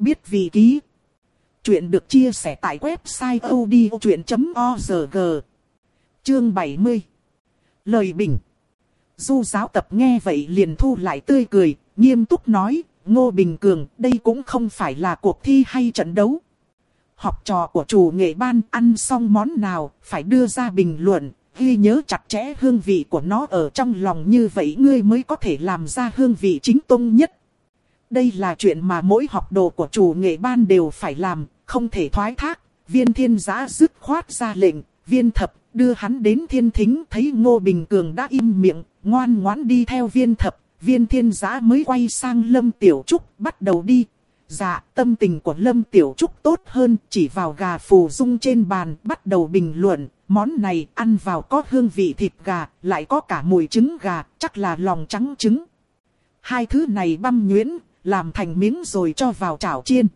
Biết vị ký. Chuyện được chia sẻ tại website odchuyện.org. Chương 70. Lời bình. Du giáo tập nghe vậy liền thu lại tươi cười, nghiêm túc nói, Ngô Bình Cường, đây cũng không phải là cuộc thi hay trận đấu. Học trò của chủ nghệ ban ăn xong món nào, phải đưa ra bình luận, ghi nhớ chặt chẽ hương vị của nó ở trong lòng như vậy ngươi mới có thể làm ra hương vị chính tông nhất. Đây là chuyện mà mỗi học đồ của chủ nghệ ban đều phải làm, không thể thoái thác. Viên thiên giã dứt khoát ra lệnh, viên thập đưa hắn đến thiên thính thấy Ngô Bình Cường đã im miệng, ngoan ngoãn đi theo viên thập. Viên thiên giã mới quay sang Lâm Tiểu Trúc bắt đầu đi. Dạ, tâm tình của Lâm Tiểu Trúc tốt hơn, chỉ vào gà phù dung trên bàn, bắt đầu bình luận, món này ăn vào có hương vị thịt gà, lại có cả mùi trứng gà, chắc là lòng trắng trứng. Hai thứ này băm nhuyễn, làm thành miếng rồi cho vào chảo chiên.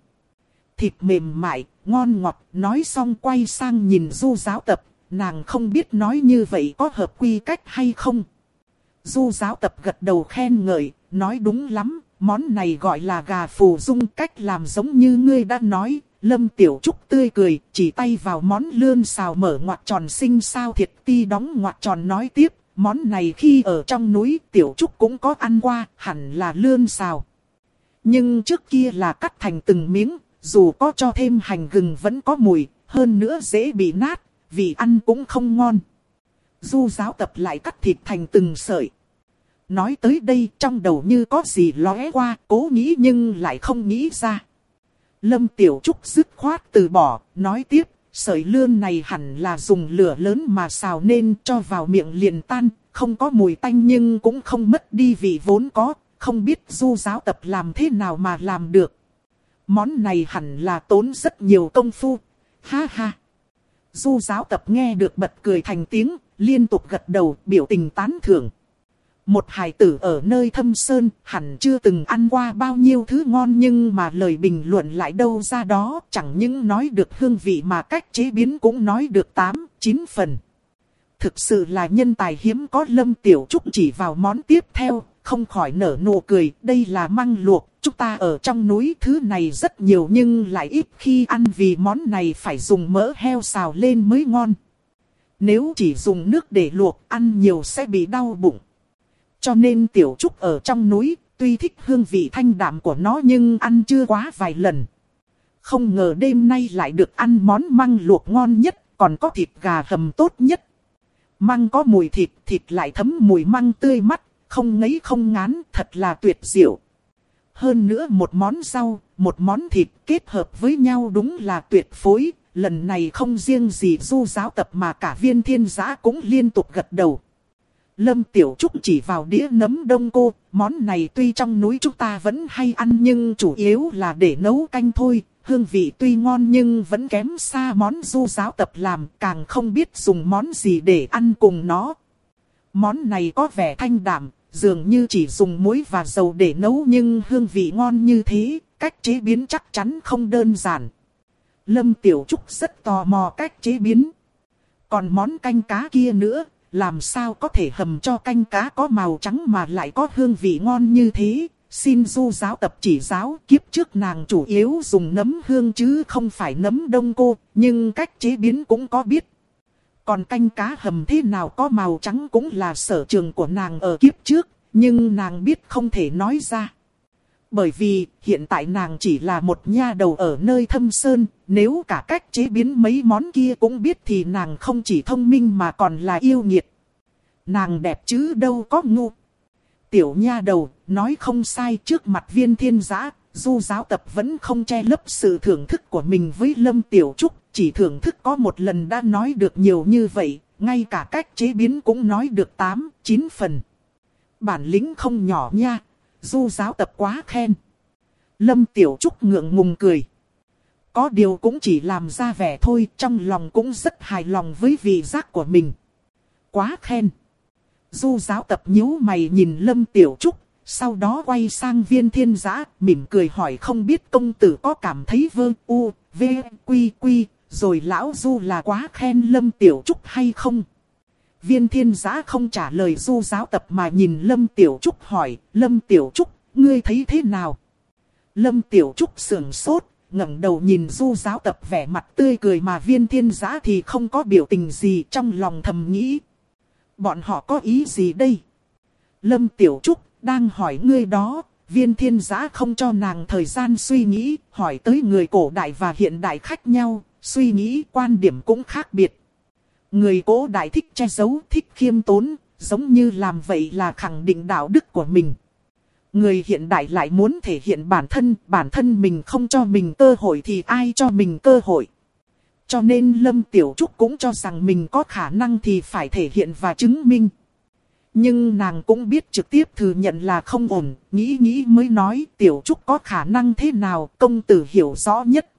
Thịt mềm mại, ngon ngọt, nói xong quay sang nhìn du giáo tập, nàng không biết nói như vậy có hợp quy cách hay không. Du giáo tập gật đầu khen ngợi, nói đúng lắm, món này gọi là gà phù dung cách làm giống như ngươi đã nói. Lâm Tiểu Trúc tươi cười, chỉ tay vào món lươn xào mở ngoặt tròn xinh sao thiệt ti đóng ngoặt tròn nói tiếp. Món này khi ở trong núi Tiểu Trúc cũng có ăn qua, hẳn là lươn xào. Nhưng trước kia là cắt thành từng miếng, dù có cho thêm hành gừng vẫn có mùi, hơn nữa dễ bị nát, vì ăn cũng không ngon. Du giáo tập lại cắt thịt thành từng sợi. Nói tới đây trong đầu như có gì lóe qua, cố nghĩ nhưng lại không nghĩ ra. Lâm Tiểu Trúc dứt khoát từ bỏ, nói tiếp, sợi lươn này hẳn là dùng lửa lớn mà xào nên cho vào miệng liền tan, không có mùi tanh nhưng cũng không mất đi vị vốn có, không biết du giáo tập làm thế nào mà làm được. Món này hẳn là tốn rất nhiều công phu. Ha ha. Du giáo tập nghe được bật cười thành tiếng, liên tục gật đầu biểu tình tán thưởng. Một hài tử ở nơi thâm sơn hẳn chưa từng ăn qua bao nhiêu thứ ngon nhưng mà lời bình luận lại đâu ra đó chẳng những nói được hương vị mà cách chế biến cũng nói được 8, 9 phần. Thực sự là nhân tài hiếm có lâm tiểu trúc chỉ vào món tiếp theo, không khỏi nở nụ cười, đây là măng luộc, chúng ta ở trong núi thứ này rất nhiều nhưng lại ít khi ăn vì món này phải dùng mỡ heo xào lên mới ngon. Nếu chỉ dùng nước để luộc, ăn nhiều sẽ bị đau bụng. Cho nên tiểu trúc ở trong núi, tuy thích hương vị thanh đạm của nó nhưng ăn chưa quá vài lần. Không ngờ đêm nay lại được ăn món măng luộc ngon nhất, còn có thịt gà hầm tốt nhất. Măng có mùi thịt, thịt lại thấm mùi măng tươi mắt, không ngấy không ngán, thật là tuyệt diệu. Hơn nữa một món rau, một món thịt kết hợp với nhau đúng là tuyệt phối. Lần này không riêng gì du giáo tập mà cả viên thiên giã cũng liên tục gật đầu. Lâm Tiểu Trúc chỉ vào đĩa nấm đông cô, món này tuy trong núi chúng ta vẫn hay ăn nhưng chủ yếu là để nấu canh thôi. Hương vị tuy ngon nhưng vẫn kém xa món du giáo tập làm, càng không biết dùng món gì để ăn cùng nó. Món này có vẻ thanh đạm, dường như chỉ dùng muối và dầu để nấu nhưng hương vị ngon như thế, cách chế biến chắc chắn không đơn giản. Lâm Tiểu Trúc rất tò mò cách chế biến. Còn món canh cá kia nữa, làm sao có thể hầm cho canh cá có màu trắng mà lại có hương vị ngon như thế. Xin du giáo tập chỉ giáo kiếp trước nàng chủ yếu dùng nấm hương chứ không phải nấm đông cô, nhưng cách chế biến cũng có biết. Còn canh cá hầm thế nào có màu trắng cũng là sở trường của nàng ở kiếp trước, nhưng nàng biết không thể nói ra. Bởi vì hiện tại nàng chỉ là một nha đầu ở nơi thâm sơn, nếu cả cách chế biến mấy món kia cũng biết thì nàng không chỉ thông minh mà còn là yêu nghiệt. Nàng đẹp chứ đâu có ngu. Tiểu nha đầu, nói không sai trước mặt viên thiên giã, du giáo tập vẫn không che lấp sự thưởng thức của mình với Lâm Tiểu Trúc, chỉ thưởng thức có một lần đã nói được nhiều như vậy, ngay cả cách chế biến cũng nói được 8, 9 phần. Bản lĩnh không nhỏ nha, du giáo tập quá khen. Lâm Tiểu Trúc ngượng ngùng cười. Có điều cũng chỉ làm ra vẻ thôi, trong lòng cũng rất hài lòng với vị giác của mình. Quá khen. Du giáo tập nhíu mày nhìn Lâm Tiểu Trúc, sau đó quay sang viên thiên giã, mỉm cười hỏi không biết công tử có cảm thấy vơ u, v, quy quy, rồi lão Du là quá khen Lâm Tiểu Trúc hay không? Viên thiên giã không trả lời Du giáo tập mà nhìn Lâm Tiểu Trúc hỏi, Lâm Tiểu Trúc, ngươi thấy thế nào? Lâm Tiểu Trúc sườn sốt, ngẩng đầu nhìn du giáo tập vẻ mặt tươi cười mà viên thiên giã thì không có biểu tình gì trong lòng thầm nghĩ. Bọn họ có ý gì đây? Lâm Tiểu Trúc đang hỏi ngươi đó, viên thiên giã không cho nàng thời gian suy nghĩ, hỏi tới người cổ đại và hiện đại khác nhau, suy nghĩ quan điểm cũng khác biệt. Người cố đại thích che giấu, thích khiêm tốn, giống như làm vậy là khẳng định đạo đức của mình. Người hiện đại lại muốn thể hiện bản thân, bản thân mình không cho mình cơ hội thì ai cho mình cơ hội. Cho nên Lâm Tiểu Trúc cũng cho rằng mình có khả năng thì phải thể hiện và chứng minh. Nhưng nàng cũng biết trực tiếp thừa nhận là không ổn, nghĩ nghĩ mới nói Tiểu Trúc có khả năng thế nào công tử hiểu rõ nhất.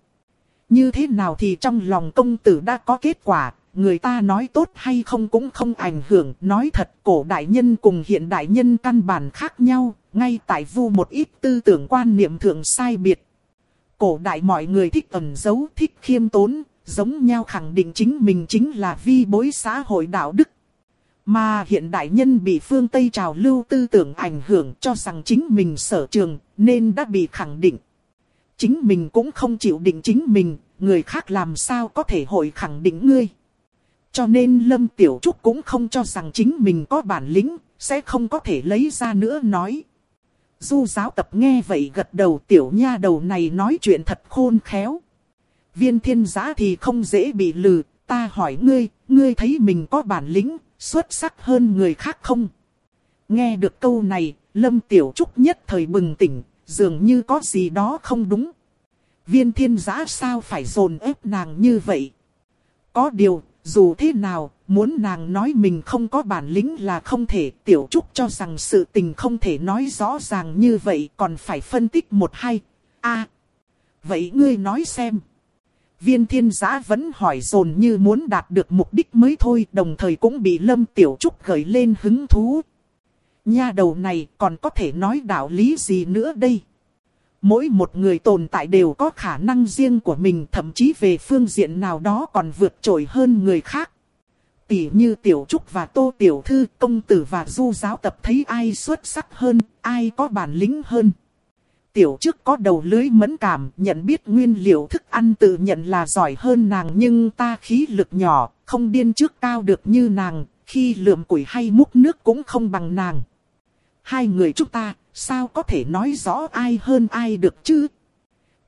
Như thế nào thì trong lòng công tử đã có kết quả, người ta nói tốt hay không cũng không ảnh hưởng. Nói thật cổ đại nhân cùng hiện đại nhân căn bản khác nhau, ngay tại vu một ít tư tưởng quan niệm thượng sai biệt. Cổ đại mọi người thích ẩn giấu, thích khiêm tốn, giống nhau khẳng định chính mình chính là vi bối xã hội đạo đức. Mà hiện đại nhân bị phương Tây trào lưu tư tưởng ảnh hưởng cho rằng chính mình sở trường, nên đã bị khẳng định. Chính mình cũng không chịu định chính mình, người khác làm sao có thể hội khẳng định ngươi. Cho nên Lâm Tiểu Trúc cũng không cho rằng chính mình có bản lĩnh, sẽ không có thể lấy ra nữa nói. Du giáo tập nghe vậy gật đầu tiểu nha đầu này nói chuyện thật khôn khéo. Viên thiên giã thì không dễ bị lừ, ta hỏi ngươi, ngươi thấy mình có bản lĩnh, xuất sắc hơn người khác không? Nghe được câu này, Lâm Tiểu Trúc nhất thời bừng tỉnh, dường như có gì đó không đúng. Viên thiên giã sao phải dồn ép nàng như vậy? Có điều, dù thế nào, muốn nàng nói mình không có bản lĩnh là không thể. Tiểu Trúc cho rằng sự tình không thể nói rõ ràng như vậy còn phải phân tích một hai. a vậy ngươi nói xem. Viên thiên giã vẫn hỏi dồn như muốn đạt được mục đích mới thôi, đồng thời cũng bị Lâm Tiểu Trúc gợi lên hứng thú. Nha đầu này còn có thể nói đạo lý gì nữa đây? Mỗi một người tồn tại đều có khả năng riêng của mình thậm chí về phương diện nào đó còn vượt trội hơn người khác. Tỷ như Tiểu Trúc và Tô Tiểu Thư, công tử và du giáo tập thấy ai xuất sắc hơn, ai có bản lĩnh hơn. Tiểu trước có đầu lưới mẫn cảm, nhận biết nguyên liệu thức ăn tự nhận là giỏi hơn nàng nhưng ta khí lực nhỏ, không điên trước cao được như nàng, khi lượm củi hay múc nước cũng không bằng nàng. Hai người chúng ta, sao có thể nói rõ ai hơn ai được chứ?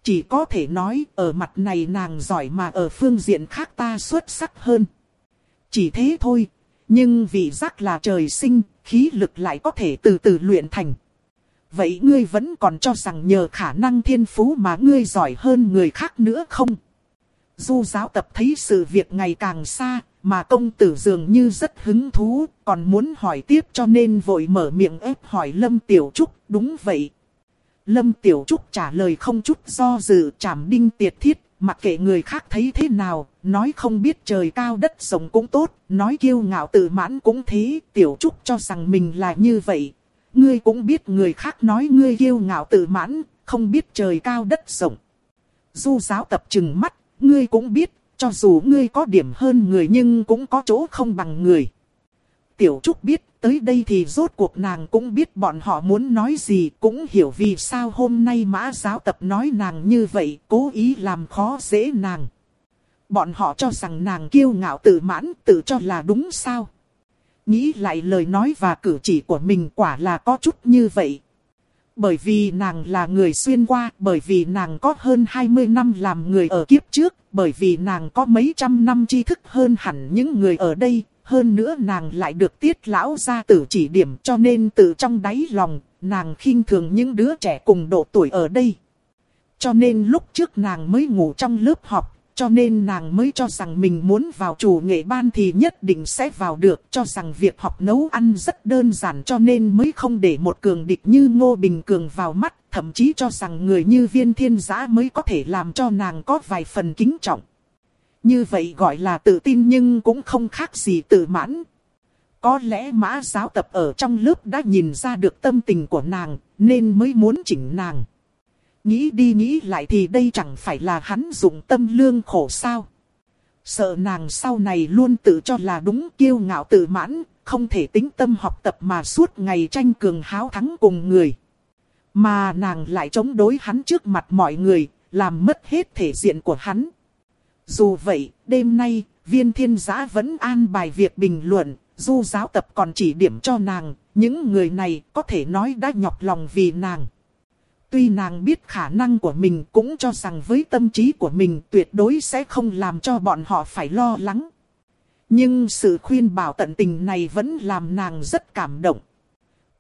Chỉ có thể nói ở mặt này nàng giỏi mà ở phương diện khác ta xuất sắc hơn. Chỉ thế thôi, nhưng vị giác là trời sinh, khí lực lại có thể từ từ luyện thành. Vậy ngươi vẫn còn cho rằng nhờ khả năng thiên phú mà ngươi giỏi hơn người khác nữa không? Du giáo tập thấy sự việc ngày càng xa, mà công tử dường như rất hứng thú, còn muốn hỏi tiếp cho nên vội mở miệng ép hỏi Lâm Tiểu Trúc, đúng vậy. Lâm Tiểu Trúc trả lời không chút do dự chảm đinh tiệt thiết, mặc kệ người khác thấy thế nào, nói không biết trời cao đất rộng cũng tốt, nói kiêu ngạo tự mãn cũng thế, Tiểu Trúc cho rằng mình là như vậy. Ngươi cũng biết người khác nói ngươi kiêu ngạo tự mãn, không biết trời cao đất rộng. Du giáo tập trừng mắt, ngươi cũng biết cho dù ngươi có điểm hơn người nhưng cũng có chỗ không bằng người. Tiểu Trúc biết, tới đây thì rốt cuộc nàng cũng biết bọn họ muốn nói gì, cũng hiểu vì sao hôm nay mã giáo tập nói nàng như vậy, cố ý làm khó dễ nàng. Bọn họ cho rằng nàng kiêu ngạo tự mãn, tự cho là đúng sao. Nghĩ lại lời nói và cử chỉ của mình quả là có chút như vậy. Bởi vì nàng là người xuyên qua, bởi vì nàng có hơn 20 năm làm người ở kiếp trước, bởi vì nàng có mấy trăm năm tri thức hơn hẳn những người ở đây, hơn nữa nàng lại được tiết lão gia tử chỉ điểm cho nên từ trong đáy lòng, nàng khinh thường những đứa trẻ cùng độ tuổi ở đây. Cho nên lúc trước nàng mới ngủ trong lớp học, cho nên nàng mới cho rằng mình muốn vào chủ nghệ ban thì nhất định sẽ vào được. Cho rằng việc học nấu ăn rất đơn giản cho nên mới không để một cường địch như Ngô Bình Cường vào mắt. Thậm chí cho rằng người như viên thiên giã mới có thể làm cho nàng có vài phần kính trọng. Như vậy gọi là tự tin nhưng cũng không khác gì tự mãn. Có lẽ mã giáo tập ở trong lớp đã nhìn ra được tâm tình của nàng, nên mới muốn chỉnh nàng. Nghĩ đi nghĩ lại thì đây chẳng phải là hắn dụng tâm lương khổ sao. Sợ nàng sau này luôn tự cho là đúng kiêu ngạo tự mãn, không thể tính tâm học tập mà suốt ngày tranh cường háo thắng cùng người. Mà nàng lại chống đối hắn trước mặt mọi người, làm mất hết thể diện của hắn. Dù vậy, đêm nay, viên thiên giã vẫn an bài việc bình luận, du giáo tập còn chỉ điểm cho nàng, những người này có thể nói đã nhọc lòng vì nàng. Tuy nàng biết khả năng của mình cũng cho rằng với tâm trí của mình tuyệt đối sẽ không làm cho bọn họ phải lo lắng. Nhưng sự khuyên bảo tận tình này vẫn làm nàng rất cảm động.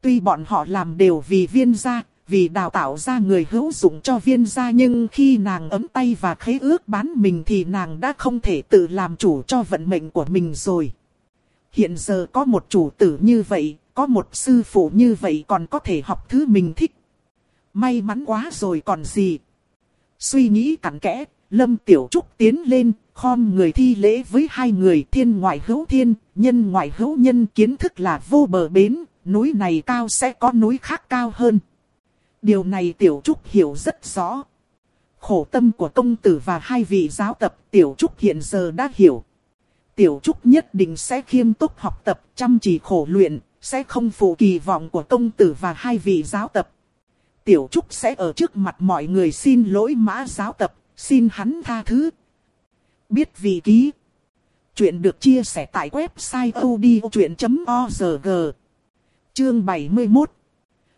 Tuy bọn họ làm đều vì viên gia, vì đào tạo ra người hữu dụng cho viên gia nhưng khi nàng ấm tay và khế ước bán mình thì nàng đã không thể tự làm chủ cho vận mệnh của mình rồi. Hiện giờ có một chủ tử như vậy, có một sư phụ như vậy còn có thể học thứ mình thích. May mắn quá rồi còn gì. Suy nghĩ cặn kẽ, Lâm Tiểu Trúc tiến lên, khom người thi lễ với hai người thiên ngoại hữu thiên, nhân ngoại hữu nhân kiến thức là vô bờ bến, núi này cao sẽ có núi khác cao hơn. Điều này Tiểu Trúc hiểu rất rõ. Khổ tâm của công tử và hai vị giáo tập Tiểu Trúc hiện giờ đã hiểu. Tiểu Trúc nhất định sẽ khiêm túc học tập chăm chỉ khổ luyện, sẽ không phụ kỳ vọng của công tử và hai vị giáo tập. Tiểu Trúc sẽ ở trước mặt mọi người xin lỗi mã giáo tập, xin hắn tha thứ. Biết vị ký. Chuyện được chia sẻ tại website odchuyện.org. Chương 71.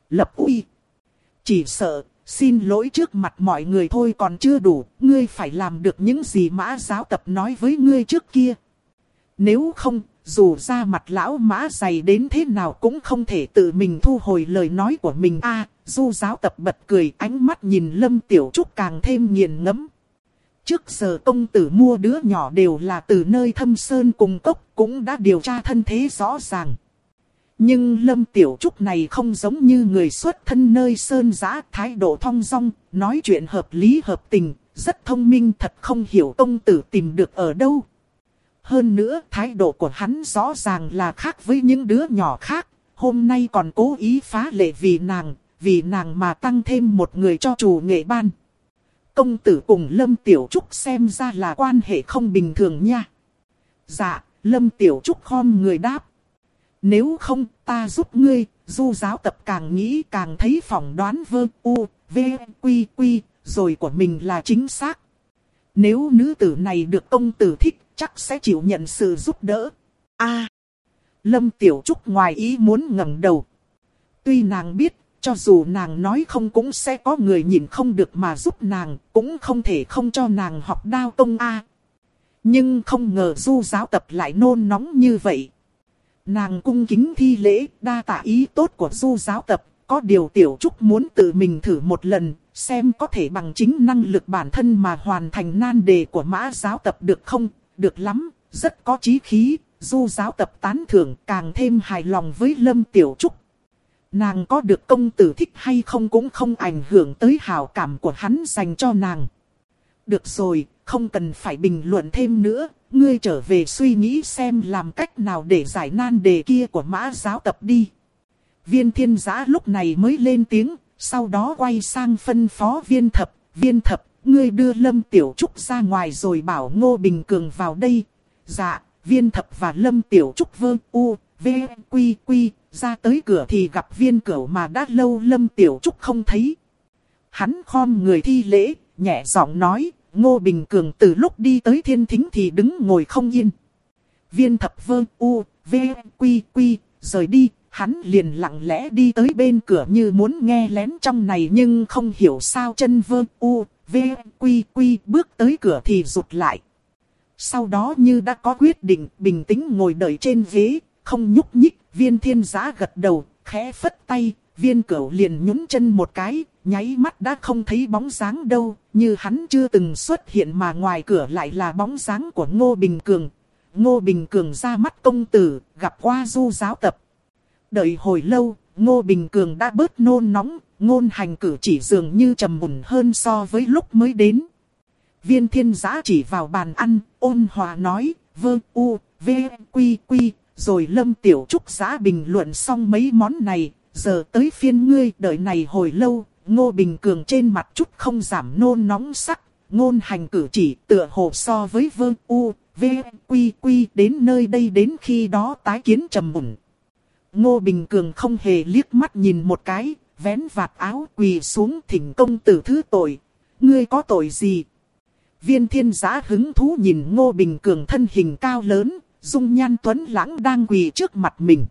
Lập uy. Chỉ sợ, xin lỗi trước mặt mọi người thôi còn chưa đủ, ngươi phải làm được những gì mã giáo tập nói với ngươi trước kia. Nếu không, dù ra mặt lão mã dày đến thế nào cũng không thể tự mình thu hồi lời nói của mình a du giáo tập bật cười ánh mắt nhìn lâm tiểu trúc càng thêm nghiền ngẫm Trước giờ công tử mua đứa nhỏ đều là từ nơi thâm sơn cùng cốc cũng đã điều tra thân thế rõ ràng. Nhưng Lâm Tiểu Trúc này không giống như người xuất thân nơi sơn giã thái độ thong dong, nói chuyện hợp lý hợp tình, rất thông minh thật không hiểu công tử tìm được ở đâu. Hơn nữa thái độ của hắn rõ ràng là khác với những đứa nhỏ khác, hôm nay còn cố ý phá lệ vì nàng, vì nàng mà tăng thêm một người cho chủ nghệ ban. Công tử cùng Lâm Tiểu Trúc xem ra là quan hệ không bình thường nha. Dạ, Lâm Tiểu Trúc khom người đáp. Nếu không ta giúp ngươi, du giáo tập càng nghĩ càng thấy phỏng đoán vơ u, v, quy quy, rồi của mình là chính xác. Nếu nữ tử này được công tử thích, chắc sẽ chịu nhận sự giúp đỡ. a Lâm Tiểu Trúc ngoài ý muốn ngẩng đầu. Tuy nàng biết, cho dù nàng nói không cũng sẽ có người nhìn không được mà giúp nàng, cũng không thể không cho nàng học đao công a. Nhưng không ngờ du giáo tập lại nôn nóng như vậy. Nàng cung kính thi lễ, đa tạ ý tốt của du giáo tập, có điều tiểu trúc muốn tự mình thử một lần, xem có thể bằng chính năng lực bản thân mà hoàn thành nan đề của mã giáo tập được không, được lắm, rất có trí khí, du giáo tập tán thưởng càng thêm hài lòng với lâm tiểu trúc. Nàng có được công tử thích hay không cũng không ảnh hưởng tới hào cảm của hắn dành cho nàng. Được rồi, không cần phải bình luận thêm nữa, ngươi trở về suy nghĩ xem làm cách nào để giải nan đề kia của mã giáo tập đi. Viên thiên giã lúc này mới lên tiếng, sau đó quay sang phân phó viên thập, viên thập, ngươi đưa Lâm Tiểu Trúc ra ngoài rồi bảo Ngô Bình Cường vào đây. Dạ, viên thập và Lâm Tiểu Trúc vương u, v, quy quy, ra tới cửa thì gặp viên cửu mà đã lâu Lâm Tiểu Trúc không thấy. Hắn khom người thi lễ, nhẹ giọng nói, Ngô Bình Cường từ lúc đi tới thiên thính thì đứng ngồi không yên. Viên thập vơ u, v, quy quy, rời đi, hắn liền lặng lẽ đi tới bên cửa như muốn nghe lén trong này nhưng không hiểu sao chân vơ u, v, quy quy bước tới cửa thì rụt lại. Sau đó như đã có quyết định bình tĩnh ngồi đợi trên ghế, không nhúc nhích, viên thiên Giá gật đầu, khẽ phất tay, viên cửu liền nhún chân một cái, nháy mắt đã không thấy bóng dáng đâu, như hắn chưa từng xuất hiện mà ngoài cửa lại là bóng dáng của Ngô Bình Cường. Ngô Bình Cường ra mắt công tử, gặp qua du giáo tập. Đợi hồi lâu, Ngô Bình Cường đã bớt nôn nóng, ngôn hành cử chỉ dường như trầm mùn hơn so với lúc mới đến. Viên thiên giã chỉ vào bàn ăn, ôn hòa nói, vơ u, v, quy quy, rồi lâm tiểu trúc giã bình luận xong mấy món này, giờ tới phiên ngươi đợi này hồi lâu, ngô bình cường trên mặt chút không giảm nôn nóng sắc, ngôn hành cử chỉ tựa hồ so với vương u, v, quy quy đến nơi đây đến khi đó tái kiến trầm mụn. Ngô Bình Cường không hề liếc mắt nhìn một cái, vén vạt áo quỳ xuống thỉnh công tử thứ tội. Ngươi có tội gì? Viên thiên giã hứng thú nhìn Ngô Bình Cường thân hình cao lớn, dung nhan tuấn lãng đang quỳ trước mặt mình.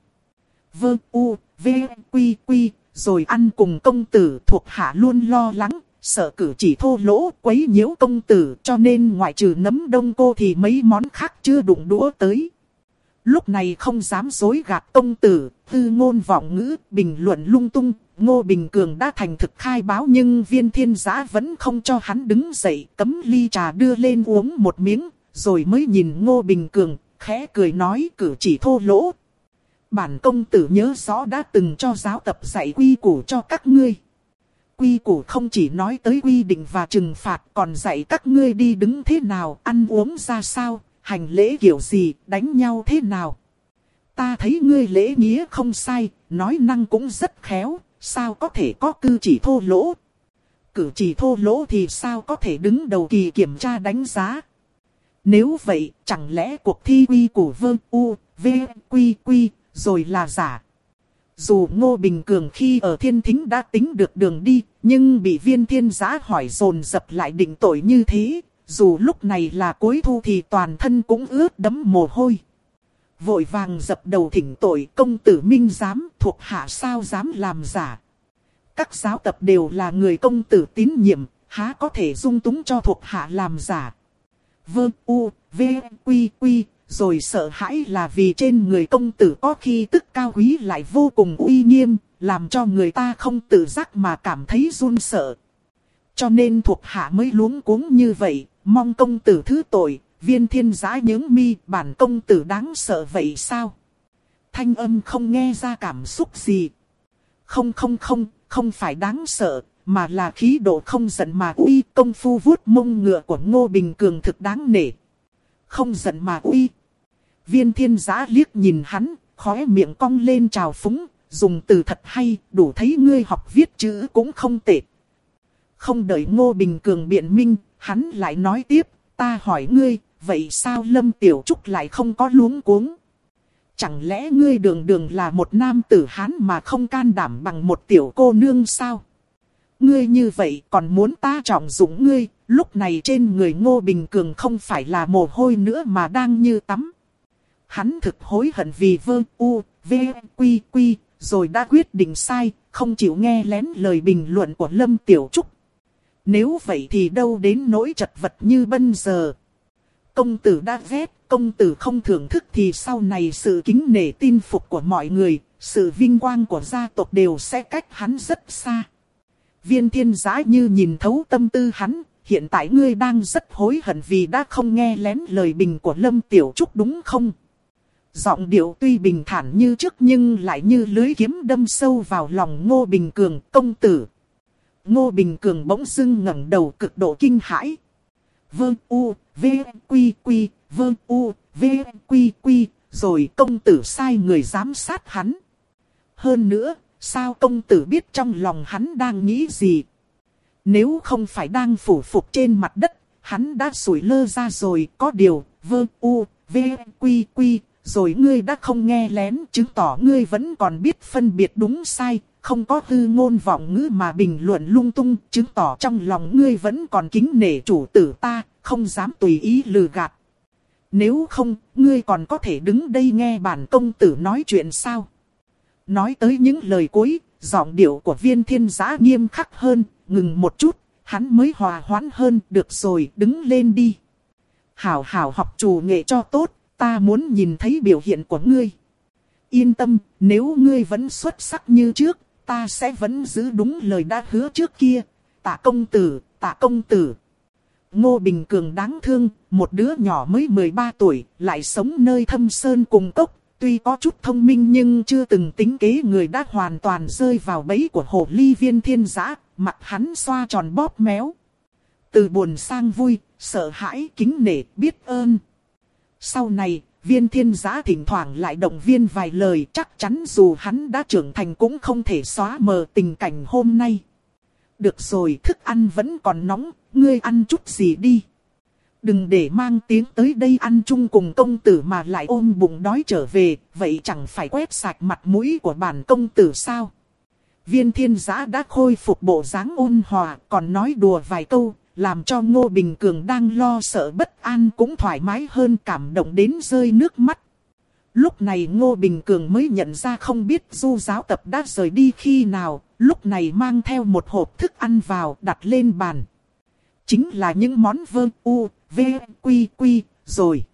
Vơ u, v, quy quy, rồi ăn cùng công tử thuộc hạ luôn lo lắng, sợ cử chỉ thô lỗ quấy nhiễu công tử cho nên ngoại trừ nấm đông cô thì mấy món khác chưa đụng đũa tới. Lúc này không dám dối gạt công tử, tư ngôn vọng ngữ, bình luận lung tung, Ngô Bình Cường đã thành thực khai báo nhưng viên thiên giã vẫn không cho hắn đứng dậy, cấm ly trà đưa lên uống một miếng, rồi mới nhìn Ngô Bình Cường, khẽ cười nói cử chỉ thô lỗ. Bản công tử nhớ rõ đã từng cho giáo tập dạy quy củ cho các ngươi. Quy củ không chỉ nói tới quy định và trừng phạt còn dạy các ngươi đi đứng thế nào, ăn uống ra sao, hành lễ kiểu gì, đánh nhau thế nào. Ta thấy ngươi lễ nghĩa không sai, nói năng cũng rất khéo, sao có thể có cư chỉ thô lỗ. Cử chỉ thô lỗ thì sao có thể đứng đầu kỳ kiểm tra đánh giá. Nếu vậy, chẳng lẽ cuộc thi quy của vương U, V, Quy, Quy, rồi là giả. Dù Ngô Bình Cường khi ở thiên thính đã tính được đường đi, nhưng bị viên thiên giá hỏi dồn dập lại định tội như thế, dù lúc này là cuối thu thì toàn thân cũng ướt đẫm mồ hôi. Vội vàng dập đầu thỉnh tội công tử minh giám thuộc hạ sao dám làm giả. Các giáo tập đều là người công tử tín nhiệm, há có thể dung túng cho thuộc hạ làm giả. Vơ u, v, quy quy, rồi sợ hãi là vì trên người công tử có khi tức cao quý lại vô cùng uy nghiêm, làm cho người ta không tự giác mà cảm thấy run sợ. Cho nên thuộc hạ mới luống cuống như vậy, mong công tử thứ tội, viên thiên giã những mi bản công tử đáng sợ vậy sao? Thanh âm không nghe ra cảm xúc gì. Không không không, không phải đáng sợ, mà là khí độ không giận mà uy công phu vuốt mông ngựa của Ngô Bình Cường thực đáng nể. Không giận mà uy. Viên thiên giã liếc nhìn hắn, khóe miệng cong lên trào phúng, dùng từ thật hay, đủ thấy ngươi học viết chữ cũng không tệ. Không đợi Ngô Bình Cường biện minh, hắn lại nói tiếp, ta hỏi ngươi, vậy sao Lâm Tiểu Trúc lại không có luống cuống? Chẳng lẽ ngươi đường đường là một nam tử hán mà không can đảm bằng một tiểu cô nương sao? Ngươi như vậy còn muốn ta trọng dụng ngươi, lúc này trên người Ngô Bình Cường không phải là mồ hôi nữa mà đang như tắm. Hắn thực hối hận vì vơ u, v, quy quy, rồi đã quyết định sai, không chịu nghe lén lời bình luận của Lâm Tiểu Trúc. Nếu vậy thì đâu đến nỗi chật vật như bây giờ. Công tử đã ghét, công tử không thưởng thức thì sau này sự kính nể tin phục của mọi người, sự vinh quang của gia tộc đều sẽ cách hắn rất xa. Viên thiên giã như nhìn thấu tâm tư hắn, hiện tại ngươi đang rất hối hận vì đã không nghe lén lời bình của Lâm Tiểu Trúc đúng không? Giọng điệu tuy bình thản như trước nhưng lại như lưới kiếm đâm sâu vào lòng Ngô Bình Cường, công tử. Ngô Bình Cường bỗng dưng ngẩng đầu cực độ kinh hãi. Vương U, V, Quy, Quy, Vương U, V, Quy, Quy, rồi công tử sai người giám sát hắn. Hơn nữa, sao công tử biết trong lòng hắn đang nghĩ gì? Nếu không phải đang phủ phục trên mặt đất, hắn đã sủi lơ ra rồi, có điều, vơ U, V, Quy, Quy, rồi ngươi đã không nghe lén, chứng tỏ ngươi vẫn còn biết phân biệt đúng sai, không có hư ngôn vọng ngữ mà bình luận lung tung, chứng tỏ trong lòng ngươi vẫn còn kính nể chủ tử ta, không dám tùy ý lừa gạt. Nếu không, ngươi còn có thể đứng đây nghe bản công tử nói chuyện sao? Nói tới những lời cuối, giọng điệu của viên thiên giã nghiêm khắc hơn, ngừng một chút, hắn mới hòa hoãn hơn, được rồi, đứng lên đi. Hảo hảo học chủ nghệ cho tốt, ta muốn nhìn thấy biểu hiện của ngươi. Yên tâm, nếu ngươi vẫn xuất sắc như trước, ta sẽ vẫn giữ đúng lời đã hứa trước kia. Tạ công tử, tạ công tử. Ngô Bình Cường đáng thương, một đứa nhỏ mới 13 tuổi, lại sống nơi thâm sơn cùng cốc. Tuy có chút thông minh nhưng chưa từng tính kế người đã hoàn toàn rơi vào bẫy của hồ ly viên thiên giã, mặt hắn xoa tròn bóp méo. Từ buồn sang vui, sợ hãi, kính nể, biết ơn. Sau này, viên thiên giã thỉnh thoảng lại động viên vài lời chắc chắn dù hắn đã trưởng thành cũng không thể xóa mờ tình cảnh hôm nay. Được rồi, thức ăn vẫn còn nóng, ngươi ăn chút gì đi. Đừng để mang tiếng tới đây ăn chung cùng công tử mà lại ôm bụng đói trở về, vậy chẳng phải quét sạch mặt mũi của bản công tử sao? viên thiên giã đã khôi phục bộ dáng ôn hòa, còn nói đùa vài câu, làm cho Ngô Bình Cường đang lo sợ bất an cũng thoải mái hơn cảm động đến rơi nước mắt. Lúc này Ngô Bình Cường mới nhận ra không biết du giáo tập đã rời đi khi nào, lúc này mang theo một hộp thức ăn vào đặt lên bàn. Chính là những món vơ u, v, quy quy, rồi.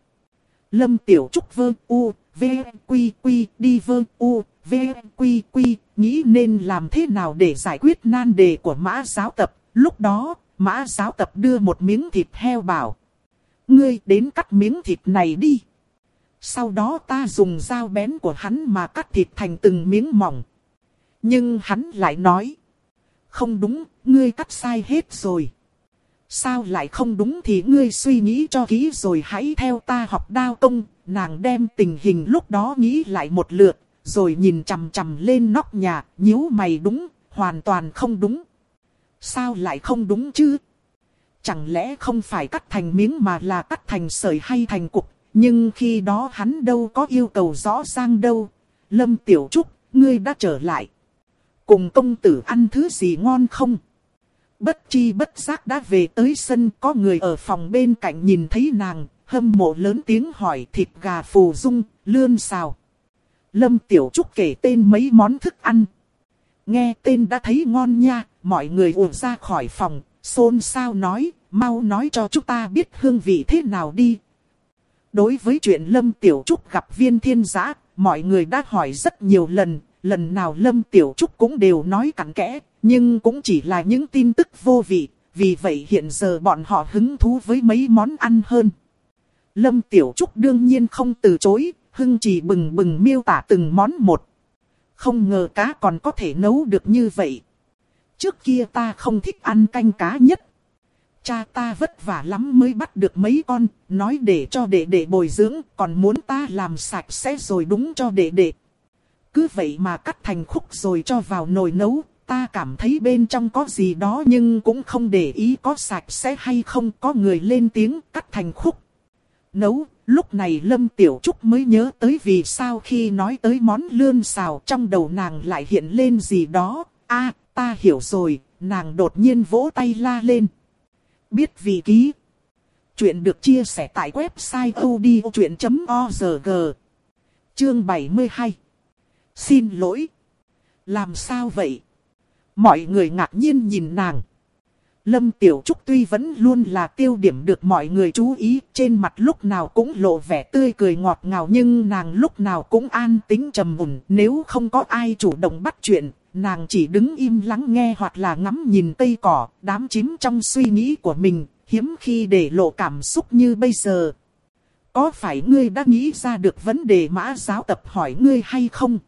Lâm Tiểu Trúc vơ u, v, quy quy, đi vơ u, v, quy quy, nghĩ nên làm thế nào để giải quyết nan đề của mã giáo tập. Lúc đó, mã giáo tập đưa một miếng thịt heo bảo. Ngươi đến cắt miếng thịt này đi. Sau đó ta dùng dao bén của hắn mà cắt thịt thành từng miếng mỏng. Nhưng hắn lại nói. Không đúng, ngươi cắt sai hết rồi. Sao lại không đúng thì ngươi suy nghĩ cho kỹ rồi hãy theo ta học đao công. Nàng đem tình hình lúc đó nghĩ lại một lượt, rồi nhìn chằm chằm lên nóc nhà, nhíu mày đúng, hoàn toàn không đúng. Sao lại không đúng chứ? Chẳng lẽ không phải cắt thành miếng mà là cắt thành sợi hay thành cục, nhưng khi đó hắn đâu có yêu cầu rõ ràng đâu. Lâm Tiểu Trúc, ngươi đã trở lại. Cùng công tử ăn thứ gì ngon không? Bất chi bất giác đã về tới sân có người ở phòng bên cạnh nhìn thấy nàng, hâm mộ lớn tiếng hỏi thịt gà phù dung, lươn xào. Lâm Tiểu Trúc kể tên mấy món thức ăn. Nghe tên đã thấy ngon nha, mọi người ùa ra khỏi phòng, xôn xao nói, mau nói cho chúng ta biết hương vị thế nào đi. Đối với chuyện Lâm Tiểu Trúc gặp viên thiên giã, mọi người đã hỏi rất nhiều lần, lần nào Lâm Tiểu Trúc cũng đều nói cặn kẽ, nhưng cũng chỉ là những tin tức vô vị, vì vậy hiện giờ bọn họ hứng thú với mấy món ăn hơn. Lâm Tiểu Trúc đương nhiên không từ chối, hưng chỉ bừng bừng miêu tả từng món một. Không ngờ cá còn có thể nấu được như vậy. Trước kia ta không thích ăn canh cá nhất. Cha ta vất vả lắm mới bắt được mấy con, nói để cho đệ đệ bồi dưỡng, còn muốn ta làm sạch sẽ rồi đúng cho đệ đệ. Cứ vậy mà cắt thành khúc rồi cho vào nồi nấu, ta cảm thấy bên trong có gì đó nhưng cũng không để ý có sạch sẽ hay không có người lên tiếng cắt thành khúc. Nấu, lúc này Lâm Tiểu Trúc mới nhớ tới vì sao khi nói tới món lươn xào trong đầu nàng lại hiện lên gì đó. a ta hiểu rồi, nàng đột nhiên vỗ tay la lên. Biết vì ký. Chuyện được chia sẻ tại website odchuyện.org. Chương 72. Xin lỗi. Làm sao vậy? Mọi người ngạc nhiên nhìn nàng. Lâm Tiểu Trúc tuy vẫn luôn là tiêu điểm được mọi người chú ý, trên mặt lúc nào cũng lộ vẻ tươi cười ngọt ngào nhưng nàng lúc nào cũng an tính trầm mùn. Nếu không có ai chủ động bắt chuyện, nàng chỉ đứng im lắng nghe hoặc là ngắm nhìn cây cỏ, đám chím trong suy nghĩ của mình, hiếm khi để lộ cảm xúc như bây giờ. Có phải ngươi đã nghĩ ra được vấn đề mã giáo tập hỏi ngươi hay không?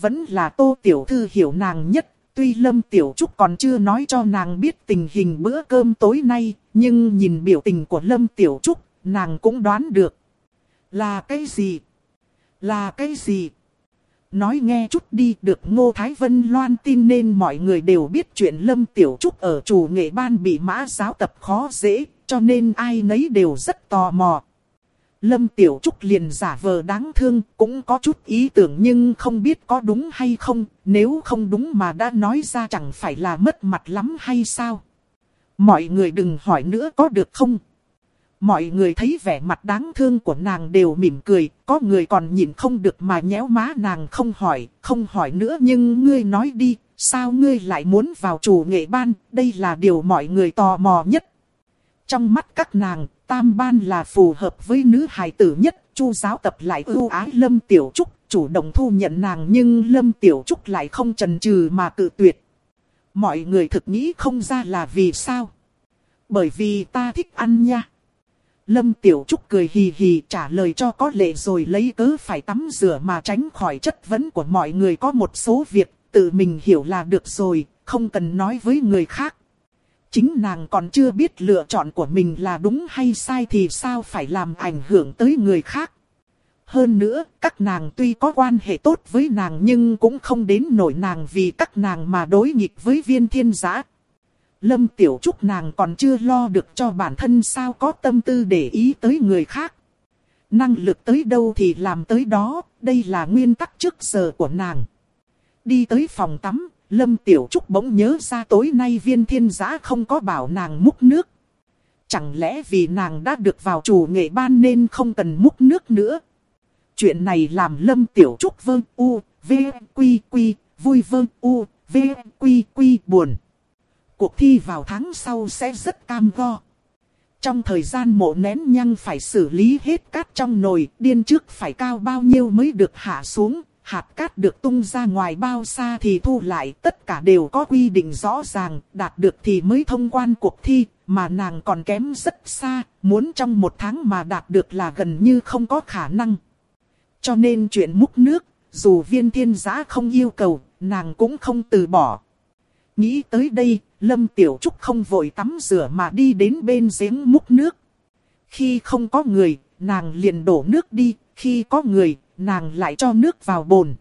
Vẫn là tô tiểu thư hiểu nàng nhất Tuy Lâm Tiểu Trúc còn chưa nói cho nàng biết tình hình bữa cơm tối nay, nhưng nhìn biểu tình của Lâm Tiểu Trúc, nàng cũng đoán được. Là cái gì? Là cái gì? Nói nghe chút đi được Ngô Thái Vân loan tin nên mọi người đều biết chuyện Lâm Tiểu Trúc ở chủ nghệ ban bị mã giáo tập khó dễ, cho nên ai nấy đều rất tò mò. Lâm Tiểu Trúc liền giả vờ đáng thương, cũng có chút ý tưởng nhưng không biết có đúng hay không, nếu không đúng mà đã nói ra chẳng phải là mất mặt lắm hay sao. Mọi người đừng hỏi nữa có được không? Mọi người thấy vẻ mặt đáng thương của nàng đều mỉm cười, có người còn nhìn không được mà nhéo má nàng không hỏi, không hỏi nữa nhưng ngươi nói đi, sao ngươi lại muốn vào chủ nghệ ban, đây là điều mọi người tò mò nhất. Trong mắt các nàng, tam ban là phù hợp với nữ hài tử nhất, chu giáo tập lại ưu ái Lâm Tiểu Trúc, chủ động thu nhận nàng nhưng Lâm Tiểu Trúc lại không chần chừ mà cự tuyệt. Mọi người thực nghĩ không ra là vì sao? Bởi vì ta thích ăn nha. Lâm Tiểu Trúc cười hì hì trả lời cho có lệ rồi lấy cớ phải tắm rửa mà tránh khỏi chất vấn của mọi người có một số việc tự mình hiểu là được rồi, không cần nói với người khác. Chính nàng còn chưa biết lựa chọn của mình là đúng hay sai thì sao phải làm ảnh hưởng tới người khác. Hơn nữa, các nàng tuy có quan hệ tốt với nàng nhưng cũng không đến nổi nàng vì các nàng mà đối nghịch với viên thiên giã. Lâm Tiểu Trúc nàng còn chưa lo được cho bản thân sao có tâm tư để ý tới người khác. Năng lực tới đâu thì làm tới đó, đây là nguyên tắc trước giờ của nàng. Đi tới phòng tắm, Lâm Tiểu Trúc bỗng nhớ ra tối nay viên thiên giã không có bảo nàng múc nước. Chẳng lẽ vì nàng đã được vào chủ nghệ ban nên không cần múc nước nữa? Chuyện này làm Lâm Tiểu Trúc vơ u, v, quy quy, vui vơ u, v, quy quy buồn. Cuộc thi vào tháng sau sẽ rất cam go. Trong thời gian mộ nén nhăng phải xử lý hết cát trong nồi, điên trước phải cao bao nhiêu mới được hạ xuống, hạt cát được tung ra ngoài bao xa thì thu lại, tất cả đều có quy định rõ ràng, đạt được thì mới thông quan cuộc thi, mà nàng còn kém rất xa, muốn trong một tháng mà đạt được là gần như không có khả năng. Cho nên chuyện múc nước, dù viên thiên giã không yêu cầu, nàng cũng không từ bỏ. Nghĩ tới đây, Lâm Tiểu Trúc không vội tắm rửa mà đi đến bên giếng múc nước. Khi không có người, nàng liền đổ nước đi, khi có người, nàng lại cho nước vào bồn.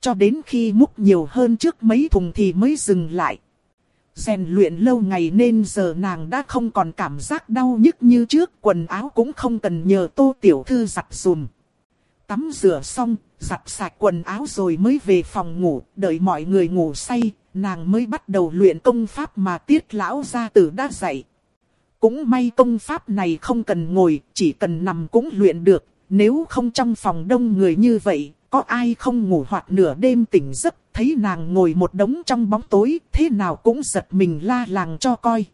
Cho đến khi múc nhiều hơn trước mấy thùng thì mới dừng lại. Rèn luyện lâu ngày nên giờ nàng đã không còn cảm giác đau nhức như trước, quần áo cũng không cần nhờ tô tiểu thư giặt dùm. Tắm rửa xong, giặt sạch quần áo rồi mới về phòng ngủ, đợi mọi người ngủ say, nàng mới bắt đầu luyện công pháp mà tiết lão gia tử đã dạy. Cũng may công pháp này không cần ngồi, chỉ cần nằm cũng luyện được, nếu không trong phòng đông người như vậy, có ai không ngủ hoặc nửa đêm tỉnh giấc, thấy nàng ngồi một đống trong bóng tối, thế nào cũng giật mình la làng cho coi.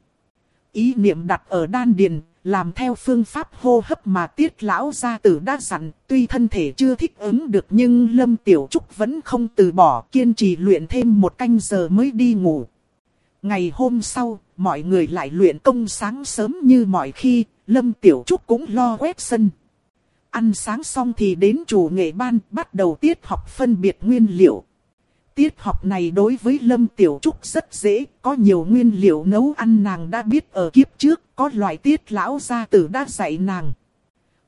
Ý niệm đặt ở đan điền, làm theo phương pháp hô hấp mà tiết lão gia tử đã dặn, tuy thân thể chưa thích ứng được nhưng Lâm Tiểu Trúc vẫn không từ bỏ kiên trì luyện thêm một canh giờ mới đi ngủ. Ngày hôm sau, mọi người lại luyện công sáng sớm như mọi khi, Lâm Tiểu Trúc cũng lo quét sân. Ăn sáng xong thì đến chủ nghệ ban bắt đầu tiết học phân biệt nguyên liệu. Tiết học này đối với Lâm Tiểu Trúc rất dễ, có nhiều nguyên liệu nấu ăn nàng đã biết ở kiếp trước, có loại tiết lão gia tử đã dạy nàng.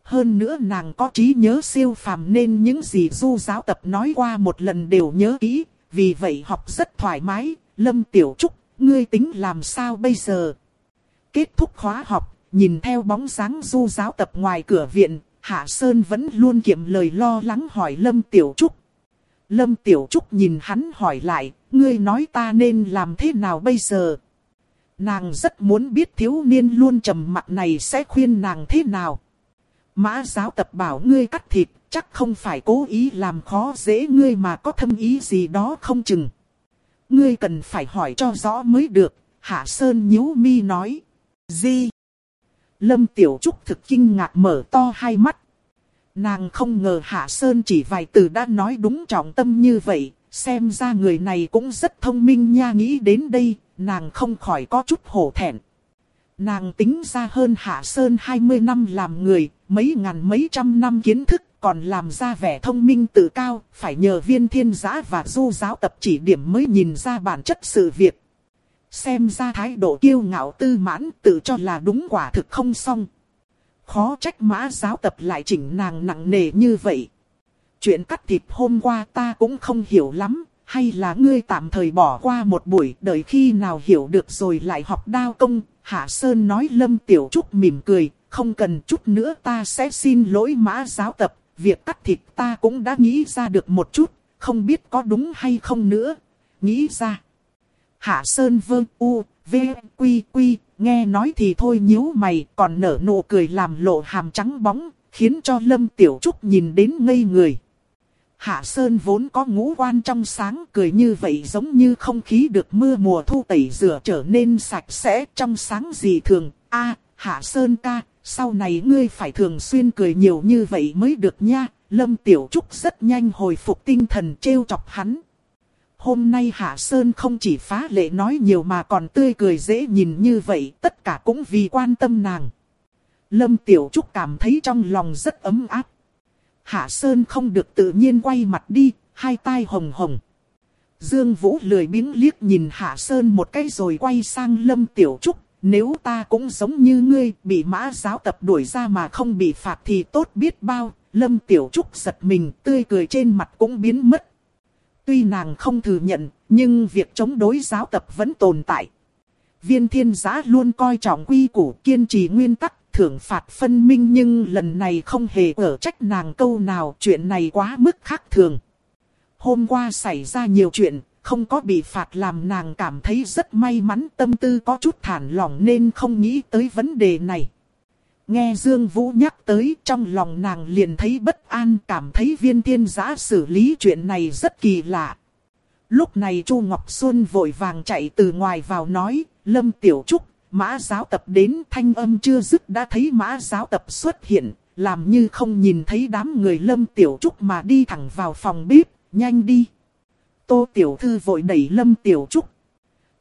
Hơn nữa nàng có trí nhớ siêu phàm nên những gì du giáo tập nói qua một lần đều nhớ kỹ, vì vậy học rất thoải mái. Lâm Tiểu Trúc, ngươi tính làm sao bây giờ? Kết thúc khóa học, nhìn theo bóng dáng du giáo tập ngoài cửa viện, Hạ Sơn vẫn luôn kiệm lời lo lắng hỏi Lâm Tiểu Trúc. Lâm Tiểu Trúc nhìn hắn hỏi lại, ngươi nói ta nên làm thế nào bây giờ? Nàng rất muốn biết thiếu niên luôn trầm mặt này sẽ khuyên nàng thế nào. Mã giáo tập bảo ngươi cắt thịt, chắc không phải cố ý làm khó dễ ngươi mà có thâm ý gì đó không chừng. Ngươi cần phải hỏi cho rõ mới được, Hạ Sơn nhíu mi nói. Gì? Lâm Tiểu Trúc thực kinh ngạc mở to hai mắt. Nàng không ngờ Hạ Sơn chỉ vài từ đã nói đúng trọng tâm như vậy, xem ra người này cũng rất thông minh nha nghĩ đến đây, nàng không khỏi có chút hổ thẹn. Nàng tính ra hơn Hạ Sơn 20 năm làm người, mấy ngàn mấy trăm năm kiến thức, còn làm ra vẻ thông minh tự cao, phải nhờ viên thiên giã và du giáo tập chỉ điểm mới nhìn ra bản chất sự việc. Xem ra thái độ kiêu ngạo tư mãn tự cho là đúng quả thực không xong. Khó trách mã giáo tập lại chỉnh nàng nặng nề như vậy. Chuyện cắt thịt hôm qua ta cũng không hiểu lắm, hay là ngươi tạm thời bỏ qua một buổi đợi khi nào hiểu được rồi lại học đao công. Hạ Sơn nói Lâm Tiểu Trúc mỉm cười, không cần chút nữa ta sẽ xin lỗi mã giáo tập, việc cắt thịt ta cũng đã nghĩ ra được một chút, không biết có đúng hay không nữa. Nghĩ ra. Hạ Sơn vương u, v, quy quy, nghe nói thì thôi nhíu mày, còn nở nụ cười làm lộ hàm trắng bóng, khiến cho Lâm Tiểu Trúc nhìn đến ngây người. Hạ Sơn vốn có ngũ quan trong sáng cười như vậy giống như không khí được mưa mùa thu tẩy rửa trở nên sạch sẽ trong sáng gì thường. a Hạ Sơn ca, sau này ngươi phải thường xuyên cười nhiều như vậy mới được nha. Lâm Tiểu Trúc rất nhanh hồi phục tinh thần trêu chọc hắn. Hôm nay Hạ Sơn không chỉ phá lệ nói nhiều mà còn tươi cười dễ nhìn như vậy, tất cả cũng vì quan tâm nàng. Lâm Tiểu Trúc cảm thấy trong lòng rất ấm áp. Hạ Sơn không được tự nhiên quay mặt đi, hai tai hồng hồng. Dương Vũ lười biếng liếc nhìn Hạ Sơn một cái rồi quay sang Lâm Tiểu Trúc. Nếu ta cũng giống như ngươi, bị mã giáo tập đuổi ra mà không bị phạt thì tốt biết bao. Lâm Tiểu Trúc giật mình, tươi cười trên mặt cũng biến mất. Tuy nàng không thừa nhận, nhưng việc chống đối giáo tập vẫn tồn tại. Viên thiên giá luôn coi trọng quy củ kiên trì nguyên tắc, thưởng phạt phân minh nhưng lần này không hề ở trách nàng câu nào, chuyện này quá mức khác thường. Hôm qua xảy ra nhiều chuyện, không có bị phạt làm nàng cảm thấy rất may mắn tâm tư có chút thản lòng nên không nghĩ tới vấn đề này. Nghe Dương Vũ nhắc tới trong lòng nàng liền thấy bất an cảm thấy viên tiên giã xử lý chuyện này rất kỳ lạ. Lúc này Chu Ngọc Xuân vội vàng chạy từ ngoài vào nói, Lâm Tiểu Trúc, mã giáo tập đến thanh âm chưa dứt đã thấy mã giáo tập xuất hiện, làm như không nhìn thấy đám người Lâm Tiểu Trúc mà đi thẳng vào phòng bếp, nhanh đi. Tô Tiểu Thư vội đẩy Lâm Tiểu Trúc.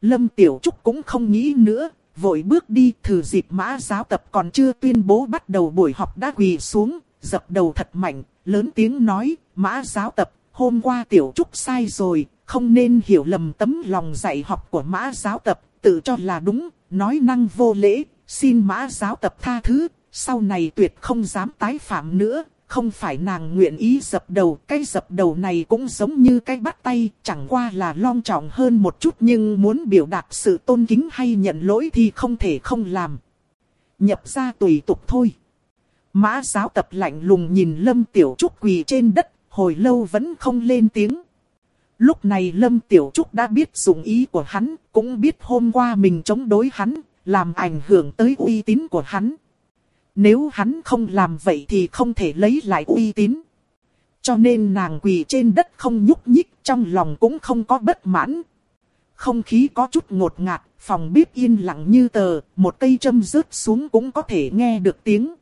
Lâm Tiểu Trúc cũng không nghĩ nữa, vội bước đi thử dịp mã giáo tập còn chưa tuyên bố bắt đầu buổi học đã quỳ xuống, dập đầu thật mạnh, lớn tiếng nói, mã giáo tập, hôm qua Tiểu Trúc sai rồi, không nên hiểu lầm tấm lòng dạy học của mã giáo tập, tự cho là đúng, nói năng vô lễ, xin mã giáo tập tha thứ, sau này tuyệt không dám tái phạm nữa, không phải nàng nguyện ý dập đầu, cái dập đầu này cũng giống như cái bắt tay, chẳng qua là long trọng hơn một chút nhưng muốn biểu đạt sự tôn kính hay nhận lỗi thì không thể không làm. Nhập ra tùy tục thôi. Mã giáo tập lạnh lùng nhìn Lâm Tiểu Trúc quỳ trên đất, hồi lâu vẫn không lên tiếng. Lúc này Lâm Tiểu Trúc đã biết dụng ý của hắn, cũng biết hôm qua mình chống đối hắn, làm ảnh hưởng tới uy tín của hắn. Nếu hắn không làm vậy thì không thể lấy lại uy tín. Cho nên nàng quỳ trên đất không nhúc nhích, trong lòng cũng không có bất mãn. Không khí có chút ngột ngạt, phòng bếp yên lặng như tờ, một cây châm rớt xuống cũng có thể nghe được tiếng.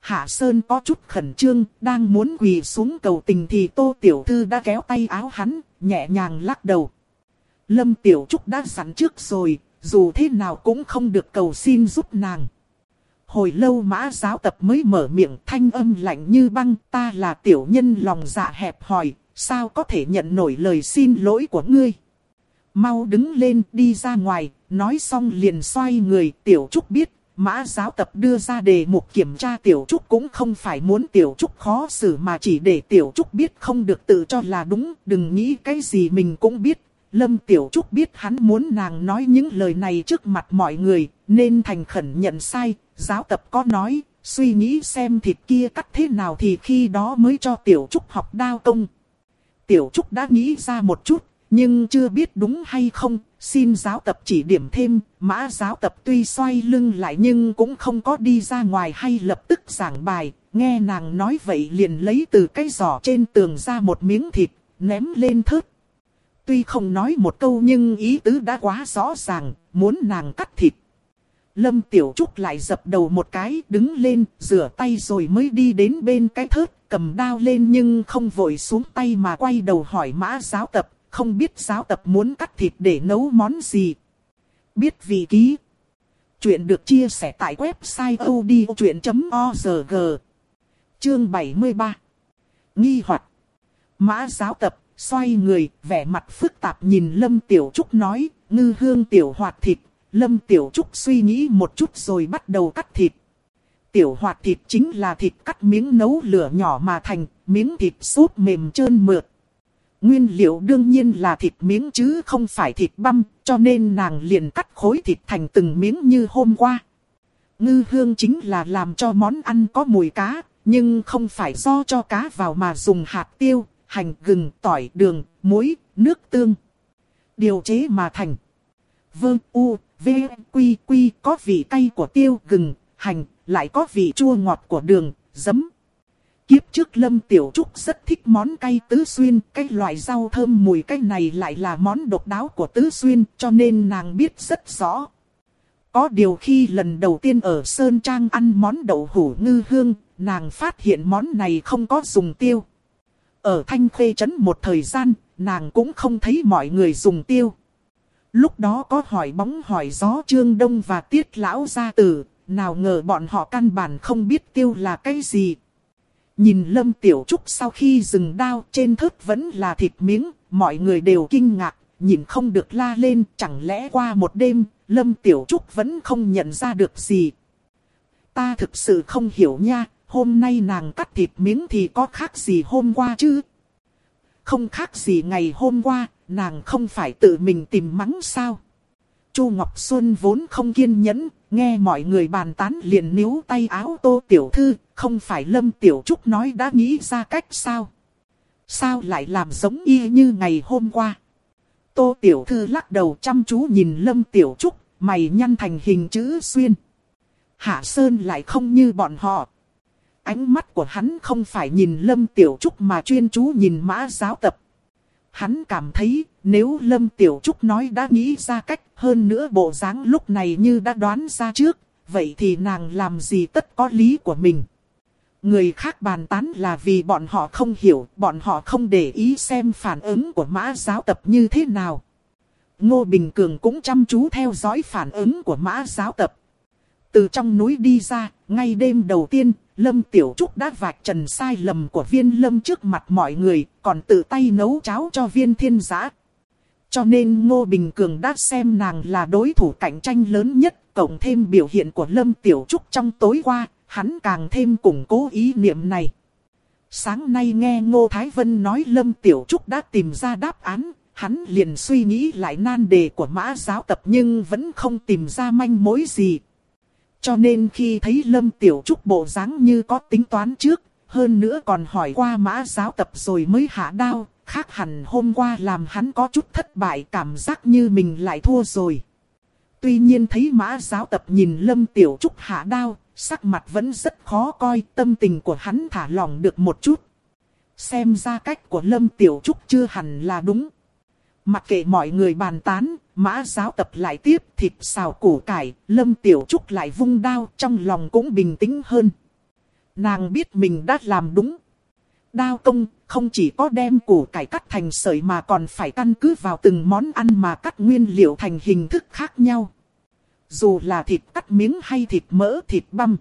Hạ Sơn có chút khẩn trương, đang muốn quỳ xuống cầu tình thì Tô Tiểu Thư đã kéo tay áo hắn, nhẹ nhàng lắc đầu. Lâm Tiểu Trúc đã sẵn trước rồi, dù thế nào cũng không được cầu xin giúp nàng. Hồi lâu mã giáo tập mới mở miệng thanh âm lạnh như băng, ta là tiểu nhân lòng dạ hẹp hòi, sao có thể nhận nổi lời xin lỗi của ngươi. Mau đứng lên đi ra ngoài, nói xong liền xoay người, tiểu trúc biết, mã giáo tập đưa ra đề mục kiểm tra tiểu trúc cũng không phải muốn tiểu trúc khó xử mà chỉ để tiểu trúc biết không được tự cho là đúng, đừng nghĩ cái gì mình cũng biết. Lâm Tiểu Trúc biết hắn muốn nàng nói những lời này trước mặt mọi người, nên thành khẩn nhận sai, giáo tập có nói, suy nghĩ xem thịt kia cắt thế nào thì khi đó mới cho Tiểu Trúc học đao công. Tiểu Trúc đã nghĩ ra một chút, nhưng chưa biết đúng hay không, xin giáo tập chỉ điểm thêm, mã giáo tập tuy xoay lưng lại nhưng cũng không có đi ra ngoài hay lập tức giảng bài, nghe nàng nói vậy liền lấy từ cái giỏ trên tường ra một miếng thịt, ném lên thớt. Tuy không nói một câu nhưng ý tứ đã quá rõ ràng, muốn nàng cắt thịt. Lâm Tiểu Trúc lại dập đầu một cái, đứng lên, rửa tay rồi mới đi đến bên cái thớt, cầm đao lên nhưng không vội xuống tay mà quay đầu hỏi mã giáo tập, không biết giáo tập muốn cắt thịt để nấu món gì. Biết vị ký. Chuyện được chia sẻ tại website odchuyện.org. Chương 73. Nghi hoặc Mã giáo tập, xoay người, vẻ mặt phức tạp nhìn Lâm Tiểu Trúc nói, ngư hương tiểu hoạt thịt, Lâm Tiểu Trúc suy nghĩ một chút rồi bắt đầu cắt thịt. Tiểu hoạt thịt chính là thịt cắt miếng nấu lửa nhỏ mà thành, miếng thịt súp mềm trơn mượt. Nguyên liệu đương nhiên là thịt miếng chứ không phải thịt băm, cho nên nàng liền cắt khối thịt thành từng miếng như hôm qua. Ngư hương chính là làm cho món ăn có mùi cá, nhưng không phải do cho cá vào mà dùng hạt tiêu, hành, gừng, tỏi, đường, muối, nước tương. Điều chế mà thành. Vương U, V, Quy, Quy có vị cay của tiêu, gừng, hành, lại có vị chua ngọt của đường, giấm. Kiếp trước Lâm Tiểu Trúc rất thích món cay tứ xuyên, cái loại rau thơm mùi cay này lại là món độc đáo của tứ xuyên, cho nên nàng biết rất rõ. Có điều khi lần đầu tiên ở Sơn Trang ăn món đậu hủ ngư hương, nàng phát hiện món này không có dùng tiêu. Ở Thanh Khê Trấn một thời gian, nàng cũng không thấy mọi người dùng tiêu. Lúc đó có hỏi bóng hỏi gió Trương Đông và Tiết Lão gia tử, nào ngờ bọn họ căn bản không biết tiêu là cái gì. Nhìn Lâm Tiểu Trúc sau khi dừng đao trên thớt vẫn là thịt miếng, mọi người đều kinh ngạc, nhìn không được la lên, chẳng lẽ qua một đêm, Lâm Tiểu Trúc vẫn không nhận ra được gì. Ta thực sự không hiểu nha, hôm nay nàng cắt thịt miếng thì có khác gì hôm qua chứ? Không khác gì ngày hôm qua, nàng không phải tự mình tìm mắng sao? Chu Ngọc Xuân vốn không kiên nhẫn, nghe mọi người bàn tán liền níu tay áo tô tiểu thư, không phải Lâm Tiểu Trúc nói đã nghĩ ra cách sao? Sao lại làm giống y như ngày hôm qua? Tô Tiểu Thư lắc đầu chăm chú nhìn Lâm Tiểu Trúc, mày nhăn thành hình chữ xuyên. Hạ Sơn lại không như bọn họ. Ánh mắt của hắn không phải nhìn Lâm Tiểu Trúc mà chuyên chú nhìn mã giáo tập. Hắn cảm thấy nếu Lâm Tiểu Trúc nói đã nghĩ ra cách hơn nữa bộ dáng lúc này như đã đoán ra trước, vậy thì nàng làm gì tất có lý của mình. Người khác bàn tán là vì bọn họ không hiểu, bọn họ không để ý xem phản ứng của mã giáo tập như thế nào. Ngô Bình Cường cũng chăm chú theo dõi phản ứng của mã giáo tập. Từ trong núi đi ra, ngay đêm đầu tiên, Lâm Tiểu Trúc đã vạch trần sai lầm của viên Lâm trước mặt mọi người, còn tự tay nấu cháo cho viên thiên giã. Cho nên Ngô Bình Cường đã xem nàng là đối thủ cạnh tranh lớn nhất, cộng thêm biểu hiện của Lâm Tiểu Trúc trong tối qua, hắn càng thêm củng cố ý niệm này. Sáng nay nghe Ngô Thái Vân nói Lâm Tiểu Trúc đã tìm ra đáp án, hắn liền suy nghĩ lại nan đề của mã giáo tập nhưng vẫn không tìm ra manh mối gì. Cho nên khi thấy Lâm Tiểu Trúc bộ dáng như có tính toán trước, hơn nữa còn hỏi qua mã giáo tập rồi mới hạ đao, khác hẳn hôm qua làm hắn có chút thất bại cảm giác như mình lại thua rồi. Tuy nhiên thấy mã giáo tập nhìn Lâm Tiểu Trúc hạ đao, sắc mặt vẫn rất khó coi, tâm tình của hắn thả lỏng được một chút. Xem ra cách của Lâm Tiểu Trúc chưa hẳn là đúng. Mặc kệ mọi người bàn tán, mã giáo tập lại tiếp thịt xào củ cải, Lâm Tiểu Trúc lại vung đao, trong lòng cũng bình tĩnh hơn. Nàng biết mình đã làm đúng. Đao công không chỉ có đem củ cải cắt thành sợi mà còn phải căn cứ vào từng món ăn mà cắt nguyên liệu thành hình thức khác nhau. Dù là thịt cắt miếng hay thịt mỡ thịt băm.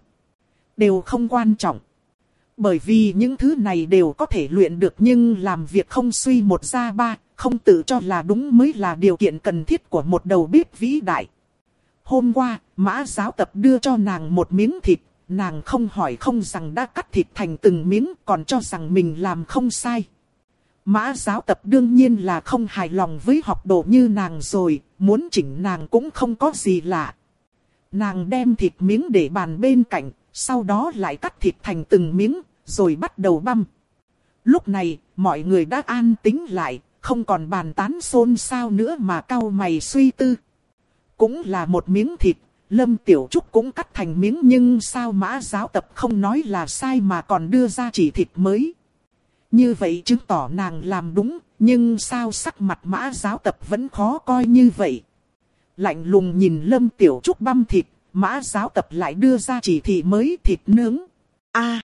Đều không quan trọng. Bởi vì những thứ này đều có thể luyện được nhưng làm việc không suy một ra ba, không tự cho là đúng mới là điều kiện cần thiết của một đầu bếp vĩ đại. Hôm qua, mã giáo tập đưa cho nàng một miếng thịt, nàng không hỏi không rằng đã cắt thịt thành từng miếng còn cho rằng mình làm không sai. Mã giáo tập đương nhiên là không hài lòng với học đồ như nàng rồi, muốn chỉnh nàng cũng không có gì lạ. Nàng đem thịt miếng để bàn bên cạnh, sau đó lại cắt thịt thành từng miếng, rồi bắt đầu băm. Lúc này, mọi người đã an tính lại, không còn bàn tán xôn xao nữa mà cau mày suy tư. Cũng là một miếng thịt, Lâm Tiểu Trúc cũng cắt thành miếng nhưng sao mã giáo tập không nói là sai mà còn đưa ra chỉ thịt mới. Như vậy chứng tỏ nàng làm đúng, nhưng sao sắc mặt mã giáo tập vẫn khó coi như vậy. Lạnh lùng nhìn Lâm Tiểu Trúc băm thịt, mã giáo tập lại đưa ra chỉ thị mới thịt nướng. a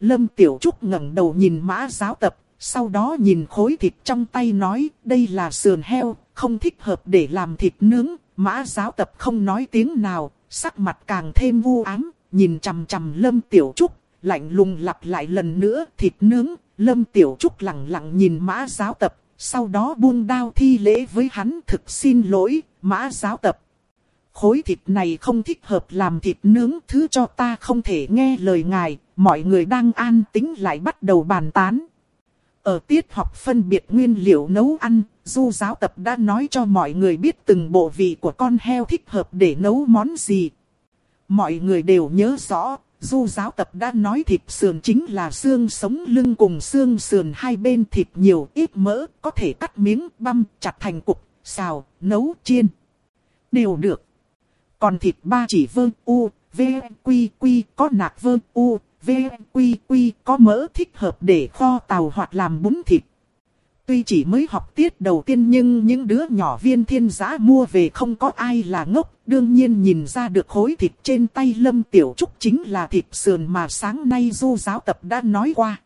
Lâm Tiểu Trúc ngẩng đầu nhìn mã giáo tập, sau đó nhìn khối thịt trong tay nói đây là sườn heo, không thích hợp để làm thịt nướng. Mã giáo tập không nói tiếng nào, sắc mặt càng thêm vu ám, nhìn chằm chằm Lâm Tiểu Trúc, lạnh lùng lặp lại lần nữa thịt nướng. Lâm Tiểu Trúc lặng lặng nhìn mã giáo tập, sau đó buông đao thi lễ với hắn thực xin lỗi, mã giáo tập. Khối thịt này không thích hợp làm thịt nướng, thứ cho ta không thể nghe lời ngài, mọi người đang an tính lại bắt đầu bàn tán. Ở tiết học phân biệt nguyên liệu nấu ăn, du giáo tập đã nói cho mọi người biết từng bộ vị của con heo thích hợp để nấu món gì. Mọi người đều nhớ rõ, du giáo tập đã nói thịt sườn chính là xương sống lưng cùng xương sườn hai bên thịt nhiều ít mỡ, có thể cắt miếng băm chặt thành cục, xào, nấu, chiên. Đều được. Còn thịt ba chỉ vương u, v, quy quy có nạc vương u, v, quy quy có mỡ thích hợp để kho tàu hoặc làm bún thịt. Tuy chỉ mới học tiết đầu tiên nhưng những đứa nhỏ viên thiên giá mua về không có ai là ngốc. Đương nhiên nhìn ra được khối thịt trên tay Lâm Tiểu Trúc chính là thịt sườn mà sáng nay du giáo tập đã nói qua.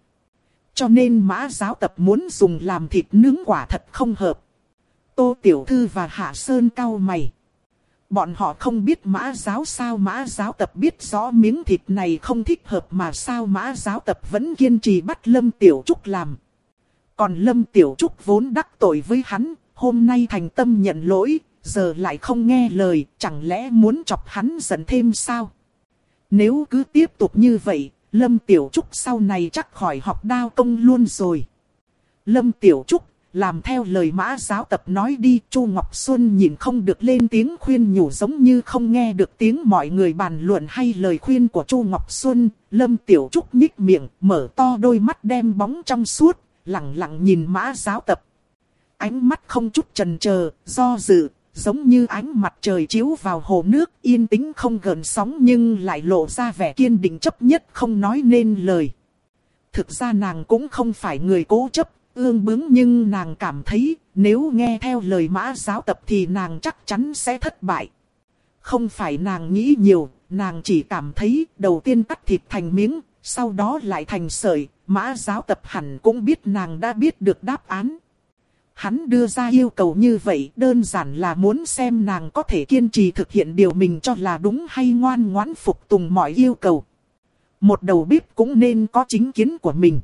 Cho nên mã giáo tập muốn dùng làm thịt nướng quả thật không hợp. Tô Tiểu Thư và Hạ Sơn cao mày. Bọn họ không biết mã giáo sao mã giáo tập biết rõ miếng thịt này không thích hợp mà sao mã giáo tập vẫn kiên trì bắt Lâm Tiểu Trúc làm. Còn Lâm Tiểu Trúc vốn đắc tội với hắn, hôm nay thành tâm nhận lỗi, giờ lại không nghe lời, chẳng lẽ muốn chọc hắn giận thêm sao? Nếu cứ tiếp tục như vậy, Lâm Tiểu Trúc sau này chắc khỏi học đao công luôn rồi. Lâm Tiểu Trúc làm theo lời mã giáo tập nói đi, Chu Ngọc Xuân nhìn không được lên tiếng khuyên nhủ giống như không nghe được tiếng mọi người bàn luận hay lời khuyên của Chu Ngọc Xuân. Lâm Tiểu Trúc nhích miệng, mở to đôi mắt đem bóng trong suốt, lặng lặng nhìn mã giáo tập. ánh mắt không chút trần chờ, do dự, giống như ánh mặt trời chiếu vào hồ nước yên tĩnh không gần sóng nhưng lại lộ ra vẻ kiên định chấp nhất không nói nên lời. Thực ra nàng cũng không phải người cố chấp, ương bướng nhưng nàng cảm thấy nếu nghe theo lời mã giáo tập thì nàng chắc chắn sẽ thất bại. Không phải nàng nghĩ nhiều, nàng chỉ cảm thấy đầu tiên cắt thịt thành miếng, sau đó lại thành sợi, mã giáo tập hẳn cũng biết nàng đã biết được đáp án. Hắn đưa ra yêu cầu như vậy đơn giản là muốn xem nàng có thể kiên trì thực hiện điều mình cho là đúng hay ngoan ngoãn phục tùng mọi yêu cầu. Một đầu bếp cũng nên có chính kiến của mình.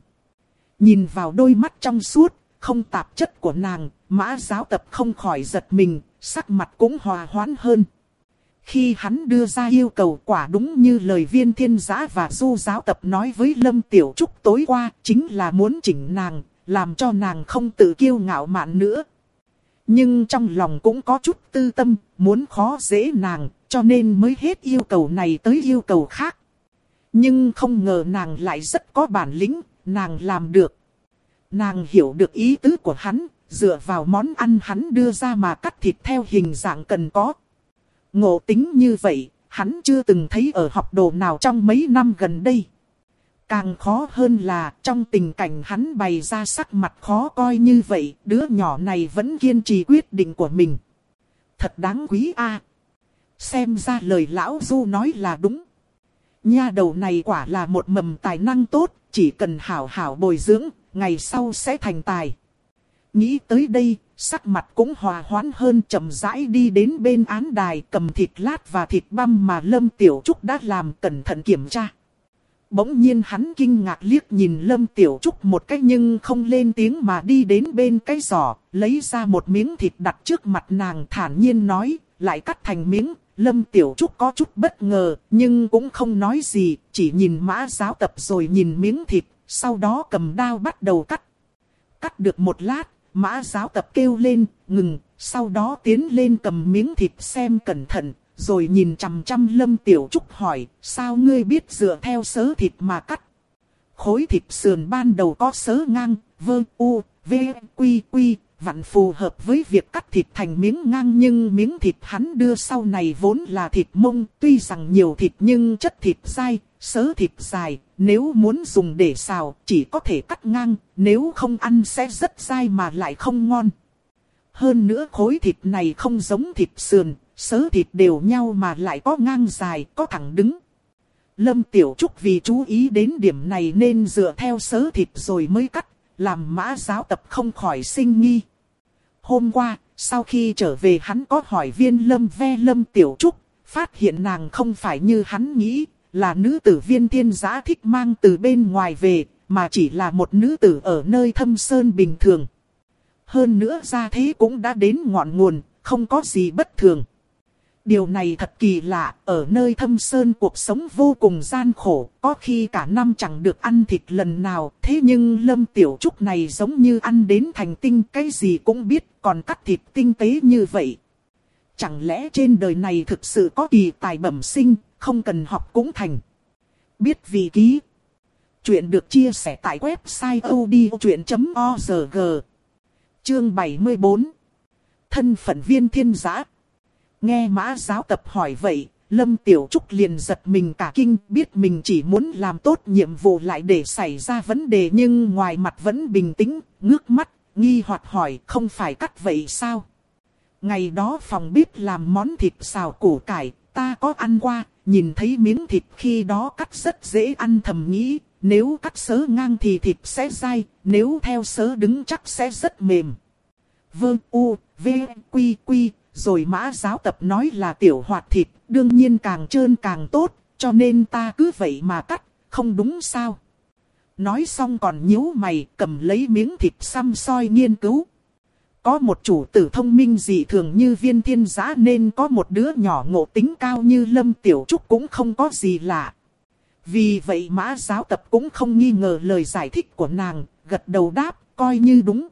Nhìn vào đôi mắt trong suốt, không tạp chất của nàng, mã giáo tập không khỏi giật mình, sắc mặt cũng hòa hoãn hơn. Khi hắn đưa ra yêu cầu quả đúng như lời viên thiên giã và du giáo tập nói với Lâm Tiểu Trúc tối qua, chính là muốn chỉnh nàng, làm cho nàng không tự kiêu ngạo mạn nữa. Nhưng trong lòng cũng có chút tư tâm, muốn khó dễ nàng, cho nên mới hết yêu cầu này tới yêu cầu khác. Nhưng không ngờ nàng lại rất có bản lĩnh, nàng làm được. Nàng hiểu được ý tứ của hắn, dựa vào món ăn hắn đưa ra mà cắt thịt theo hình dạng cần có. Ngộ tính như vậy, hắn chưa từng thấy ở học đồ nào trong mấy năm gần đây. Càng khó hơn là trong tình cảnh hắn bày ra sắc mặt khó coi như vậy, đứa nhỏ này vẫn kiên trì quyết định của mình. Thật đáng quý a. Xem ra lời lão Du nói là đúng. Nha đầu này quả là một mầm tài năng tốt, chỉ cần hảo hảo bồi dưỡng, ngày sau sẽ thành tài. Nghĩ tới đây, sắc mặt cũng hòa hoãn hơn chậm rãi đi đến bên án đài cầm thịt lát và thịt băm mà Lâm Tiểu Trúc đã làm cẩn thận kiểm tra. Bỗng nhiên hắn kinh ngạc liếc nhìn Lâm Tiểu Trúc một cách nhưng không lên tiếng mà đi đến bên cái giỏ, lấy ra một miếng thịt đặt trước mặt nàng thản nhiên nói, lại cắt thành miếng. Lâm Tiểu Trúc có chút bất ngờ, nhưng cũng không nói gì, chỉ nhìn mã giáo tập rồi nhìn miếng thịt, sau đó cầm đao bắt đầu cắt. Cắt được một lát, mã giáo tập kêu lên, ngừng, sau đó tiến lên cầm miếng thịt xem cẩn thận, rồi nhìn chằm chằm Lâm Tiểu Trúc hỏi, sao ngươi biết dựa theo sớ thịt mà cắt? Khối thịt sườn ban đầu có sớ ngang, vơ, u, v, quy, quy, vặn phù hợp với việc cắt thịt thành miếng ngang nhưng miếng thịt hắn đưa sau này vốn là thịt mông, tuy rằng nhiều thịt nhưng chất thịt dai, sớ thịt dài, nếu muốn dùng để xào chỉ có thể cắt ngang, nếu không ăn sẽ rất dai mà lại không ngon. Hơn nữa khối thịt này không giống thịt sườn, sớ thịt đều nhau mà lại có ngang dài, có thẳng đứng. Lâm Tiểu Trúc vì chú ý đến điểm này nên dựa theo sớ thịt rồi mới cắt, làm mã giáo tập không khỏi sinh nghi. Hôm qua, sau khi trở về hắn có hỏi viên lâm ve lâm Tiểu Trúc, phát hiện nàng không phải như hắn nghĩ, là nữ tử viên thiên giã thích mang từ bên ngoài về, mà chỉ là một nữ tử ở nơi thâm sơn bình thường. Hơn nữa ra thế cũng đã đến ngọn nguồn, không có gì bất thường. Điều này thật kỳ lạ, ở nơi thâm sơn cuộc sống vô cùng gian khổ, có khi cả năm chẳng được ăn thịt lần nào, thế nhưng lâm tiểu trúc này giống như ăn đến thành tinh cái gì cũng biết, còn cắt thịt tinh tế như vậy. Chẳng lẽ trên đời này thực sự có kỳ tài bẩm sinh, không cần học cũng thành. Biết vì ký. Chuyện được chia sẻ tại website odchuyện.org. Chương 74. Thân phận viên thiên giã. Nghe mã giáo tập hỏi vậy, Lâm Tiểu Trúc liền giật mình cả kinh biết mình chỉ muốn làm tốt nhiệm vụ lại để xảy ra vấn đề nhưng ngoài mặt vẫn bình tĩnh, ngước mắt, nghi hoặc hỏi không phải cắt vậy sao? Ngày đó phòng bếp làm món thịt xào củ cải, ta có ăn qua, nhìn thấy miếng thịt khi đó cắt rất dễ ăn thầm nghĩ, nếu cắt sớ ngang thì thịt sẽ dai, nếu theo sớ đứng chắc sẽ rất mềm. vương u, v, quy quy, rồi mã giáo tập nói là tiểu hoạt thịt, đương nhiên càng trơn càng tốt, cho nên ta cứ vậy mà cắt, không đúng sao. Nói xong còn nhíu mày cầm lấy miếng thịt xăm soi nghiên cứu. Có một chủ tử thông minh dị thường như viên thiên giã nên có một đứa nhỏ ngộ tính cao như Lâm Tiểu Trúc cũng không có gì lạ. Vì vậy mã giáo tập cũng không nghi ngờ lời giải thích của nàng, gật đầu đáp, coi như đúng.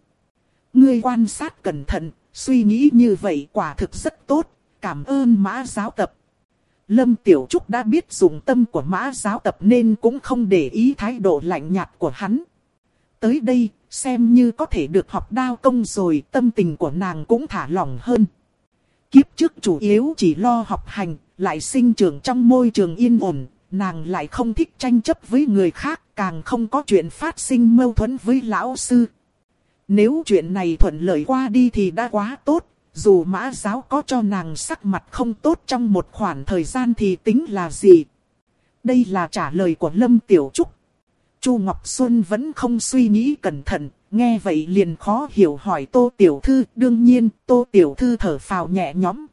Ngươi quan sát cẩn thận, suy nghĩ như vậy quả thực rất tốt, cảm ơn mã giáo tập. Lâm Tiểu Trúc đã biết dùng tâm của mã giáo tập nên cũng không để ý thái độ lạnh nhạt của hắn. Tới đây, xem như có thể được học đao công rồi, tâm tình của nàng cũng thả lỏng hơn. Kiếp trước chủ yếu chỉ lo học hành, lại sinh trưởng trong môi trường yên ổn, nàng lại không thích tranh chấp với người khác, càng không có chuyện phát sinh mâu thuẫn với lão sư. Nếu chuyện này thuận lợi qua đi thì đã quá tốt, dù mã giáo có cho nàng sắc mặt không tốt trong một khoảng thời gian thì tính là gì. Đây là trả lời của Lâm Tiểu Trúc. Chu Ngọc Xuân vẫn không suy nghĩ cẩn thận, nghe vậy liền khó hiểu hỏi Tô Tiểu Thư. Đương nhiên, Tô Tiểu Thư thở phào nhẹ nhõm.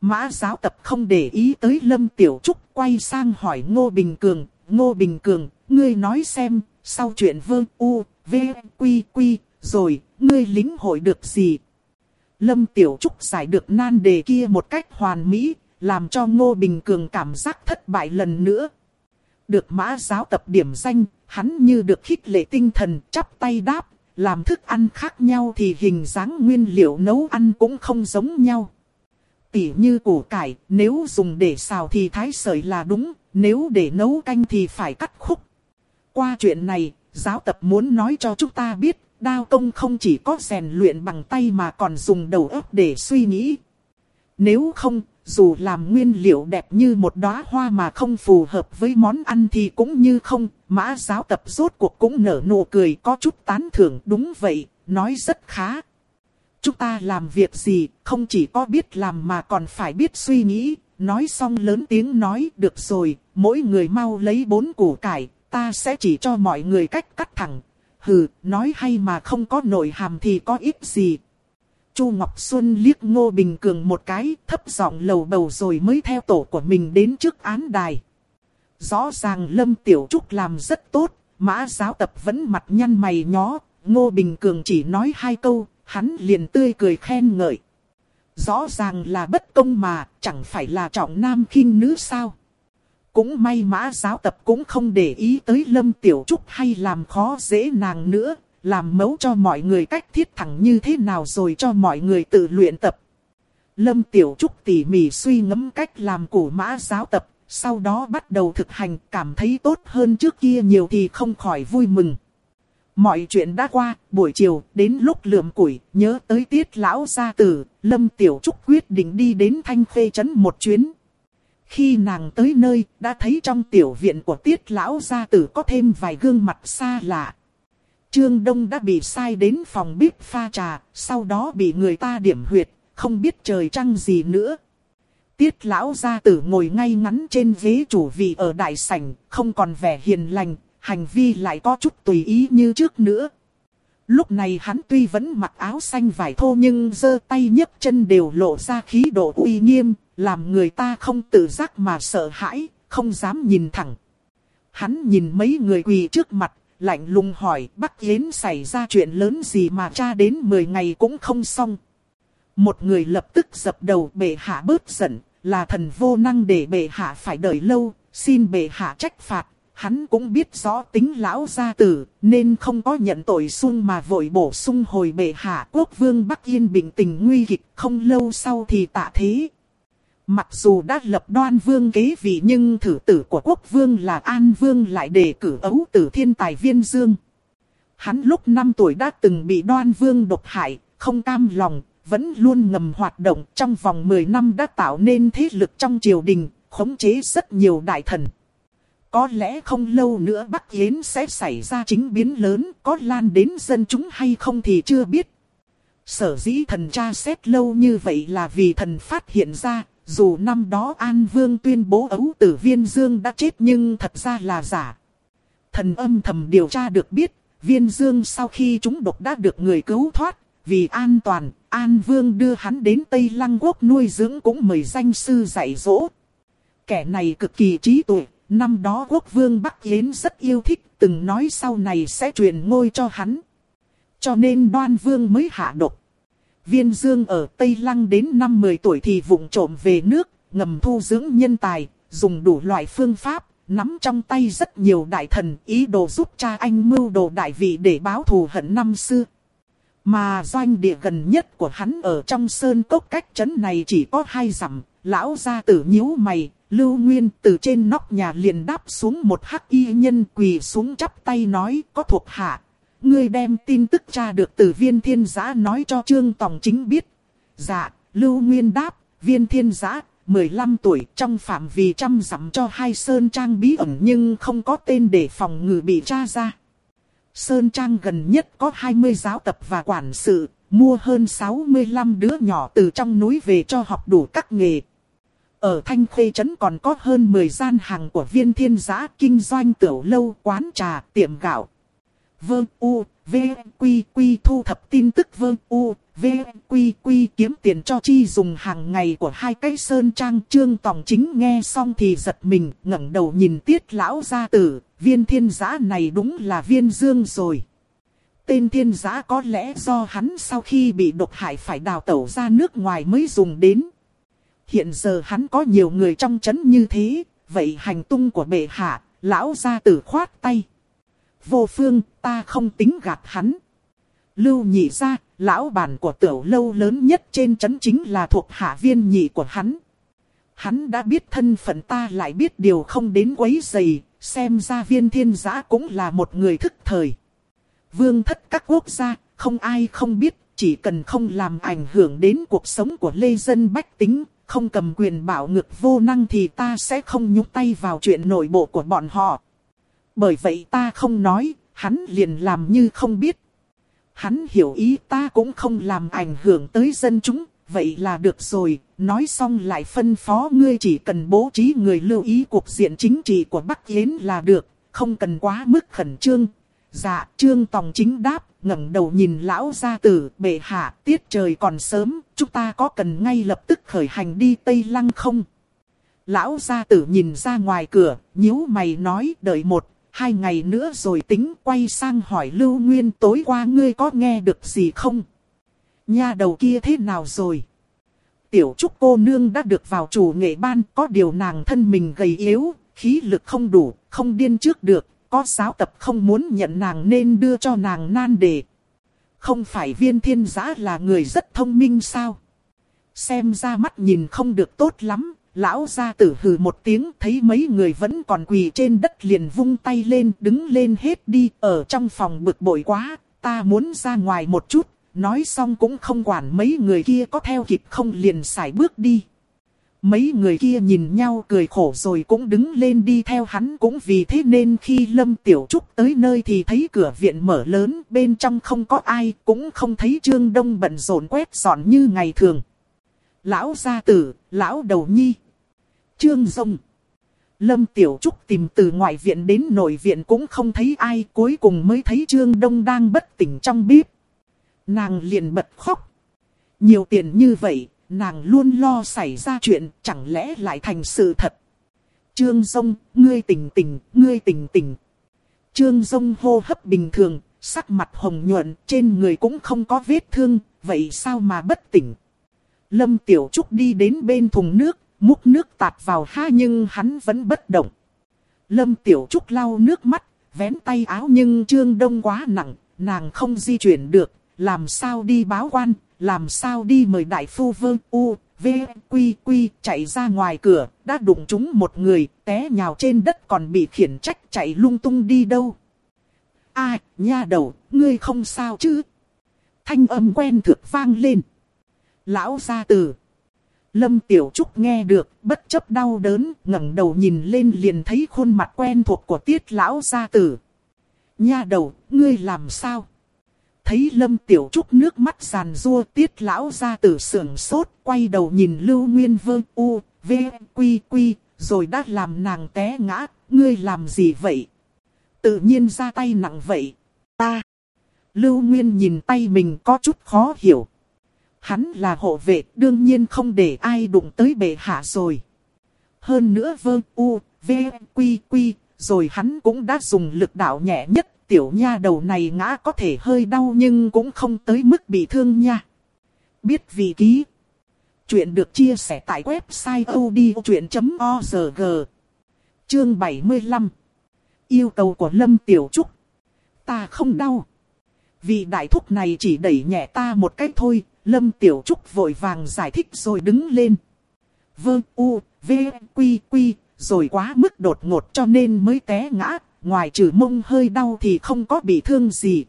Mã giáo tập không để ý tới Lâm Tiểu Trúc, quay sang hỏi Ngô Bình Cường. Ngô Bình Cường, ngươi nói xem, sau chuyện vương u, v, quy, quy, rồi, ngươi lính hội được gì? Lâm Tiểu Trúc giải được nan đề kia một cách hoàn mỹ, làm cho Ngô Bình Cường cảm giác thất bại lần nữa. Được mã giáo tập điểm danh, hắn như được khích lệ tinh thần, chắp tay đáp, làm thức ăn khác nhau thì hình dáng nguyên liệu nấu ăn cũng không giống nhau. Tỉ như củ cải, nếu dùng để xào thì thái sợi là đúng, nếu để nấu canh thì phải cắt khúc. Qua chuyện này, giáo tập muốn nói cho chúng ta biết, đao công không chỉ có rèn luyện bằng tay mà còn dùng đầu óc để suy nghĩ. Nếu không, dù làm nguyên liệu đẹp như một đóa hoa mà không phù hợp với món ăn thì cũng như không, mã giáo tập rốt cuộc cũng nở nụ cười có chút tán thưởng đúng vậy, nói rất khá. Chúng ta làm việc gì, không chỉ có biết làm mà còn phải biết suy nghĩ, nói xong lớn tiếng nói được rồi, mỗi người mau lấy bốn củ cải, ta sẽ chỉ cho mọi người cách cắt thẳng. Hừ, nói hay mà không có nội hàm thì có ít gì, Chu Ngọc Xuân liếc Ngô Bình Cường một cái, thấp giọng lầu bầu rồi mới theo tổ của mình đến trước án đài. Rõ ràng Lâm Tiểu Trúc làm rất tốt, mã giáo tập vẫn mặt nhăn mày nhó, Ngô Bình Cường chỉ nói hai câu, hắn liền tươi cười khen ngợi. Rõ ràng là bất công mà, chẳng phải là trọng nam khinh nữ sao. Cũng may mã giáo tập cũng không để ý tới Lâm Tiểu Trúc hay làm khó dễ nàng nữa, làm mẫu cho mọi người cách thiết thẳng như thế nào rồi cho mọi người tự luyện tập. Lâm Tiểu Trúc tỉ mỉ suy ngẫm cách làm của mã giáo tập, sau đó bắt đầu thực hành cảm thấy tốt hơn trước kia nhiều thì không khỏi vui mừng. Mọi chuyện đã qua, buổi chiều, đến lúc lượm củi, nhớ tới tiết lão gia tử, Lâm Tiểu Trúc quyết định đi đến Thanh Khê Trấn một chuyến. Khi nàng tới nơi, đã thấy trong tiểu viện của tiết lão gia tử có thêm vài gương mặt xa lạ. Trương Đông đã bị sai đến phòng bếp pha trà, sau đó bị người ta điểm huyệt, không biết trời trăng gì nữa. Tiết lão gia tử ngồi ngay ngắn trên ghế chủ vị ở đại sảnh, không còn vẻ hiền lành, hành vi lại có chút tùy ý như trước nữa. Lúc này hắn tuy vẫn mặc áo xanh vải thô nhưng giơ tay nhấc chân đều lộ ra khí độ uy nghiêm, làm người ta không tự giác mà sợ hãi, không dám nhìn thẳng. Hắn nhìn mấy người quỳ trước mặt, lạnh lùng hỏi Bắc Yến xảy ra chuyện lớn gì mà cha đến 10 ngày cũng không xong. Một người lập tức dập đầu bệ hạ bớt giận, là thần vô năng để bệ hạ phải đợi lâu, xin bệ hạ trách phạt. Hắn cũng biết rõ tính lão gia tử, nên không có nhận tội sung mà vội bổ sung hồi bệ hạ quốc vương Bắc Yên bình tình nguy kịch không lâu sau thì tạ thế. Mặc dù đã lập đoan vương kế vị nhưng thử tử của quốc vương là An Vương lại đề cử ấu tử thiên tài viên dương. Hắn lúc 5 tuổi đã từng bị đoan vương độc hại, không cam lòng, vẫn luôn ngầm hoạt động trong vòng 10 năm đã tạo nên thế lực trong triều đình, khống chế rất nhiều đại thần. Có lẽ không lâu nữa Bắc Yến sẽ xảy ra chính biến lớn, có lan đến dân chúng hay không thì chưa biết. Sở dĩ thần tra xét lâu như vậy là vì thần phát hiện ra, dù năm đó An Vương tuyên bố ấu tử viên dương đã chết nhưng thật ra là giả. Thần âm thầm điều tra được biết, viên dương sau khi chúng độc đã được người cứu thoát, vì an toàn, An Vương đưa hắn đến Tây Lăng Quốc nuôi dưỡng cũng mời danh sư dạy dỗ. Kẻ này cực kỳ trí tuệ, năm đó quốc vương Bắc Yến rất yêu thích, từng nói sau này sẽ truyền ngôi cho hắn. Cho nên đoan vương mới hạ độc. Viên Dương ở Tây Lăng đến năm 10 tuổi thì vụng trộm về nước, ngầm thu dưỡng nhân tài, dùng đủ loại phương pháp, nắm trong tay rất nhiều đại thần, ý đồ giúp cha anh mưu đồ đại vị để báo thù hận năm xưa. Mà doanh địa gần nhất của hắn ở trong sơn cốc cách trấn này chỉ có hai dặm, lão gia tử nhíu mày, lưu nguyên từ trên nóc nhà liền đáp xuống một hắc y nhân quỳ xuống chắp tay nói có thuộc hạ, ngươi đem tin tức tra được từ viên thiên giã nói cho Trương Tòng Chính biết. Dạ, Lưu Nguyên đáp, viên thiên giã, 15 tuổi trong phạm vi trăm dặm cho hai Sơn Trang bí ẩn nhưng không có tên để phòng ngự bị tra ra. Sơn Trang gần nhất có 20 giáo tập và quản sự, mua hơn 65 đứa nhỏ từ trong núi về cho học đủ các nghề. Ở Thanh Khê Trấn còn có hơn 10 gian hàng của viên thiên giã kinh doanh tiểu lâu, quán trà, tiệm gạo. Vương U, V, Quy, Quy thu thập tin tức Vương U, V, Quy, Quy kiếm tiền cho chi dùng hàng ngày của hai cái sơn trang. Trương Tòng Chính nghe xong thì giật mình, ngẩng đầu nhìn tiết lão gia tử, viên thiên giã này đúng là viên dương rồi. Tên thiên giã có lẽ do hắn sau khi bị độc hại phải đào tẩu ra nước ngoài mới dùng đến. Hiện giờ hắn có nhiều người trong chấn như thế, vậy hành tung của bệ hạ, lão gia tử khoát tay. Vô phương, ta không tính gạt hắn. Lưu nhị ra, lão bản của tiểu lâu lớn nhất trên chấn chính là thuộc hạ viên nhị của hắn. Hắn đã biết thân phận ta lại biết điều không đến quấy giày, xem ra viên thiên giã cũng là một người thức thời. Vương thất các quốc gia, không ai không biết, chỉ cần không làm ảnh hưởng đến cuộc sống của lê dân bách tính, không cầm quyền bảo ngược vô năng thì ta sẽ không nhúc tay vào chuyện nội bộ của bọn họ. Bởi vậy ta không nói, hắn liền làm như không biết. Hắn hiểu ý ta cũng không làm ảnh hưởng tới dân chúng, vậy là được rồi, nói xong lại phân phó ngươi chỉ cần bố trí người lưu ý cuộc diện chính trị của Bắc Yến là được, không cần quá mức khẩn trương. Dạ, Trương Tòng chính đáp, ngẩng đầu nhìn lão gia tử, bệ hạ, tiết trời còn sớm, chúng ta có cần ngay lập tức khởi hành đi Tây Lăng không? Lão gia tử nhìn ra ngoài cửa, nhíu mày nói, đợi một, hai ngày nữa rồi tính quay sang hỏi Lưu Nguyên tối qua ngươi có nghe được gì không? Nha đầu kia thế nào rồi? Tiểu trúc cô nương đã được vào chủ nghệ ban, có điều nàng thân mình gầy yếu, khí lực không đủ, không điên trước được, có giáo tập không muốn nhận nàng nên đưa cho nàng nan đề. Không phải viên thiên giã là người rất thông minh sao? Xem ra mắt nhìn không được tốt lắm, lão gia tử hừ một tiếng thấy mấy người vẫn còn quỳ trên đất liền vung tay lên đứng lên hết đi ở trong phòng bực bội quá, ta muốn ra ngoài một chút, nói xong cũng không quản mấy người kia có theo kịp không liền xài bước đi. Mấy người kia nhìn nhau cười khổ rồi cũng đứng lên đi theo hắn cũng vì thế nên khi Lâm Tiểu Trúc tới nơi thì thấy cửa viện mở lớn bên trong không có ai cũng không thấy Trương Đông bận rộn quét dọn như ngày thường. Lão gia tử, lão đầu nhi. Trương Dông. Lâm Tiểu Trúc tìm từ ngoại viện đến nội viện cũng không thấy ai cuối cùng mới thấy Trương Đông đang bất tỉnh trong bếp. Nàng liền bật khóc. Nhiều tiền như vậy, nàng luôn lo xảy ra chuyện, chẳng lẽ lại thành sự thật. Trương Dông, ngươi tỉnh tỉnh, ngươi tỉnh tỉnh. Trương Dông hô hấp bình thường, sắc mặt hồng nhuận, trên người cũng không có vết thương, vậy sao mà bất tỉnh. Lâm Tiểu Trúc đi đến bên thùng nước, múc nước tạt vào ha nhưng hắn vẫn bất động. Lâm Tiểu Trúc lau nước mắt, vén tay áo nhưng Trương Đông quá nặng, nàng không di chuyển được, làm sao đi báo quan, làm sao đi mời đại phu vương u, v, quy quy chạy ra ngoài cửa, đã đụng trúng một người, té nhào trên đất còn bị khiển trách chạy lung tung đi đâu. A, nha đầu, ngươi không sao chứ? Thanh âm quen thuộc vang lên. Lão gia tử. Lâm Tiểu Trúc nghe được, bất chấp đau đớn, ngẩng đầu nhìn lên liền thấy khuôn mặt quen thuộc của tiết lão gia tử. Nha đầu, ngươi làm sao? Thấy Lâm Tiểu Trúc nước mắt giàn rua tiết lão gia tử sưởng sốt, quay đầu nhìn Lưu Nguyên Vương U, V, Quy, Quy, rồi đã làm nàng té ngã, ngươi làm gì vậy? Tự nhiên ra tay nặng vậy, ta. Lưu Nguyên nhìn tay mình có chút khó hiểu. Hắn là hộ vệ, đương nhiên không để ai đụng tới bệ hạ rồi. Hơn nữa vơ u, v, quy quy, rồi hắn cũng đã dùng lực đạo nhẹ nhất. Tiểu nha đầu này ngã có thể hơi đau nhưng cũng không tới mức bị thương nha. Biết vị ký. Chuyện được chia sẻ tại website odchuyện.org. Chương 75. Yêu cầu của Lâm Tiểu Trúc. Ta không đau. vì đại thúc này chỉ đẩy nhẹ ta một cách thôi, Lâm Tiểu Trúc vội vàng giải thích rồi đứng lên. Vương u, v, quy quy, rồi quá mức đột ngột cho nên mới té ngã, ngoài trừ mông hơi đau thì không có bị thương gì.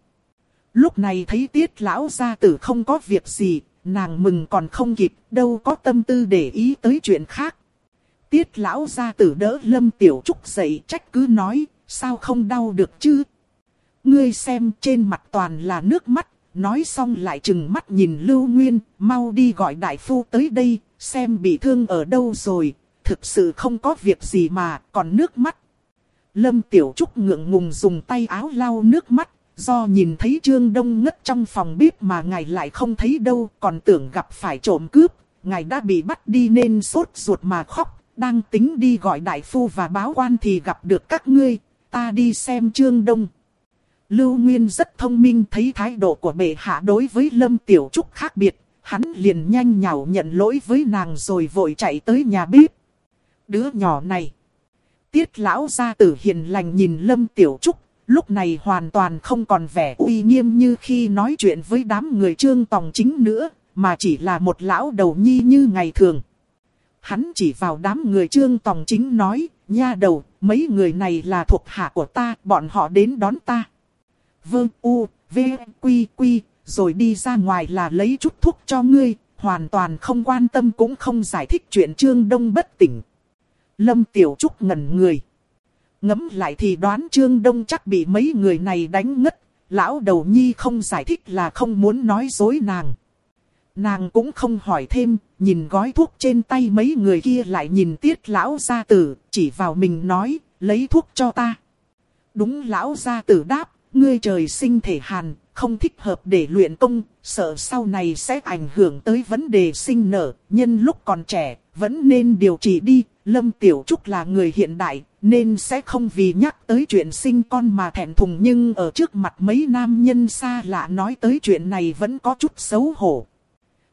Lúc này thấy tiết lão gia tử không có việc gì, nàng mừng còn không kịp, đâu có tâm tư để ý tới chuyện khác. Tiết lão gia tử đỡ lâm tiểu trúc dậy trách cứ nói, sao không đau được chứ? Ngươi xem trên mặt toàn là nước mắt, nói xong lại chừng mắt nhìn Lưu Nguyên, mau đi gọi đại phu tới đây, xem bị thương ở đâu rồi, thực sự không có việc gì mà, còn nước mắt. Lâm Tiểu Trúc ngượng ngùng dùng tay áo lau nước mắt, do nhìn thấy Trương Đông ngất trong phòng bếp mà ngài lại không thấy đâu, còn tưởng gặp phải trộm cướp, ngài đã bị bắt đi nên sốt ruột mà khóc, đang tính đi gọi đại phu và báo quan thì gặp được các ngươi, ta đi xem Trương Đông. Lưu Nguyên rất thông minh thấy thái độ của bệ hạ đối với Lâm Tiểu Trúc khác biệt, hắn liền nhanh nhảu nhận lỗi với nàng rồi vội chạy tới nhà bếp. Đứa nhỏ này. Tiết lão gia tử hiền lành nhìn Lâm Tiểu Trúc, lúc này hoàn toàn không còn vẻ uy nghiêm như khi nói chuyện với đám người trương tòng chính nữa, mà chỉ là một lão đầu nhi như ngày thường. Hắn chỉ vào đám người trương tòng chính nói, nha đầu, mấy người này là thuộc hạ của ta, bọn họ đến đón ta. Vương U, V, Quy, Quy, rồi đi ra ngoài là lấy chút thuốc cho ngươi, hoàn toàn không quan tâm cũng không giải thích chuyện Trương Đông bất tỉnh. Lâm Tiểu Trúc ngẩn người. Ngấm lại thì đoán Trương Đông chắc bị mấy người này đánh ngất, lão đầu nhi không giải thích là không muốn nói dối nàng. Nàng cũng không hỏi thêm, nhìn gói thuốc trên tay mấy người kia lại nhìn tiết lão gia tử, chỉ vào mình nói, lấy thuốc cho ta. Đúng lão gia tử đáp, ngươi trời sinh thể hàn, không thích hợp để luyện công, sợ sau này sẽ ảnh hưởng tới vấn đề sinh nở, nhân lúc còn trẻ, vẫn nên điều trị đi. Lâm Tiểu Trúc là người hiện đại, nên sẽ không vì nhắc tới chuyện sinh con mà thẹn thùng nhưng ở trước mặt mấy nam nhân xa lạ nói tới chuyện này vẫn có chút xấu hổ.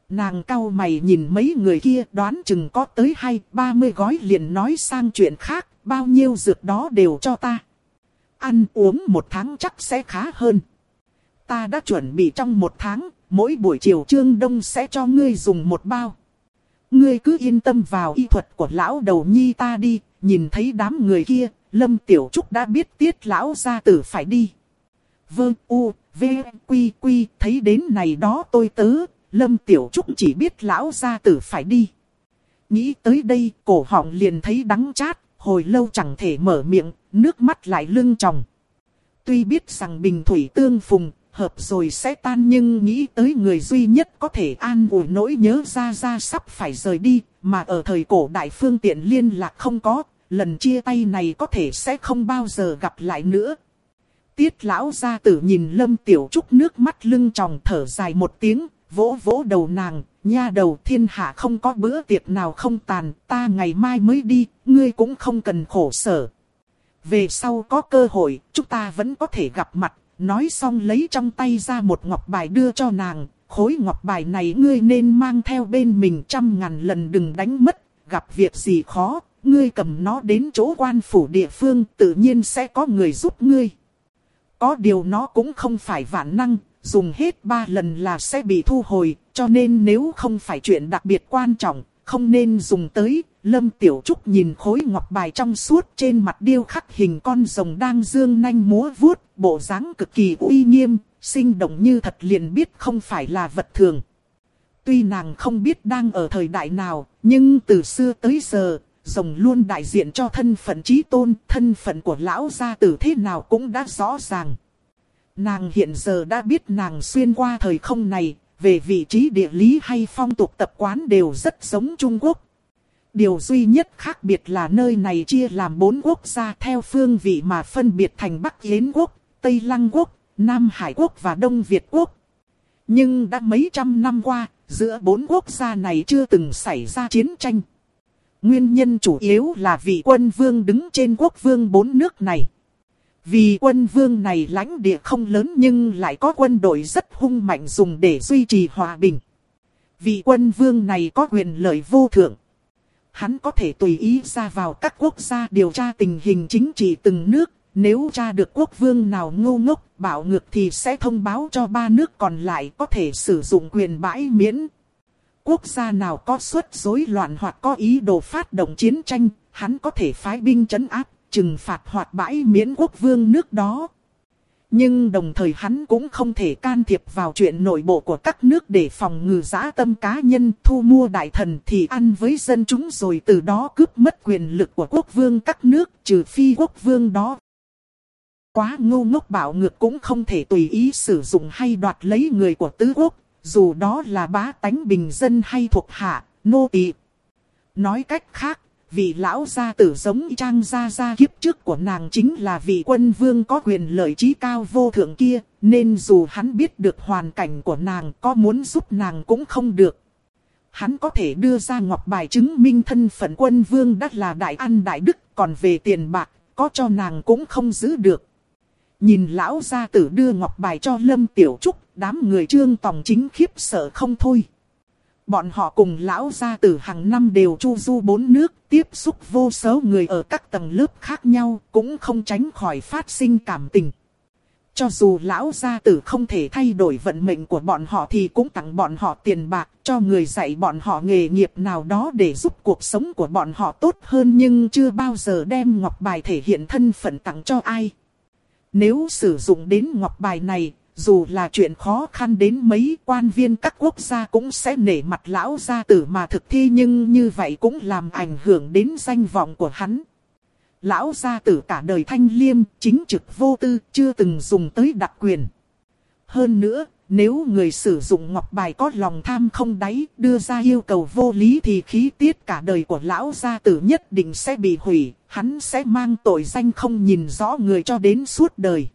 Nàng cau mày nhìn mấy người kia đoán chừng có tới hai ba mươi gói liền nói sang chuyện khác, bao nhiêu dược đó đều cho ta. Ăn uống một tháng chắc sẽ khá hơn. Ta đã chuẩn bị trong một tháng, mỗi buổi chiều trương đông sẽ cho ngươi dùng một bao. Ngươi cứ yên tâm vào y thuật của lão đầu nhi ta đi, nhìn thấy đám người kia, Lâm Tiểu Trúc đã biết tiết lão gia tử phải đi. Vương U, V, Quy, Quy, thấy đến này đó tôi tớ, Lâm Tiểu Trúc chỉ biết lão gia tử phải đi. Nghĩ tới đây, cổ họng liền thấy đắng chát, hồi lâu chẳng thể mở miệng, nước mắt lại lưng tròng. Tuy biết rằng bình thủy tương phùng, hợp rồi sẽ tan nhưng nghĩ tới người duy nhất có thể an ủi nỗi nhớ ra ra sắp phải rời đi, mà ở thời cổ đại phương tiện liên lạc không có, lần chia tay này có thể sẽ không bao giờ gặp lại nữa. Tiết lão gia tử nhìn lâm tiểu trúc nước mắt lưng tròng thở dài một tiếng, vỗ vỗ đầu nàng, nha đầu thiên hạ không có bữa tiệc nào không tàn, ta ngày mai mới đi, ngươi cũng không cần khổ sở. Về sau có cơ hội, chúng ta vẫn có thể gặp mặt, nói xong lấy trong tay ra một ngọc bài đưa cho nàng, khối ngọc bài này ngươi nên mang theo bên mình trăm ngàn lần đừng đánh mất, gặp việc gì khó, ngươi cầm nó đến chỗ quan phủ địa phương tự nhiên sẽ có người giúp ngươi. Có điều nó cũng không phải vạn năng, dùng hết ba lần là sẽ bị thu hồi, cho nên nếu không phải chuyện đặc biệt quan trọng, không nên dùng tới. Lâm Tiểu Trúc nhìn khối ngọc bài trong suốt trên mặt điêu khắc hình con rồng đang dương nanh múa vuốt, bộ dáng cực kỳ uy nghiêm, sinh động như thật liền biết không phải là vật thường. Tuy nàng không biết đang ở thời đại nào, nhưng từ xưa tới giờ, rồng luôn đại diện cho thân phận trí tôn, thân phận của lão gia tử thế nào cũng đã rõ ràng. Nàng hiện giờ đã biết nàng xuyên qua thời không này, về vị trí địa lý hay phong tục tập quán đều rất giống Trung Quốc. Điều duy nhất khác biệt là nơi này chia làm bốn quốc gia theo phương vị mà phân biệt thành Bắc Yến Quốc, Tây Lăng Quốc, Nam Hải Quốc và Đông Việt Quốc. Nhưng đã mấy trăm năm qua, giữa bốn quốc gia này chưa từng xảy ra chiến tranh. Nguyên nhân chủ yếu là vị quân vương đứng trên quốc vương bốn nước này. Vì quân vương này lãnh địa không lớn nhưng lại có quân đội rất hung mạnh dùng để duy trì hòa bình. Vị quân vương này có quyền lợi vô thượng. Hắn có thể tùy ý ra vào các quốc gia điều tra tình hình chính trị từng nước. Nếu tra được quốc vương nào ngu ngốc, bảo ngược thì sẽ thông báo cho ba nước còn lại có thể sử dụng quyền bãi miễn. Quốc gia nào có xuất rối loạn hoặc có ý đồ phát động chiến tranh, hắn có thể phái binh chấn áp trừng phạt hoạt bãi miễn quốc vương nước đó. Nhưng đồng thời hắn cũng không thể can thiệp vào chuyện nội bộ của các nước để phòng ngừa giã tâm cá nhân thu mua đại thần thì ăn với dân chúng rồi từ đó cướp mất quyền lực của quốc vương các nước trừ phi quốc vương đó. Quá ngu ngốc bảo ngược cũng không thể tùy ý sử dụng hay đoạt lấy người của tứ quốc, dù đó là bá tánh bình dân hay thuộc hạ, nô tỳ. Nói cách khác, vị lão gia tử giống trang gia gia kiếp trước của nàng chính là vị quân vương có quyền lợi trí cao vô thượng kia, nên dù hắn biết được hoàn cảnh của nàng có muốn giúp nàng cũng không được. Hắn có thể đưa ra ngọc bài chứng minh thân phận quân vương đắt là đại ăn đại đức, còn về tiền bạc, có cho nàng cũng không giữ được. Nhìn lão gia tử đưa ngọc bài cho Lâm Tiểu Trúc, đám người trương tòng chính khiếp sợ không thôi. Bọn họ cùng lão gia tử hàng năm đều chu du bốn nước, tiếp xúc vô số người ở các tầng lớp khác nhau, cũng không tránh khỏi phát sinh cảm tình. Cho dù lão gia tử không thể thay đổi vận mệnh của bọn họ thì cũng tặng bọn họ tiền bạc cho người dạy bọn họ nghề nghiệp nào đó để giúp cuộc sống của bọn họ tốt hơn nhưng chưa bao giờ đem ngọc bài thể hiện thân phận tặng cho ai. Nếu sử dụng đến ngọc bài này, dù là chuyện khó khăn đến mấy quan viên các quốc gia cũng sẽ nể mặt lão gia tử mà thực thi nhưng như vậy cũng làm ảnh hưởng đến danh vọng của hắn. Lão gia tử cả đời thanh liêm, chính trực vô tư, chưa từng dùng tới đặc quyền. Hơn nữa, nếu người sử dụng ngọc bài có lòng tham không đáy, đưa ra yêu cầu vô lý thì khí tiết cả đời của lão gia tử nhất định sẽ bị hủy, hắn sẽ mang tội danh không nhìn rõ người cho đến suốt đời.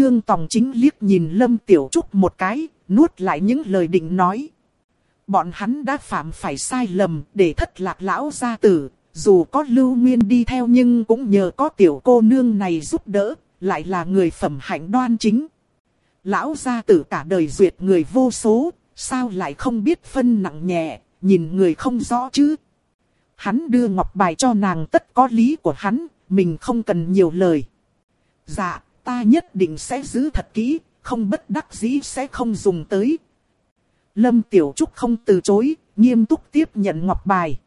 Trương Tòng chính liếc nhìn Lâm Tiểu Trúc một cái, nuốt lại những lời định nói. Bọn hắn đã phạm phải sai lầm để thất lạc lão gia tử, dù có lưu nguyên đi theo nhưng cũng nhờ có tiểu cô nương này giúp đỡ, lại là người phẩm hạnh đoan chính. Lão gia tử cả đời duyệt người vô số, sao lại không biết phân nặng nhẹ, nhìn người không rõ chứ. Hắn đưa ngọc bài cho nàng tất có lý của hắn, mình không cần nhiều lời. Dạ, ta nhất định sẽ giữ thật kỹ, không bất đắc dĩ sẽ không dùng tới. Lâm Tiểu Trúc không từ chối, nghiêm túc tiếp nhận ngọc bài.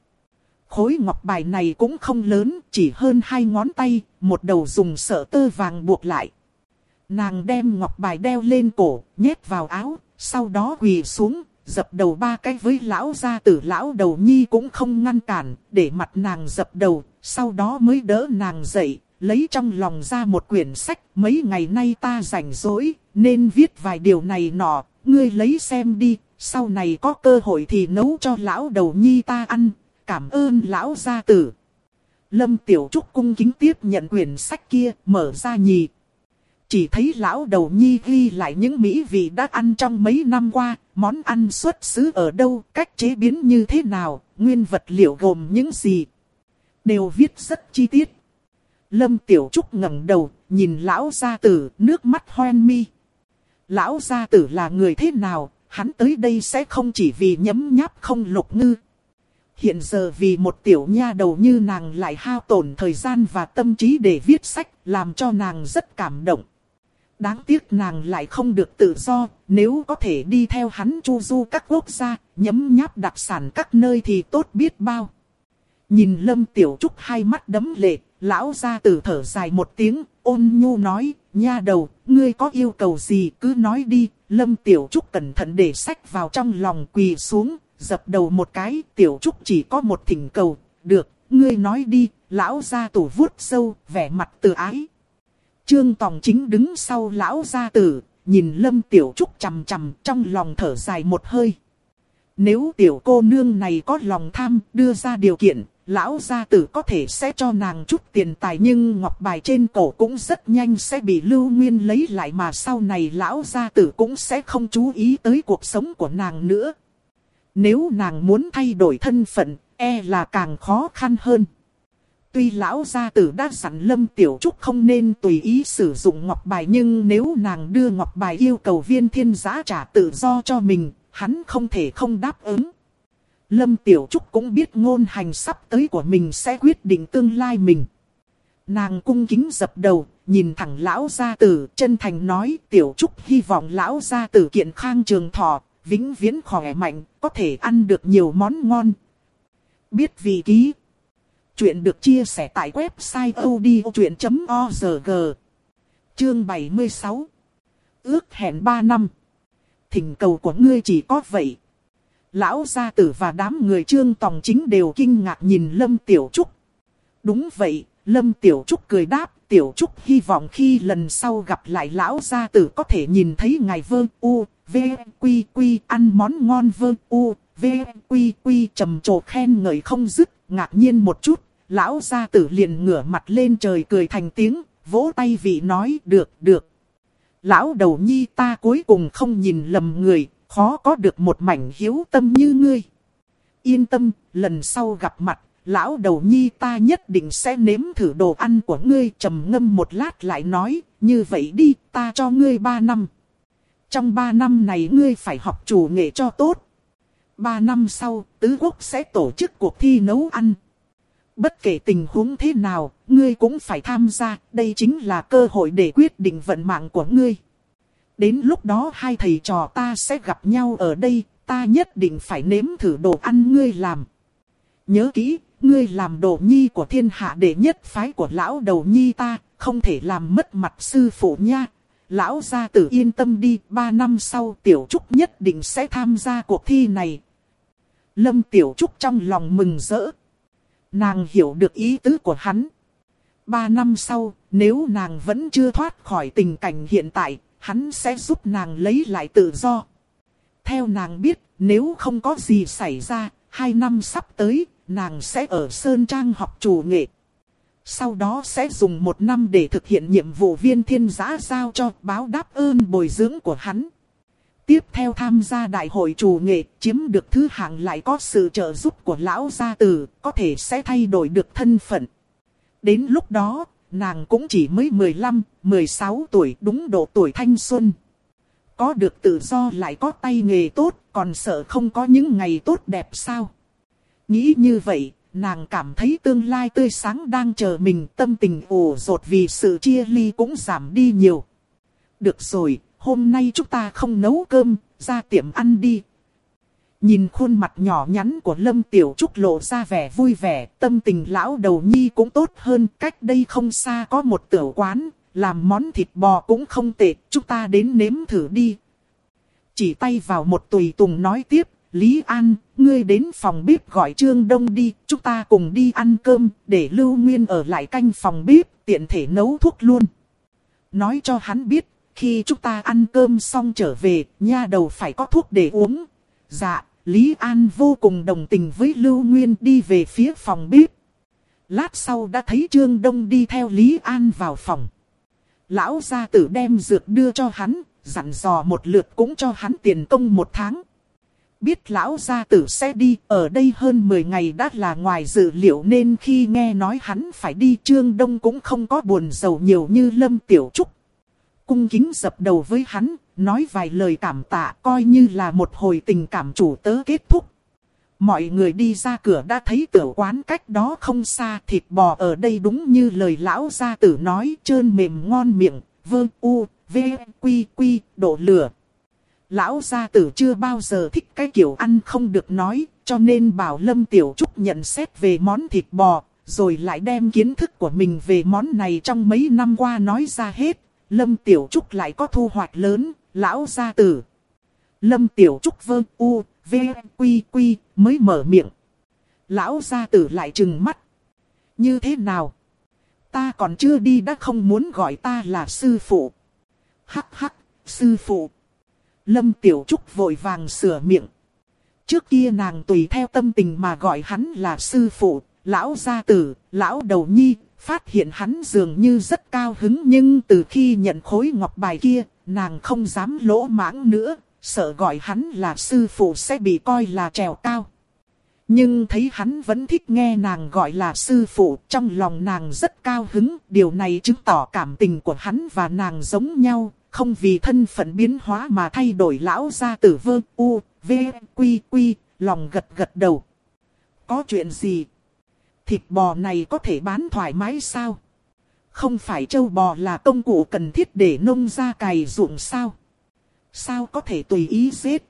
Khối ngọc bài này cũng không lớn, chỉ hơn hai ngón tay, một đầu dùng sợ tơ vàng buộc lại. Nàng đem ngọc bài đeo lên cổ, nhét vào áo, sau đó quỳ xuống, dập đầu ba cái với lão gia tử lão đầu nhi cũng không ngăn cản, để mặt nàng dập đầu, sau đó mới đỡ nàng dậy, lấy trong lòng ra một quyển sách, mấy ngày nay ta rảnh rỗi, nên viết vài điều này nọ, ngươi lấy xem đi, sau này có cơ hội thì nấu cho lão đầu nhi ta ăn, cảm ơn lão gia tử. Lâm Tiểu Trúc cung kính tiếp nhận quyển sách kia, mở ra nhì. Chỉ thấy lão đầu nhi ghi lại những mỹ vị đã ăn trong mấy năm qua, món ăn xuất xứ ở đâu, cách chế biến như thế nào, nguyên vật liệu gồm những gì. Đều viết rất chi tiết. Lâm Tiểu Trúc ngẩng đầu, nhìn lão gia tử, nước mắt hoen mi. Lão gia tử là người thế nào, hắn tới đây sẽ không chỉ vì nhấm nháp không lục ngư. Hiện giờ vì một tiểu nha đầu như nàng lại hao tổn thời gian và tâm trí để viết sách, làm cho nàng rất cảm động. Đáng tiếc nàng lại không được tự do, nếu có thể đi theo hắn chu du các quốc gia, nhấm nháp đặc sản các nơi thì tốt biết bao. Nhìn Lâm Tiểu Trúc hai mắt đấm lệ, lão gia tử thở dài một tiếng, ôn nhu nói, nha đầu, ngươi có yêu cầu gì cứ nói đi, Lâm Tiểu Trúc cẩn thận để sách vào trong lòng quỳ xuống, dập đầu một cái, Tiểu Trúc chỉ có một thỉnh cầu, được, ngươi nói đi, lão gia tử vuốt sâu, vẻ mặt từ ái. Trương Tòng chính đứng sau lão gia tử, nhìn Lâm Tiểu Trúc chằm chằm trong lòng thở dài một hơi. Nếu tiểu cô nương này có lòng tham đưa ra điều kiện, lão gia tử có thể sẽ cho nàng chút tiền tài nhưng ngọc bài trên cổ cũng rất nhanh sẽ bị lưu nguyên lấy lại mà sau này lão gia tử cũng sẽ không chú ý tới cuộc sống của nàng nữa. Nếu nàng muốn thay đổi thân phận, e là càng khó khăn hơn. Tuy lão gia tử đã dặn Lâm Tiểu Trúc không nên tùy ý sử dụng ngọc bài nhưng nếu nàng đưa ngọc bài yêu cầu viên thiên giá trả tự do cho mình, hắn không thể không đáp ứng. Lâm Tiểu Trúc cũng biết ngôn hành sắp tới của mình sẽ quyết định tương lai mình. Nàng cung kính dập đầu, nhìn thẳng lão gia tử, chân thành nói Tiểu Trúc hy vọng lão gia tử kiện khang trường thọ, vĩnh viễn khỏe mạnh, có thể ăn được nhiều món ngon. Biết vì ký. Chuyện được chia sẻ tại website odchuyện.org Chương 76 Ước hẹn 3 năm. Thỉnh cầu của ngươi chỉ có vậy. Lão gia tử và đám người trương tòng chính đều kinh ngạc nhìn Lâm Tiểu Trúc. Đúng vậy, Lâm Tiểu Trúc cười đáp, Tiểu Trúc hy vọng khi lần sau gặp lại lão gia tử có thể nhìn thấy ngài vơ u, v, quy quy ăn món ngon vơ u, v, quy quy trầm trồ khen ngợi không dứt, ngạc nhiên một chút, lão gia tử liền ngửa mặt lên trời cười thành tiếng, vỗ tay vị nói được được. Lão đầu nhi ta cuối cùng không nhìn lầm người, khó có được một mảnh hiếu tâm như ngươi. Yên tâm, lần sau gặp mặt, lão đầu nhi ta nhất định sẽ nếm thử đồ ăn của ngươi trầm ngâm một lát lại nói, như vậy đi, ta cho ngươi ba năm. Trong ba năm này ngươi phải học chủ nghệ cho tốt. Ba năm sau, tứ quốc sẽ tổ chức cuộc thi nấu ăn. Bất kể tình huống thế nào, ngươi cũng phải tham gia, đây chính là cơ hội để quyết định vận mạng của ngươi. Đến lúc đó hai thầy trò ta sẽ gặp nhau ở đây, ta nhất định phải nếm thử đồ ăn ngươi làm. Nhớ kỹ, ngươi làm đồ nhi của thiên hạ đệ nhất phái của lão đầu nhi ta, không thể làm mất mặt sư phụ nha. Lão gia tử yên tâm đi, ba năm sau tiểu trúc nhất định sẽ tham gia cuộc thi này. Lâm tiểu trúc trong lòng mừng rỡ. Nàng hiểu được ý tứ của hắn. Ba năm sau, nếu nàng vẫn chưa thoát khỏi tình cảnh hiện tại, hắn sẽ giúp nàng lấy lại tự do. Theo nàng biết, nếu không có gì xảy ra, hai năm sắp tới, nàng sẽ ở Sơn Trang học chủ nghệ. Sau đó sẽ dùng một năm để thực hiện nhiệm vụ viên thiên giã giao cho báo đáp ơn bồi dưỡng của hắn. Tiếp theo tham gia đại hội chủ nghệ, chiếm được thứ hạng lại có sự trợ giúp của lão gia tử, có thể sẽ thay đổi được thân phận. Đến lúc đó, nàng cũng chỉ mới 15, 16 tuổi đúng độ tuổi thanh xuân. Có được tự do lại có tay nghề tốt, còn sợ không có những ngày tốt đẹp sao? Nghĩ như vậy, nàng cảm thấy tương lai tươi sáng đang chờ mình tâm tình ủ rột vì sự chia ly cũng giảm đi nhiều. Được rồi, hôm nay chúng ta không nấu cơm, ra tiệm ăn đi. Nhìn khuôn mặt nhỏ nhắn của Lâm Tiểu Trúc lộ ra vẻ vui vẻ, tâm tình lão đầu nhi cũng tốt hơn, cách đây không xa có một tiểu quán, làm món thịt bò cũng không tệ, chúng ta đến nếm thử đi. Chỉ tay vào một tùy tùng nói tiếp, Lý An, ngươi đến phòng bếp gọi Trương Đông đi, chúng ta cùng đi ăn cơm, để Lưu Nguyên ở lại canh phòng bếp, tiện thể nấu thuốc luôn. Nói cho hắn biết, khi chúng ta ăn cơm xong trở về, nha đầu phải có thuốc để uống. Dạ, Lý An vô cùng đồng tình với Lưu Nguyên đi về phía phòng bếp. Lát sau đã thấy Trương Đông đi theo Lý An vào phòng. Lão gia tử đem dược đưa cho hắn, dặn dò một lượt cũng cho hắn tiền công một tháng. Biết lão gia tử sẽ đi, ở đây hơn 10 ngày đã là ngoài dự liệu nên khi nghe nói hắn phải đi Trương Đông cũng không có buồn giàu nhiều như Lâm Tiểu Trúc. Cung kính dập đầu với hắn, nói vài lời cảm tạ coi như là một hồi tình cảm chủ tớ kết thúc. Mọi người đi ra cửa đã thấy tiểu quán cách đó không xa thịt bò ở đây đúng như lời lão gia tử nói trơn mềm ngon miệng, vơ u, v, quy quy, độ lửa. Lão gia tử chưa bao giờ thích cái kiểu ăn không được nói, cho nên bảo Lâm Tiểu Trúc nhận xét về món thịt bò, rồi lại đem kiến thức của mình về món này trong mấy năm qua nói ra hết. Lâm Tiểu Trúc lại có thu hoạch lớn, lão gia tử. Lâm Tiểu Trúc vơ u, v, quy quy, mới mở miệng. Lão gia tử lại trừng mắt. Như thế nào? Ta còn chưa đi đã không muốn gọi ta là sư phụ. Hắc hắc, sư phụ. Lâm Tiểu Trúc vội vàng sửa miệng. Trước kia nàng tùy theo tâm tình mà gọi hắn là sư phụ, lão gia tử, lão đầu nhi, phát hiện hắn dường như rất cao hứng nhưng từ khi nhận khối ngọc bài kia, nàng không dám lỗ mãng nữa, sợ gọi hắn là sư phụ sẽ bị coi là trèo cao. Nhưng thấy hắn vẫn thích nghe nàng gọi là sư phụ, trong lòng nàng rất cao hứng, điều này chứng tỏ cảm tình của hắn và nàng giống nhau, không vì thân phận biến hóa mà thay đổi lão gia tử vơ u, v, quy quy, lòng gật gật đầu. Có chuyện gì? Thịt bò này có thể bán thoải mái sao? Không phải châu bò là công cụ cần thiết để nông ra cày ruộng sao? Sao có thể tùy ý giết?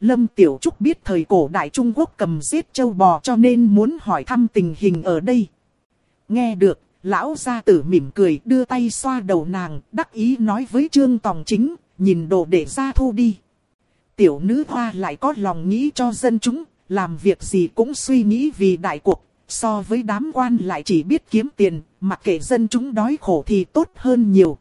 Lâm Tiểu Trúc biết thời cổ đại Trung Quốc cầm giết châu bò cho nên muốn hỏi thăm tình hình ở đây. Nghe được, lão gia tử mỉm cười đưa tay xoa đầu nàng, đắc ý nói với Trương Tòng Chính, nhìn đồ để ra thu đi. Tiểu nữ hoa lại có lòng nghĩ cho dân chúng, làm việc gì cũng suy nghĩ vì đại cuộc, so với đám quan lại chỉ biết kiếm tiền, mặc kệ dân chúng đói khổ thì tốt hơn nhiều.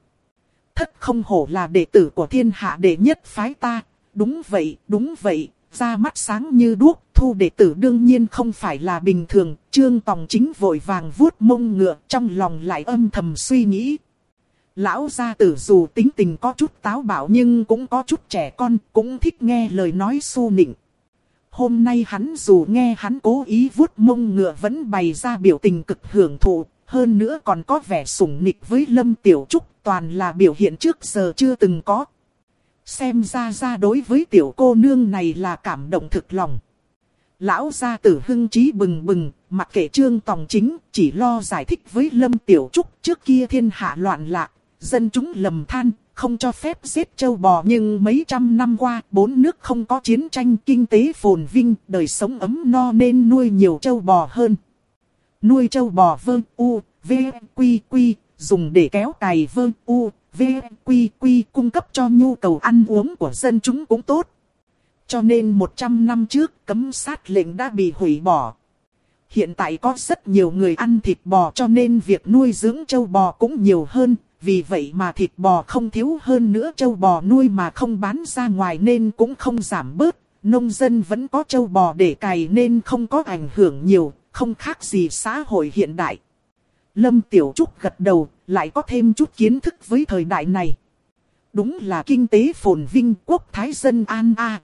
Thất không hổ là đệ tử của thiên hạ đệ nhất phái ta, đúng vậy, đúng vậy, ra mắt sáng như đuốc, thu đệ tử đương nhiên không phải là bình thường, trương tòng chính vội vàng vuốt mông ngựa, trong lòng lại âm thầm suy nghĩ. Lão gia tử dù tính tình có chút táo bạo nhưng cũng có chút trẻ con, cũng thích nghe lời nói su nịnh. Hôm nay hắn dù nghe hắn cố ý vuốt mông ngựa vẫn bày ra biểu tình cực hưởng thụ, hơn nữa còn có vẻ sủng nịch với Lâm Tiểu Trúc, toàn là biểu hiện trước giờ chưa từng có. Xem ra ra đối với tiểu cô nương này là cảm động thực lòng. Lão gia tử hưng trí bừng bừng, mặc kệ trương tòng chính, chỉ lo giải thích với Lâm Tiểu Trúc trước kia thiên hạ loạn lạc, dân chúng lầm than, không cho phép giết châu bò nhưng mấy trăm năm qua, bốn nước không có chiến tranh kinh tế phồn vinh, đời sống ấm no nên nuôi nhiều châu bò hơn. Nuôi trâu bò vương u, v, quy quy, dùng để kéo cày vương u, v, quy quy cung cấp cho nhu cầu ăn uống của dân chúng cũng tốt. Cho nên 100 năm trước cấm sát lệnh đã bị hủy bỏ. Hiện tại có rất nhiều người ăn thịt bò cho nên việc nuôi dưỡng châu bò cũng nhiều hơn, vì vậy mà thịt bò không thiếu hơn nữa châu bò nuôi mà không bán ra ngoài nên cũng không giảm bớt. Nông dân vẫn có châu bò để cày nên không có ảnh hưởng nhiều, không khác gì xã hội hiện đại. Lâm Tiểu Trúc gật đầu, lại có thêm chút kiến thức với thời đại này. Đúng là kinh tế phồn vinh quốc thái dân an a.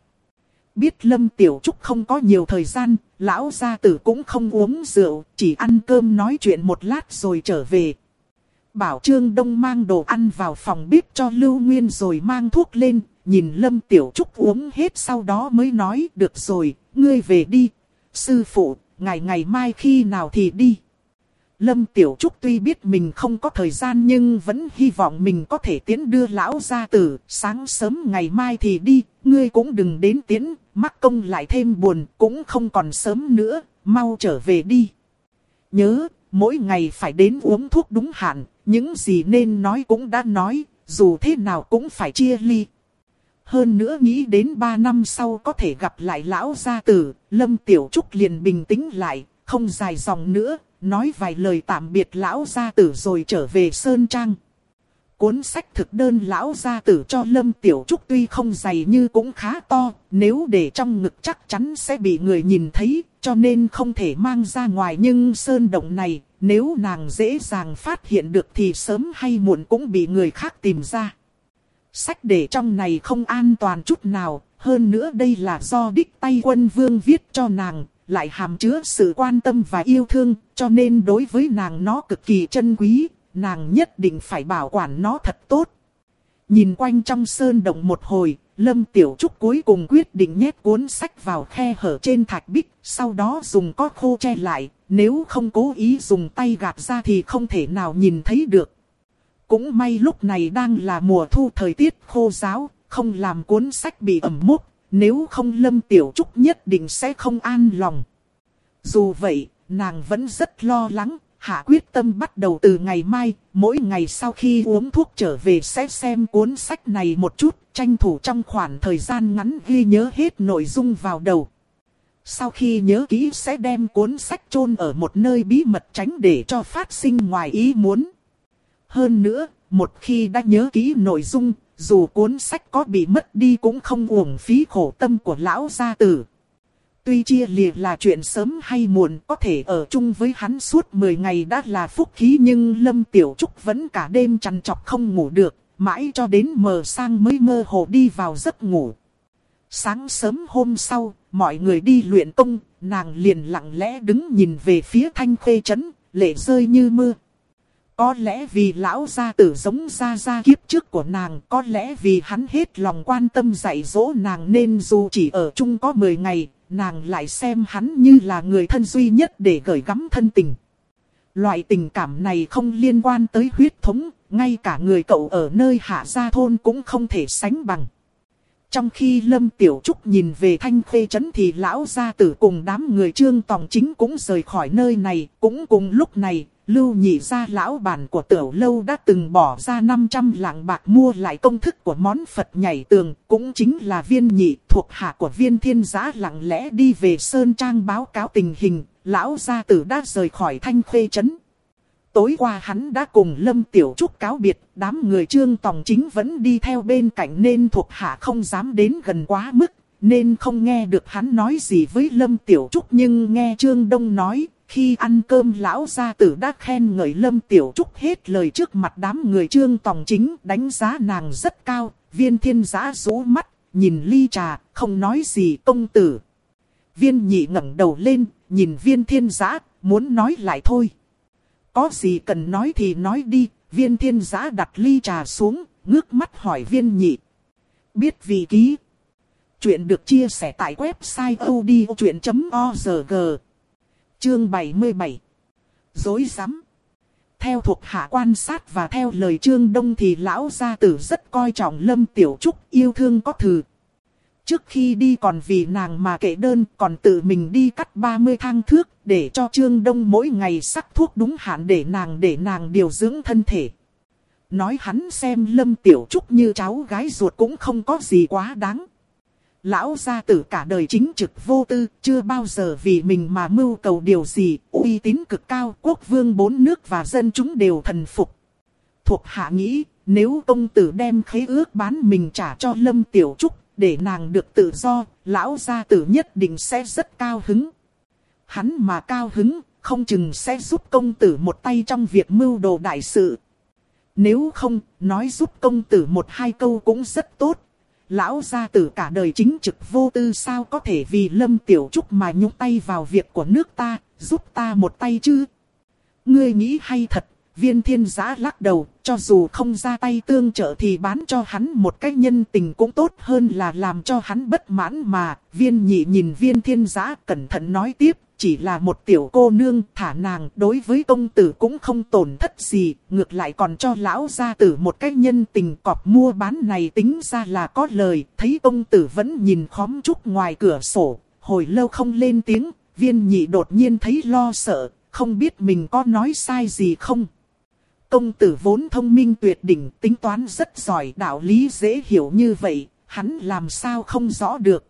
Biết Lâm Tiểu Trúc không có nhiều thời gian, lão gia tử cũng không uống rượu, chỉ ăn cơm nói chuyện một lát rồi trở về bảo Trương Đông mang đồ ăn vào phòng bếp cho Lưu Nguyên rồi mang thuốc lên, nhìn Lâm Tiểu Trúc uống hết sau đó mới nói được rồi, ngươi về đi. Sư phụ, ngày ngày mai khi nào thì đi. Lâm Tiểu Trúc tuy biết mình không có thời gian nhưng vẫn hy vọng mình có thể tiến đưa lão gia tử, sáng sớm ngày mai thì đi, ngươi cũng đừng đến tiến, mắc công lại thêm buồn, cũng không còn sớm nữa, mau trở về đi. Nhớ, mỗi ngày phải đến uống thuốc đúng hạn, những gì nên nói cũng đã nói, dù thế nào cũng phải chia ly. Hơn nữa nghĩ đến 3 năm sau có thể gặp lại lão gia tử, Lâm Tiểu Trúc liền bình tĩnh lại, không dài dòng nữa, nói vài lời tạm biệt lão gia tử rồi trở về Sơn Trang. Cuốn sách thực đơn lão gia tử cho Lâm Tiểu Trúc tuy không dày như cũng khá to, nếu để trong ngực chắc chắn sẽ bị người nhìn thấy, cho nên không thể mang ra ngoài nhưng sơn động này, nếu nàng dễ dàng phát hiện được thì sớm hay muộn cũng bị người khác tìm ra. Sách để trong này không an toàn chút nào, hơn nữa đây là do đích tay quân vương viết cho nàng, lại hàm chứa sự quan tâm và yêu thương, cho nên đối với nàng nó cực kỳ chân quý, nàng nhất định phải bảo quản nó thật tốt. Nhìn quanh trong sơn động một hồi, Lâm Tiểu Trúc cuối cùng quyết định nhét cuốn sách vào khe hở trên thạch bích, sau đó dùng có khô che lại, nếu không cố ý dùng tay gạt ra thì không thể nào nhìn thấy được. Cũng may lúc này đang là mùa thu thời tiết khô giáo, không làm cuốn sách bị ẩm mốc, nếu không Lâm Tiểu Trúc nhất định sẽ không an lòng. Dù vậy, nàng vẫn rất lo lắng, hạ quyết tâm bắt đầu từ ngày mai, mỗi ngày sau khi uống thuốc trở về sẽ xem cuốn sách này một chút, tranh thủ trong khoảng thời gian ngắn ghi nhớ hết nội dung vào đầu. Sau khi nhớ kỹ sẽ đem cuốn sách chôn ở một nơi bí mật tránh để cho phát sinh ngoài ý muốn. Hơn nữa, một khi đã nhớ kỹ nội dung, dù cuốn sách có bị mất đi cũng không uổng phí khổ tâm của lão gia tử. Tuy chia lìa là chuyện sớm hay muộn có thể ở chung với hắn suốt 10 ngày đã là phúc khí nhưng Lâm Tiểu Trúc vẫn cả đêm chằn chọc không ngủ được, mãi cho đến mờ sang mới mơ hồ đi vào giấc ngủ. Sáng sớm hôm sau, mọi người đi luyện công, nàng liền lặng lẽ đứng nhìn về phía thanh khê trấn, lệ rơi như mưa. Có lẽ vì lão gia tử giống gia gia kiếp trước của nàng, có lẽ vì hắn hết lòng quan tâm dạy dỗ nàng nên dù chỉ ở chung có 10 ngày, nàng lại xem hắn như là người thân duy nhất để gửi gắm thân tình. Loại tình cảm này không liên quan tới huyết thống, ngay cả người cậu ở nơi hạ gia thôn cũng không thể sánh bằng. Trong khi Lâm Tiểu Trúc nhìn về thanh khê trấn thì lão gia tử cùng đám người trương tòng chính cũng rời khỏi nơi này, cũng cùng lúc này, Lưu nhị gia lão bản của tiểu lâu đã từng bỏ ra 500 lạng bạc mua lại công thức của món Phật nhảy tường, cũng chính là viên nhị thuộc hạ của viên thiên giã lặng lẽ đi về Sơn Trang báo cáo tình hình, lão gia tử đã rời khỏi thanh khê trấn. Tối qua hắn đã cùng Lâm Tiểu Trúc cáo biệt, đám người trương tòng chính vẫn đi theo bên cạnh nên thuộc hạ không dám đến gần quá mức, nên không nghe được hắn nói gì với Lâm Tiểu Trúc nhưng nghe Trương Đông nói, khi ăn cơm lão gia tử đã khen ngợi Lâm Tiểu Trúc hết lời trước mặt đám người trương tòng chính đánh giá nàng rất cao, viên thiên giã rú mắt, nhìn ly trà, không nói gì công tử. Viên nhị ngẩng đầu lên, nhìn viên thiên giã, muốn nói lại thôi. Có gì cần nói thì nói đi, viên thiên giã đặt ly trà xuống, ngước mắt hỏi viên nhị. Biết vị ký. Chuyện được chia sẻ tại website odchuyện.org. Chương 77. Dối rắm Theo thuộc hạ quan sát và theo lời Trương Đông thì lão gia tử rất coi trọng Lâm Tiểu Trúc, yêu thương có thừa Trước khi đi còn vì nàng mà kể đơn, còn tự mình đi cắt 30 thang thước để cho Trương Đông mỗi ngày sắc thuốc đúng hạn để nàng để nàng điều dưỡng thân thể. Nói hắn xem Lâm Tiểu Trúc như cháu gái ruột cũng không có gì quá đáng. Lão gia tử cả đời chính trực vô tư, chưa bao giờ vì mình mà mưu cầu điều gì, uy tín cực cao, quốc vương bốn nước và dân chúng đều thần phục. Thuộc hạ nghĩ, nếu công tử đem khế ước bán mình trả cho Lâm Tiểu Trúc, để nàng được tự do, lão gia tử nhất định sẽ rất cao hứng. Hắn mà cao hứng, không chừng sẽ giúp công tử một tay trong việc mưu đồ đại sự. Nếu không, nói giúp công tử một hai câu cũng rất tốt, Lão gia tử cả đời chính trực vô tư sao có thể vì Lâm Tiểu Trúc mà nhúc tay vào việc của nước ta, giúp ta một tay chứ? Ngươi nghĩ hay thật, viên thiên giã lắc đầu, cho dù không ra tay tương trợ thì bán cho hắn một cách nhân tình cũng tốt hơn là làm cho hắn bất mãn mà. Viên nhị nhìn viên thiên giã cẩn thận nói tiếp, chỉ là một tiểu cô nương thả nàng đối với công tử cũng không tổn thất gì, ngược lại còn cho lão gia tử một cái nhân tình cọp mua bán này tính ra là có lời, thấy công tử vẫn nhìn khóm trúc ngoài cửa sổ, hồi lâu không lên tiếng, viên nhị đột nhiên thấy lo sợ, không biết mình có nói sai gì không. Công tử vốn thông minh tuyệt đỉnh, tính toán rất giỏi, đạo lý dễ hiểu như vậy, hắn làm sao không rõ được.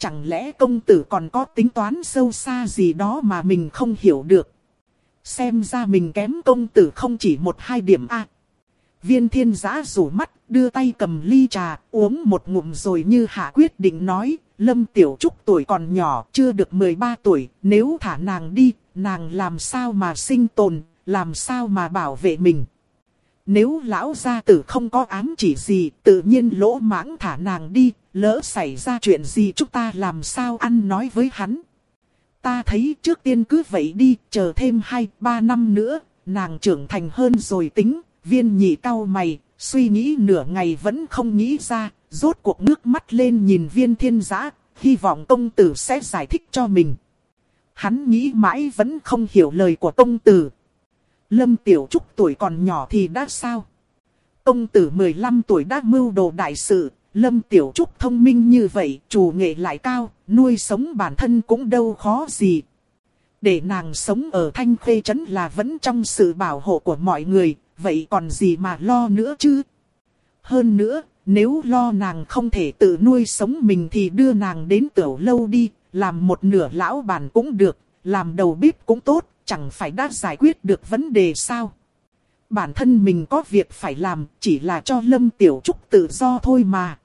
Chẳng lẽ công tử còn có tính toán sâu xa gì đó mà mình không hiểu được. Xem ra mình kém công tử không chỉ một hai điểm A. viên thiên giã rủ mắt, đưa tay cầm ly trà, uống một ngụm rồi như hạ quyết định nói, Lâm Tiểu Trúc tuổi còn nhỏ, chưa được 13 tuổi, nếu thả nàng đi, nàng làm sao mà sinh tồn, làm sao mà bảo vệ mình. Nếu lão gia tử không có ám chỉ gì, tự nhiên lỗ mãng thả nàng đi, lỡ xảy ra chuyện gì chúng ta làm sao ăn nói với hắn. Ta thấy trước tiên cứ vậy đi, chờ thêm 2-3 năm nữa, nàng trưởng thành hơn rồi tính, viên nhị cao mày, suy nghĩ nửa ngày vẫn không nghĩ ra, rốt cuộc nước mắt lên nhìn viên thiên giã, hy vọng công tử sẽ giải thích cho mình. Hắn nghĩ mãi vẫn không hiểu lời của công tử. Lâm Tiểu Trúc tuổi còn nhỏ thì đã sao? Công tử 15 tuổi đã mưu đồ đại sự, Lâm Tiểu Trúc thông minh như vậy, chủ nghệ lại cao, nuôi sống bản thân cũng đâu khó gì. Để nàng sống ở Thanh Khê Trấn là vẫn trong sự bảo hộ của mọi người, vậy còn gì mà lo nữa chứ? Hơn nữa, nếu lo nàng không thể tự nuôi sống mình thì đưa nàng đến tiểu lâu đi, làm một nửa lão bản cũng được, làm đầu bếp cũng tốt, chẳng phải đã giải quyết được vấn đề sao? Bản thân mình có việc phải làm, chỉ là cho Lâm Tiểu Trúc tự do thôi mà.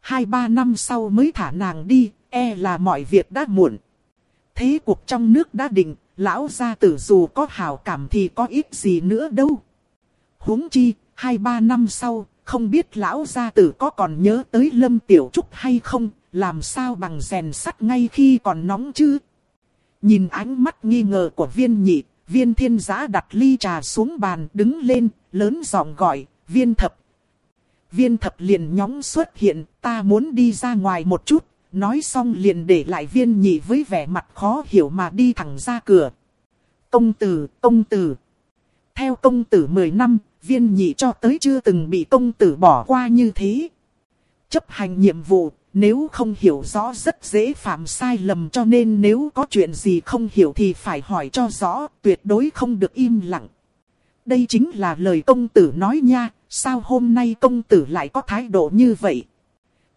Hai ba năm sau mới thả nàng đi, e là mọi việc đã muộn. Thế cuộc trong nước đã định, lão gia tử dù có hảo cảm thì có ít gì nữa đâu. huống chi, hai ba năm sau, không biết lão gia tử có còn nhớ tới Lâm Tiểu Trúc hay không, làm sao bằng rèn sắt ngay khi còn nóng chứ. Nhìn ánh mắt nghi ngờ của viên nhị, viên thiên giã đặt ly trà xuống bàn đứng lên, lớn giọng gọi, viên thập. Viên thập liền nhóng xuất hiện, ta muốn đi ra ngoài một chút, nói xong liền để lại viên nhị với vẻ mặt khó hiểu mà đi thẳng ra cửa. Công tử, công tử. Theo công tử 10 năm, viên nhị cho tới chưa từng bị công tử bỏ qua như thế. Chấp hành nhiệm vụ, nếu không hiểu rõ rất dễ phạm sai lầm cho nên nếu có chuyện gì không hiểu thì phải hỏi cho rõ, tuyệt đối không được im lặng. Đây chính là lời công tử nói nha, sao hôm nay công tử lại có thái độ như vậy?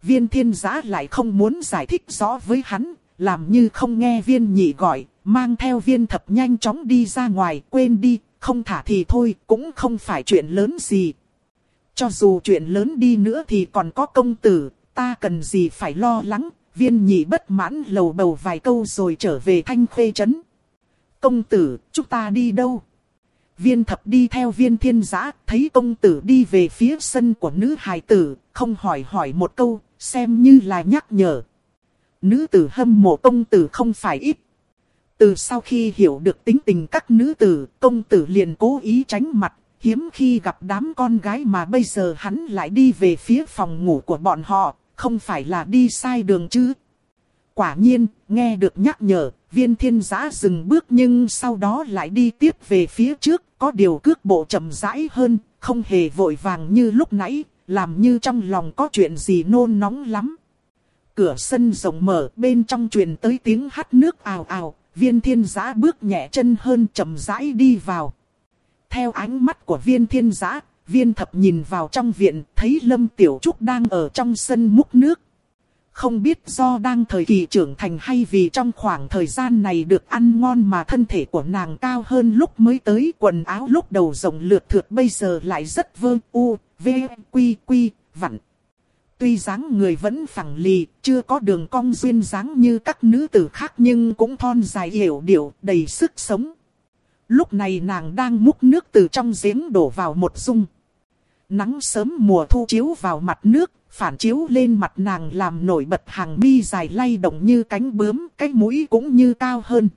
Viên thiên giã lại không muốn giải thích rõ với hắn, làm như không nghe viên nhị gọi, mang theo viên thập nhanh chóng đi ra ngoài, quên đi, không thả thì thôi, cũng không phải chuyện lớn gì. Cho dù chuyện lớn đi nữa thì còn có công tử, ta cần gì phải lo lắng, viên nhị bất mãn lầu bầu vài câu rồi trở về thanh khê trấn. Công tử, chúng ta đi đâu? Viên thập đi theo viên thiên giã, thấy công tử đi về phía sân của nữ hài tử, không hỏi hỏi một câu, xem như là nhắc nhở. Nữ tử hâm mộ công tử không phải ít. Từ sau khi hiểu được tính tình các nữ tử, công tử liền cố ý tránh mặt, hiếm khi gặp đám con gái mà bây giờ hắn lại đi về phía phòng ngủ của bọn họ, không phải là đi sai đường chứ. Quả nhiên, nghe được nhắc nhở, viên thiên giã dừng bước nhưng sau đó lại đi tiếp về phía trước, có điều cước bộ chậm rãi hơn, không hề vội vàng như lúc nãy, làm như trong lòng có chuyện gì nôn nóng lắm. Cửa sân rộng mở, bên trong truyền tới tiếng hắt nước ào ào, viên thiên giã bước nhẹ chân hơn chậm rãi đi vào. Theo ánh mắt của viên thiên giã, viên thập nhìn vào trong viện, thấy Lâm Tiểu Trúc đang ở trong sân múc nước. Không biết do đang thời kỳ trưởng thành hay vì trong khoảng thời gian này được ăn ngon mà thân thể của nàng cao hơn lúc mới tới quần áo lúc đầu rộng lượt thượt bây giờ lại rất vơ u, v, quy, quy, vặn. Tuy dáng người vẫn phẳng lì, chưa có đường cong duyên dáng như các nữ tử khác nhưng cũng thon dài hiểu điệu, đầy sức sống. Lúc này nàng đang múc nước từ trong giếng đổ vào một dung. Nắng sớm mùa thu chiếu vào mặt nước, phản chiếu lên mặt nàng làm nổi bật hàng mi dài lay động như cánh bướm, cái mũi cũng như cao hơn.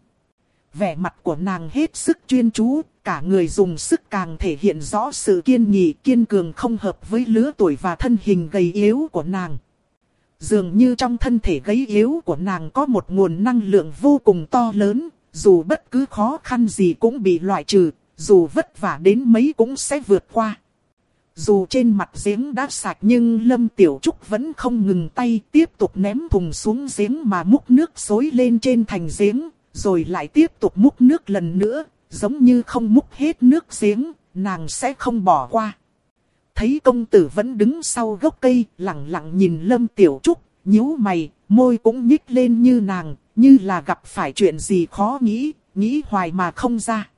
Vẻ mặt của nàng hết sức chuyên chú, cả người dùng sức càng thể hiện rõ sự kiên nghị kiên cường không hợp với lứa tuổi và thân hình gầy yếu của nàng. Dường như trong thân thể gầy yếu của nàng có một nguồn năng lượng vô cùng to lớn, dù bất cứ khó khăn gì cũng bị loại trừ, dù vất vả đến mấy cũng sẽ vượt qua. Dù trên mặt giếng đã sạch nhưng Lâm Tiểu Trúc vẫn không ngừng tay tiếp tục ném thùng xuống giếng mà múc nước xối lên trên thành giếng, rồi lại tiếp tục múc nước lần nữa, giống như không múc hết nước giếng, nàng sẽ không bỏ qua. Thấy công tử vẫn đứng sau gốc cây, lặng lặng nhìn Lâm Tiểu Trúc, nhíu mày, môi cũng nhích lên như nàng, như là gặp phải chuyện gì khó nghĩ, nghĩ hoài mà không ra.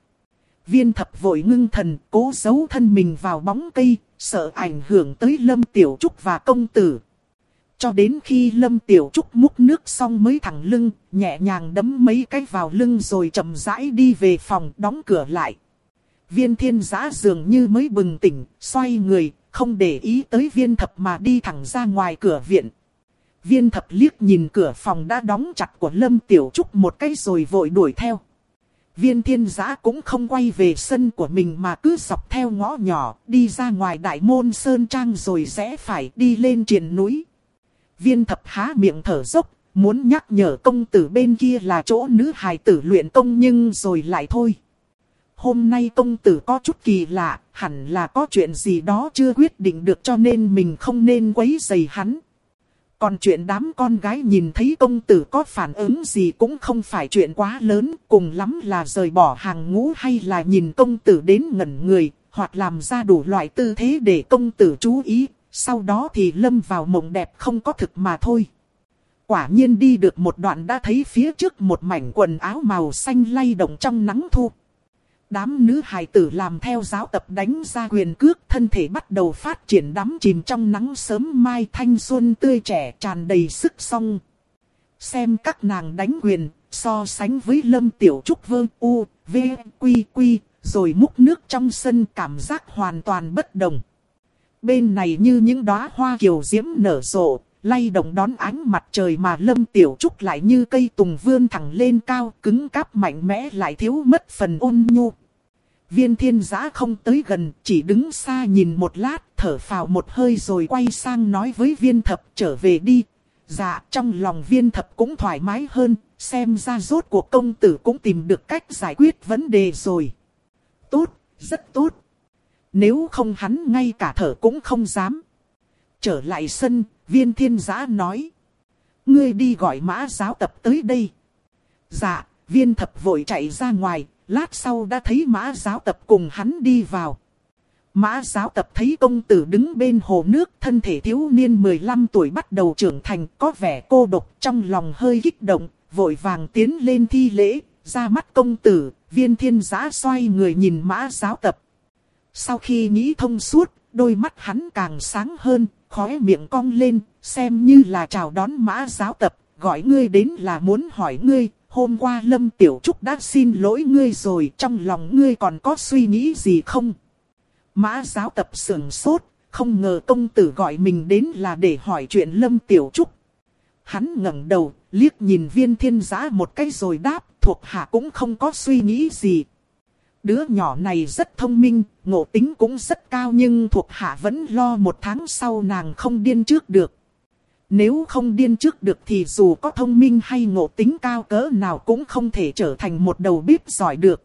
Viên thập vội ngưng thần, cố giấu thân mình vào bóng cây, sợ ảnh hưởng tới Lâm Tiểu Trúc và công tử. Cho đến khi Lâm Tiểu Trúc múc nước xong mới thẳng lưng, nhẹ nhàng đấm mấy cái vào lưng rồi chậm rãi đi về phòng đóng cửa lại. Viên thiên giã dường như mới bừng tỉnh, xoay người, không để ý tới viên thập mà đi thẳng ra ngoài cửa viện. Viên thập liếc nhìn cửa phòng đã đóng chặt của Lâm Tiểu Trúc một cái rồi vội đuổi theo. Viên thiên giã cũng không quay về sân của mình mà cứ dọc theo ngõ nhỏ, đi ra ngoài đại môn Sơn Trang rồi sẽ phải đi lên triển núi. Viên thập há miệng thở dốc, muốn nhắc nhở công tử bên kia là chỗ nữ hài tử luyện công nhưng rồi lại thôi. Hôm nay công tử có chút kỳ lạ, hẳn là có chuyện gì đó chưa quyết định được cho nên mình không nên quấy rầy hắn. Còn chuyện đám con gái nhìn thấy công tử có phản ứng gì cũng không phải chuyện quá lớn, cùng lắm là rời bỏ hàng ngũ hay là nhìn công tử đến ngẩn người, hoặc làm ra đủ loại tư thế để công tử chú ý, sau đó thì lâm vào mộng đẹp không có thực mà thôi. Quả nhiên đi được một đoạn đã thấy phía trước một mảnh quần áo màu xanh lay động trong nắng thu. Đám nữ hài tử làm theo giáo tập đánh ra quyền cước thân thể bắt đầu phát triển đắm chìm trong nắng sớm mai thanh xuân tươi trẻ tràn đầy sức song. Xem các nàng đánh quyền, so sánh với lâm tiểu trúc vơ u, v, quy quy, rồi múc nước trong sân cảm giác hoàn toàn bất đồng. Bên này như những đóa hoa kiều diễm nở rộ, lay động đón ánh mặt trời mà lâm tiểu trúc lại như cây tùng vươn thẳng lên cao, cứng cáp mạnh mẽ lại thiếu mất phần ôn nhu. Viên thiên giã không tới gần, chỉ đứng xa nhìn một lát, thở phào một hơi rồi quay sang nói với viên thập trở về đi. Dạ, trong lòng viên thập cũng thoải mái hơn, xem ra rốt cuộc công tử cũng tìm được cách giải quyết vấn đề rồi. Tốt, rất tốt. Nếu không hắn ngay cả thở cũng không dám. Trở lại sân, viên thiên giã nói. ngươi đi gọi mã giáo tập tới đây. Dạ, viên thập vội chạy ra ngoài, lát sau đã thấy mã giáo tập cùng hắn đi vào. Mã giáo tập thấy công tử đứng bên hồ nước, thân thể thiếu niên 15 tuổi bắt đầu trưởng thành, có vẻ cô độc trong lòng hơi kích động, vội vàng tiến lên thi lễ, ra mắt công tử, viên thiên giã xoay người nhìn mã giáo tập. Sau khi nghĩ thông suốt, đôi mắt hắn càng sáng hơn, khóe miệng cong lên, xem như là chào đón mã giáo tập, gọi ngươi đến là muốn hỏi ngươi, hôm qua Lâm Tiểu Trúc đã xin lỗi ngươi rồi, trong lòng ngươi còn có suy nghĩ gì không? Mã giáo tập sưởng sốt, không ngờ công tử gọi mình đến là để hỏi chuyện Lâm Tiểu Trúc. Hắn ngẩng đầu, liếc nhìn viên thiên giã một cái rồi đáp, thuộc hạ cũng không có suy nghĩ gì. Đứa nhỏ này rất thông minh, ngộ tính cũng rất cao nhưng thuộc hạ vẫn lo một tháng sau nàng không điên trước được. Nếu không điên trước được thì dù có thông minh hay ngộ tính cao cỡ nào cũng không thể trở thành một đầu bếp giỏi được.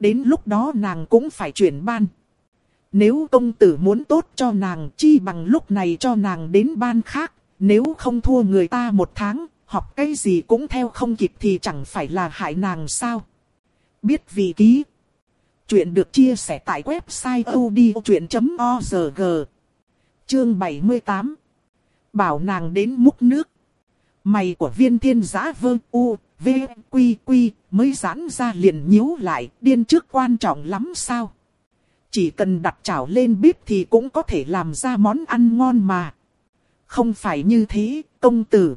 Đến lúc đó nàng cũng phải chuyển ban. Nếu công tử muốn tốt cho nàng chi bằng lúc này cho nàng đến ban khác. Nếu không thua người ta một tháng, học cái gì cũng theo không kịp thì chẳng phải là hại nàng sao. Biết vì ký. Chuyện được chia sẻ tại website odchuyện.org. Chương 78 Bảo nàng đến múc nước. Mày của viên thiên giã vơ u, v, quy quy, mới giãn ra liền nhíu lại, điên trước quan trọng lắm sao? Chỉ cần đặt chảo lên bếp thì cũng có thể làm ra món ăn ngon mà. Không phải như thế, công tử.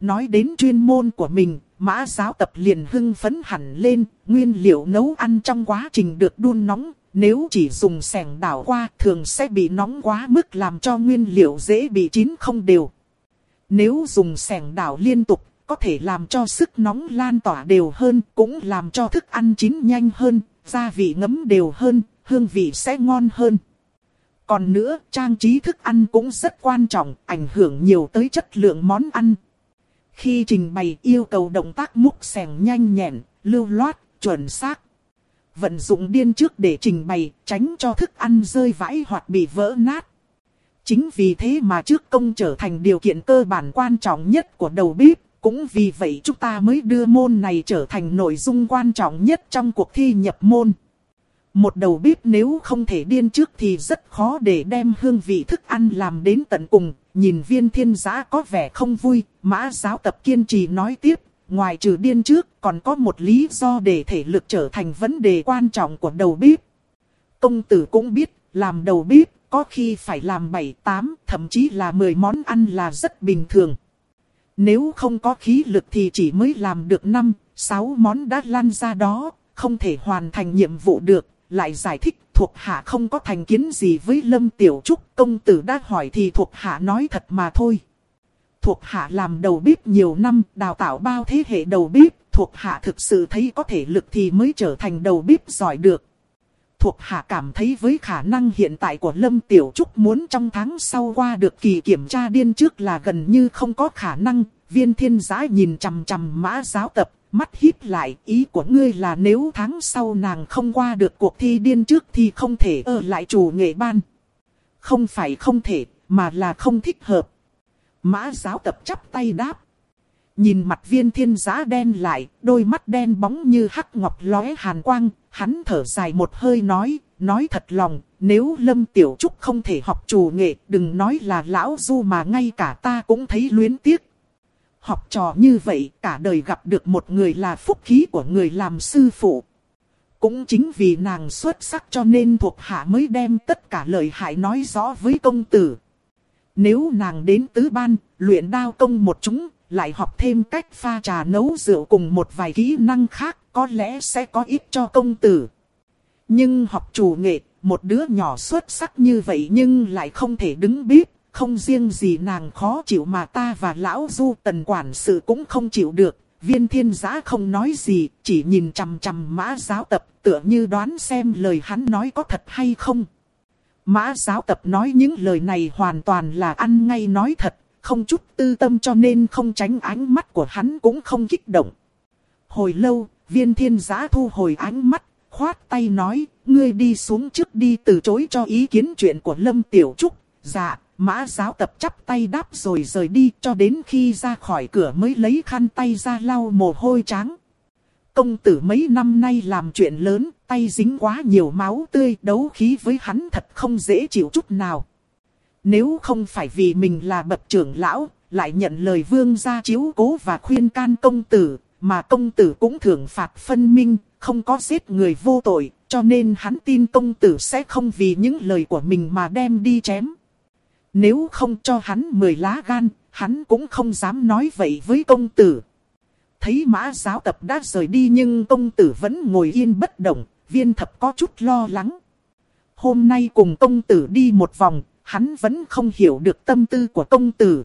Nói đến chuyên môn của mình, mã giáo tập liền hưng phấn hẳn lên, nguyên liệu nấu ăn trong quá trình được đun nóng, nếu chỉ dùng sẻng đảo qua thường sẽ bị nóng quá mức làm cho nguyên liệu dễ bị chín không đều. Nếu dùng sẻng đảo liên tục, có thể làm cho sức nóng lan tỏa đều hơn, cũng làm cho thức ăn chín nhanh hơn, gia vị ngấm đều hơn, hương vị sẽ ngon hơn. Còn nữa, trang trí thức ăn cũng rất quan trọng, ảnh hưởng nhiều tới chất lượng món ăn. Khi trình bày yêu cầu động tác múc sẻng nhanh nhẹn, lưu loát, chuẩn xác. Vận dụng điên trước để trình bày, tránh cho thức ăn rơi vãi hoặc bị vỡ nát. Chính vì thế mà trước công trở thành điều kiện cơ bản quan trọng nhất của đầu bếp. Cũng vì vậy chúng ta mới đưa môn này trở thành nội dung quan trọng nhất trong cuộc thi nhập môn. Một đầu bếp nếu không thể điên trước thì rất khó để đem hương vị thức ăn làm đến tận cùng. Nhìn viên thiên giã có vẻ không vui, mã giáo tập kiên trì nói tiếp. Ngoài trừ điên trước còn có một lý do để thể lực trở thành vấn đề quan trọng của đầu bếp. Công tử cũng biết, làm đầu bếp có khi phải làm 7, 8, thậm chí là 10 món ăn là rất bình thường. Nếu không có khí lực thì chỉ mới làm được 5, 6 món đã lăn ra đó, không thể hoàn thành nhiệm vụ được, lại giải thích thuộc hạ không có thành kiến gì với Lâm Tiểu Trúc. Công tử đã hỏi thì thuộc hạ nói thật mà thôi. Thuộc hạ làm đầu bếp nhiều năm, đào tạo bao thế hệ đầu bếp, thuộc hạ thực sự thấy có thể lực thì mới trở thành đầu bếp giỏi được. Thuộc hạ cảm thấy với khả năng hiện tại của Lâm Tiểu Trúc muốn trong tháng sau qua được kỳ kiểm tra điên trước là gần như không có khả năng. Viên thiên giã nhìn chằm chằm mã giáo tập, mắt híp lại, ý của ngươi là nếu tháng sau nàng không qua được cuộc thi điên trước thì không thể ở lại chủ nghệ ban. Không phải không thể, mà là không thích hợp. Mã giáo tập chắp tay đáp. Nhìn mặt viên thiên giá đen lại, đôi mắt đen bóng như hắc ngọc lóe hàn quang, hắn thở dài một hơi nói, nói thật lòng, nếu Lâm Tiểu Trúc không thể học chủ nghệ, đừng nói là lão du mà ngay cả ta cũng thấy luyến tiếc học trò như vậy cả đời gặp được một người là phúc khí của người làm sư phụ. Cũng chính vì nàng xuất sắc cho nên thuộc hạ mới đem tất cả lời hại nói rõ với công tử. Nếu nàng đến tứ ban, luyện đao công một chúng, lại học thêm cách pha trà nấu rượu cùng một vài kỹ năng khác, có lẽ sẽ có ích cho công tử. Nhưng học chủ nghệ, một đứa nhỏ xuất sắc như vậy nhưng lại không thể đứng bếp, không riêng gì nàng khó chịu mà ta và lão du tần quản sự cũng không chịu được. Viên thiên giã không nói gì, chỉ nhìn chằm chằm mã giáo tập tựa như đoán xem lời hắn nói có thật hay không. Mã giáo tập nói những lời này hoàn toàn là ăn ngay nói thật, không chút tư tâm cho nên không tránh ánh mắt của hắn cũng không kích động. Hồi lâu, viên thiên giã thu hồi ánh mắt, khoát tay nói, ngươi đi xuống trước đi từ chối cho ý kiến chuyện của Lâm Tiểu Trúc. Dạ, Mã giáo tập chắp tay đáp rồi rời đi cho đến khi ra khỏi cửa mới lấy khăn tay ra lau mồ hôi trắng. Công tử mấy năm nay làm chuyện lớn, tay dính quá nhiều máu tươi, đấu khí với hắn thật không dễ chịu chút nào. Nếu không phải vì mình là bậc trưởng lão, lại nhận lời vương gia chiếu cố và khuyên can công tử, mà công tử cũng thưởng phạt phân minh, không có giết người vô tội, cho nên hắn tin công tử sẽ không vì những lời của mình mà đem đi chém. Nếu không cho hắn mười lá gan, hắn cũng không dám nói vậy với công tử. Thấy mã giáo tập đã rời đi nhưng công tử vẫn ngồi yên bất động, viên thập có chút lo lắng. Hôm nay cùng công tử đi một vòng, hắn vẫn không hiểu được tâm tư của công tử.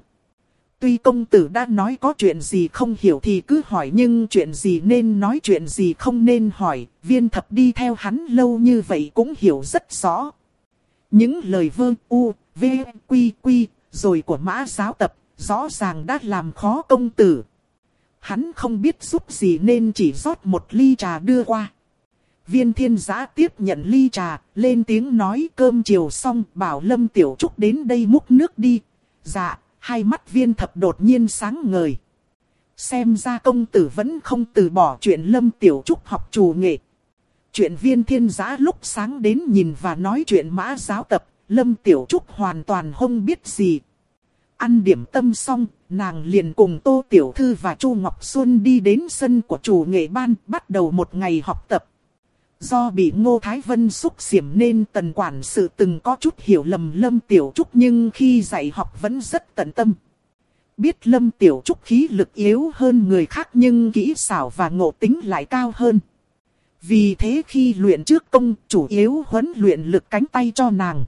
Tuy công tử đã nói có chuyện gì không hiểu thì cứ hỏi nhưng chuyện gì nên nói chuyện gì không nên hỏi, viên thập đi theo hắn lâu như vậy cũng hiểu rất rõ. Những lời vơ u, v, quy quy, rồi của mã giáo tập, rõ ràng đã làm khó công tử. Hắn không biết giúp gì nên chỉ rót một ly trà đưa qua. Viên thiên giã tiếp nhận ly trà, lên tiếng nói cơm chiều xong bảo Lâm Tiểu Trúc đến đây múc nước đi. Dạ, hai mắt viên thập đột nhiên sáng ngời. Xem ra công tử vẫn không từ bỏ chuyện Lâm Tiểu Trúc học chủ nghệ. Chuyện viên thiên giã lúc sáng đến nhìn và nói chuyện mã giáo tập, Lâm Tiểu Trúc hoàn toàn không biết gì. Ăn điểm tâm xong, nàng liền cùng Tô Tiểu Thư và Chu Ngọc Xuân đi đến sân của chủ nghệ ban bắt đầu một ngày học tập. Do bị Ngô Thái Vân xúc xiểm nên tần quản sự từng có chút hiểu lầm Lâm Tiểu Trúc nhưng khi dạy học vẫn rất tận tâm. Biết Lâm Tiểu Trúc khí lực yếu hơn người khác nhưng kỹ xảo và ngộ tính lại cao hơn. Vì thế khi luyện trước công chủ yếu huấn luyện lực cánh tay cho nàng.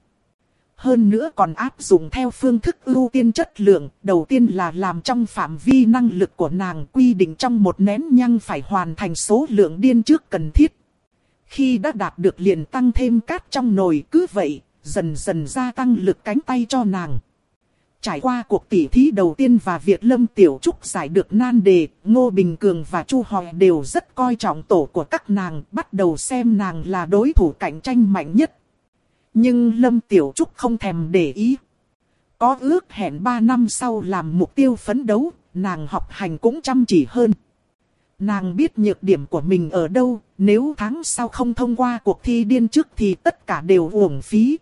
Hơn nữa còn áp dụng theo phương thức ưu tiên chất lượng, đầu tiên là làm trong phạm vi năng lực của nàng quy định trong một nén nhăng phải hoàn thành số lượng điên trước cần thiết. Khi đã đạt được liền tăng thêm cát trong nồi cứ vậy, dần dần gia tăng lực cánh tay cho nàng. Trải qua cuộc tỉ thí đầu tiên và việc Lâm Tiểu Trúc giải được nan đề, Ngô Bình Cường và Chu Hòi đều rất coi trọng tổ của các nàng, bắt đầu xem nàng là đối thủ cạnh tranh mạnh nhất. Nhưng Lâm Tiểu Trúc không thèm để ý. Có ước hẹn 3 năm sau làm mục tiêu phấn đấu, nàng học hành cũng chăm chỉ hơn. Nàng biết nhược điểm của mình ở đâu, nếu tháng sau không thông qua cuộc thi điên trước thì tất cả đều uổng phí.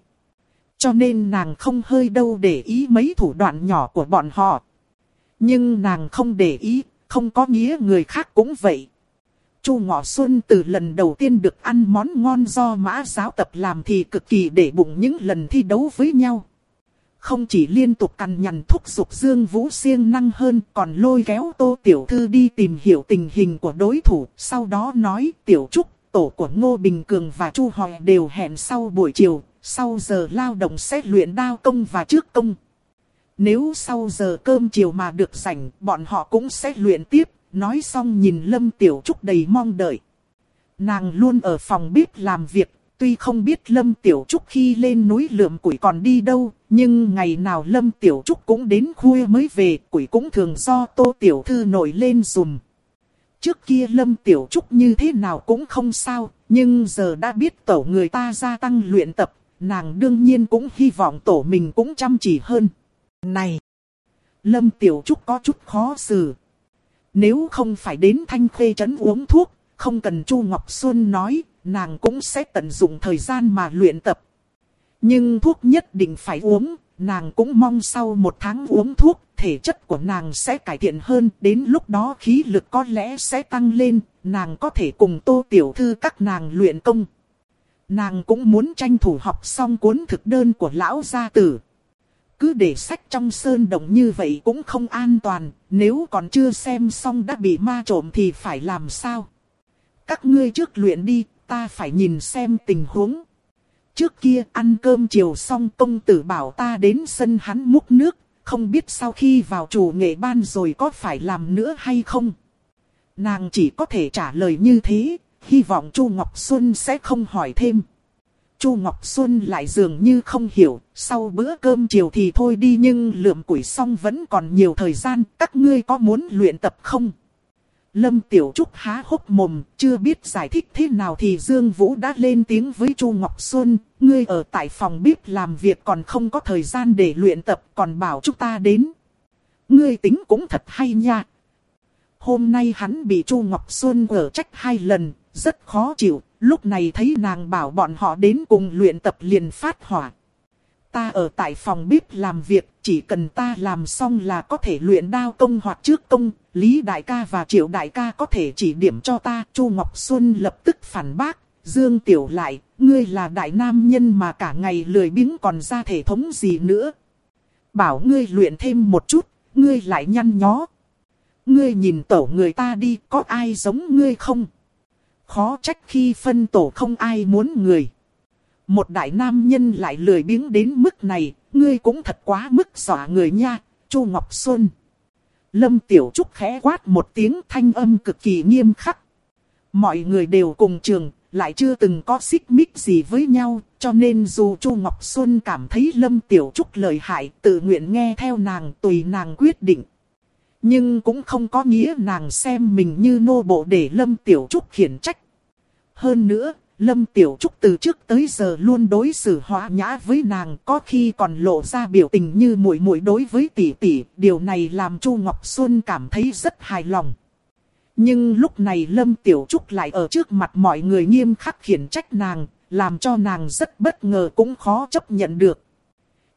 Cho nên nàng không hơi đâu để ý mấy thủ đoạn nhỏ của bọn họ. Nhưng nàng không để ý, không có nghĩa người khác cũng vậy. Chu Ngọ Xuân từ lần đầu tiên được ăn món ngon do mã giáo tập làm thì cực kỳ để bụng những lần thi đấu với nhau. Không chỉ liên tục cằn nhằn thúc giục Dương Vũ siêng năng hơn còn lôi kéo Tô Tiểu Thư đi tìm hiểu tình hình của đối thủ. Sau đó nói Tiểu Trúc, tổ của Ngô Bình Cường và Chu Hòi đều hẹn sau buổi chiều, sau giờ lao động sẽ luyện đao công và trước công. Nếu sau giờ cơm chiều mà được rảnh, bọn họ cũng sẽ luyện tiếp, nói xong nhìn Lâm Tiểu Trúc đầy mong đợi. Nàng luôn ở phòng bếp làm việc, tuy không biết Lâm Tiểu Trúc khi lên núi lượm củi còn đi đâu, nhưng ngày nào Lâm Tiểu Trúc cũng đến khuya mới về, củi cũng thường do Tô Tiểu Thư nổi lên dùm. Trước kia Lâm Tiểu Trúc như thế nào cũng không sao, nhưng giờ đã biết tổ người ta gia tăng luyện tập, nàng đương nhiên cũng hy vọng tổ mình cũng chăm chỉ hơn. Này! Lâm Tiểu Trúc có chút khó xử. Nếu không phải đến Thanh Khê Trấn uống thuốc, không cần Chu Ngọc Xuân nói, nàng cũng sẽ tận dụng thời gian mà luyện tập. Nhưng thuốc nhất định phải uống, nàng cũng mong sau một tháng uống thuốc, thể chất của nàng sẽ cải thiện hơn, đến lúc đó khí lực có lẽ sẽ tăng lên, nàng có thể cùng tô tiểu thư các nàng luyện công. Nàng cũng muốn tranh thủ học xong cuốn thực đơn của lão gia tử. Cứ để sách trong sơn động như vậy cũng không an toàn, nếu còn chưa xem xong đã bị ma trộm thì phải làm sao? Các ngươi trước luyện đi, ta phải nhìn xem tình huống. Trước kia ăn cơm chiều xong công tử bảo ta đến sân hắn múc nước, không biết sau khi vào chủ nghệ ban rồi có phải làm nữa hay không. Nàng chỉ có thể trả lời như thế, hy vọng Chu Ngọc Xuân sẽ không hỏi thêm. Chu Ngọc Xuân lại dường như không hiểu, sau bữa cơm chiều thì thôi đi nhưng lượm củi xong vẫn còn nhiều thời gian, các ngươi có muốn luyện tập không? Lâm Tiểu Trúc há hốc mồm, chưa biết giải thích thế nào thì Dương Vũ đã lên tiếng với Chu Ngọc Xuân, ngươi ở tại phòng bếp làm việc còn không có thời gian để luyện tập, còn bảo chúng ta đến. Ngươi tính cũng thật hay nha. Hôm nay hắn bị Chu Ngọc Xuân ở trách hai lần, rất khó chịu, lúc này thấy nàng bảo bọn họ đến cùng luyện tập liền phát hỏa. Ta ở tại phòng bếp làm việc, chỉ cần ta làm xong là có thể luyện đao công hoặc trước công, Lý Đại ca và Triệu Đại ca có thể chỉ điểm cho ta. Chu Ngọc Xuân lập tức phản bác, Dương Tiểu lại, ngươi là đại nam nhân mà cả ngày lười biếng còn ra thể thống gì nữa. Bảo ngươi luyện thêm một chút, ngươi lại nhăn nhó. Ngươi nhìn tổ người ta đi, có ai giống ngươi không? Khó trách khi phân tổ không ai muốn người. Một đại nam nhân lại lười biếng đến mức này, ngươi cũng thật quá mức dọa người nha, Chu Ngọc Xuân. Lâm Tiểu Trúc khẽ quát một tiếng thanh âm cực kỳ nghiêm khắc. Mọi người đều cùng trường, lại chưa từng có xích mích gì với nhau, cho nên dù Chu Ngọc Xuân cảm thấy Lâm Tiểu Trúc lời hại, tự nguyện nghe theo nàng, tùy nàng quyết định. Nhưng cũng không có nghĩa nàng xem mình như nô bộ để Lâm Tiểu Trúc khiển trách. Hơn nữa, Lâm Tiểu Trúc từ trước tới giờ luôn đối xử hóa nhã với nàng, có khi còn lộ ra biểu tình như muội muội đối với tỷ tỷ, điều này làm Chu Ngọc Xuân cảm thấy rất hài lòng. Nhưng lúc này Lâm Tiểu Trúc lại ở trước mặt mọi người nghiêm khắc khiển trách nàng, làm cho nàng rất bất ngờ cũng khó chấp nhận được.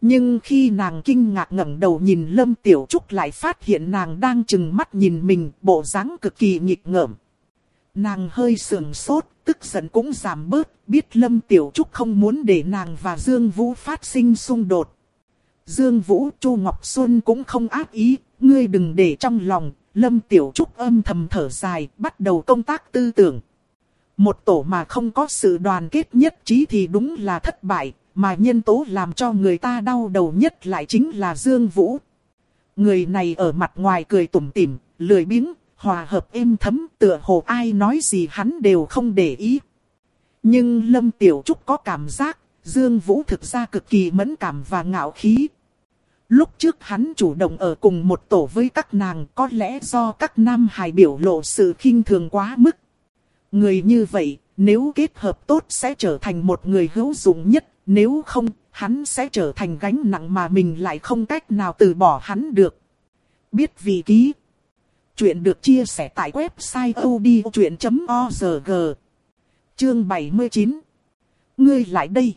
Nhưng khi nàng kinh ngạc ngẩng đầu nhìn Lâm Tiểu Trúc lại phát hiện nàng đang chừng mắt nhìn mình, bộ dáng cực kỳ nghịch ngợm. Nàng hơi sườn sốt, tức giận cũng giảm bớt, biết Lâm Tiểu Trúc không muốn để nàng và Dương Vũ phát sinh xung đột. Dương Vũ, Chu Ngọc Xuân cũng không ác ý, ngươi đừng để trong lòng, Lâm Tiểu Trúc âm thầm thở dài, bắt đầu công tác tư tưởng. Một tổ mà không có sự đoàn kết nhất trí thì đúng là thất bại, mà nhân tố làm cho người ta đau đầu nhất lại chính là Dương Vũ. Người này ở mặt ngoài cười tủm tỉm, lười biếng, hòa hợp êm thấm tựa hồ ai nói gì hắn đều không để ý. Nhưng Lâm Tiểu Trúc có cảm giác, Dương Vũ thực ra cực kỳ mẫn cảm và ngạo khí. Lúc trước hắn chủ động ở cùng một tổ với các nàng có lẽ do các nam hài biểu lộ sự khinh thường quá mức. Người như vậy, nếu kết hợp tốt sẽ trở thành một người hữu dụng nhất, nếu không, hắn sẽ trở thành gánh nặng mà mình lại không cách nào từ bỏ hắn được. Biết vì ký. Chuyện được chia sẻ tại website odchuyện.org. Chương 79. Ngươi lại đây.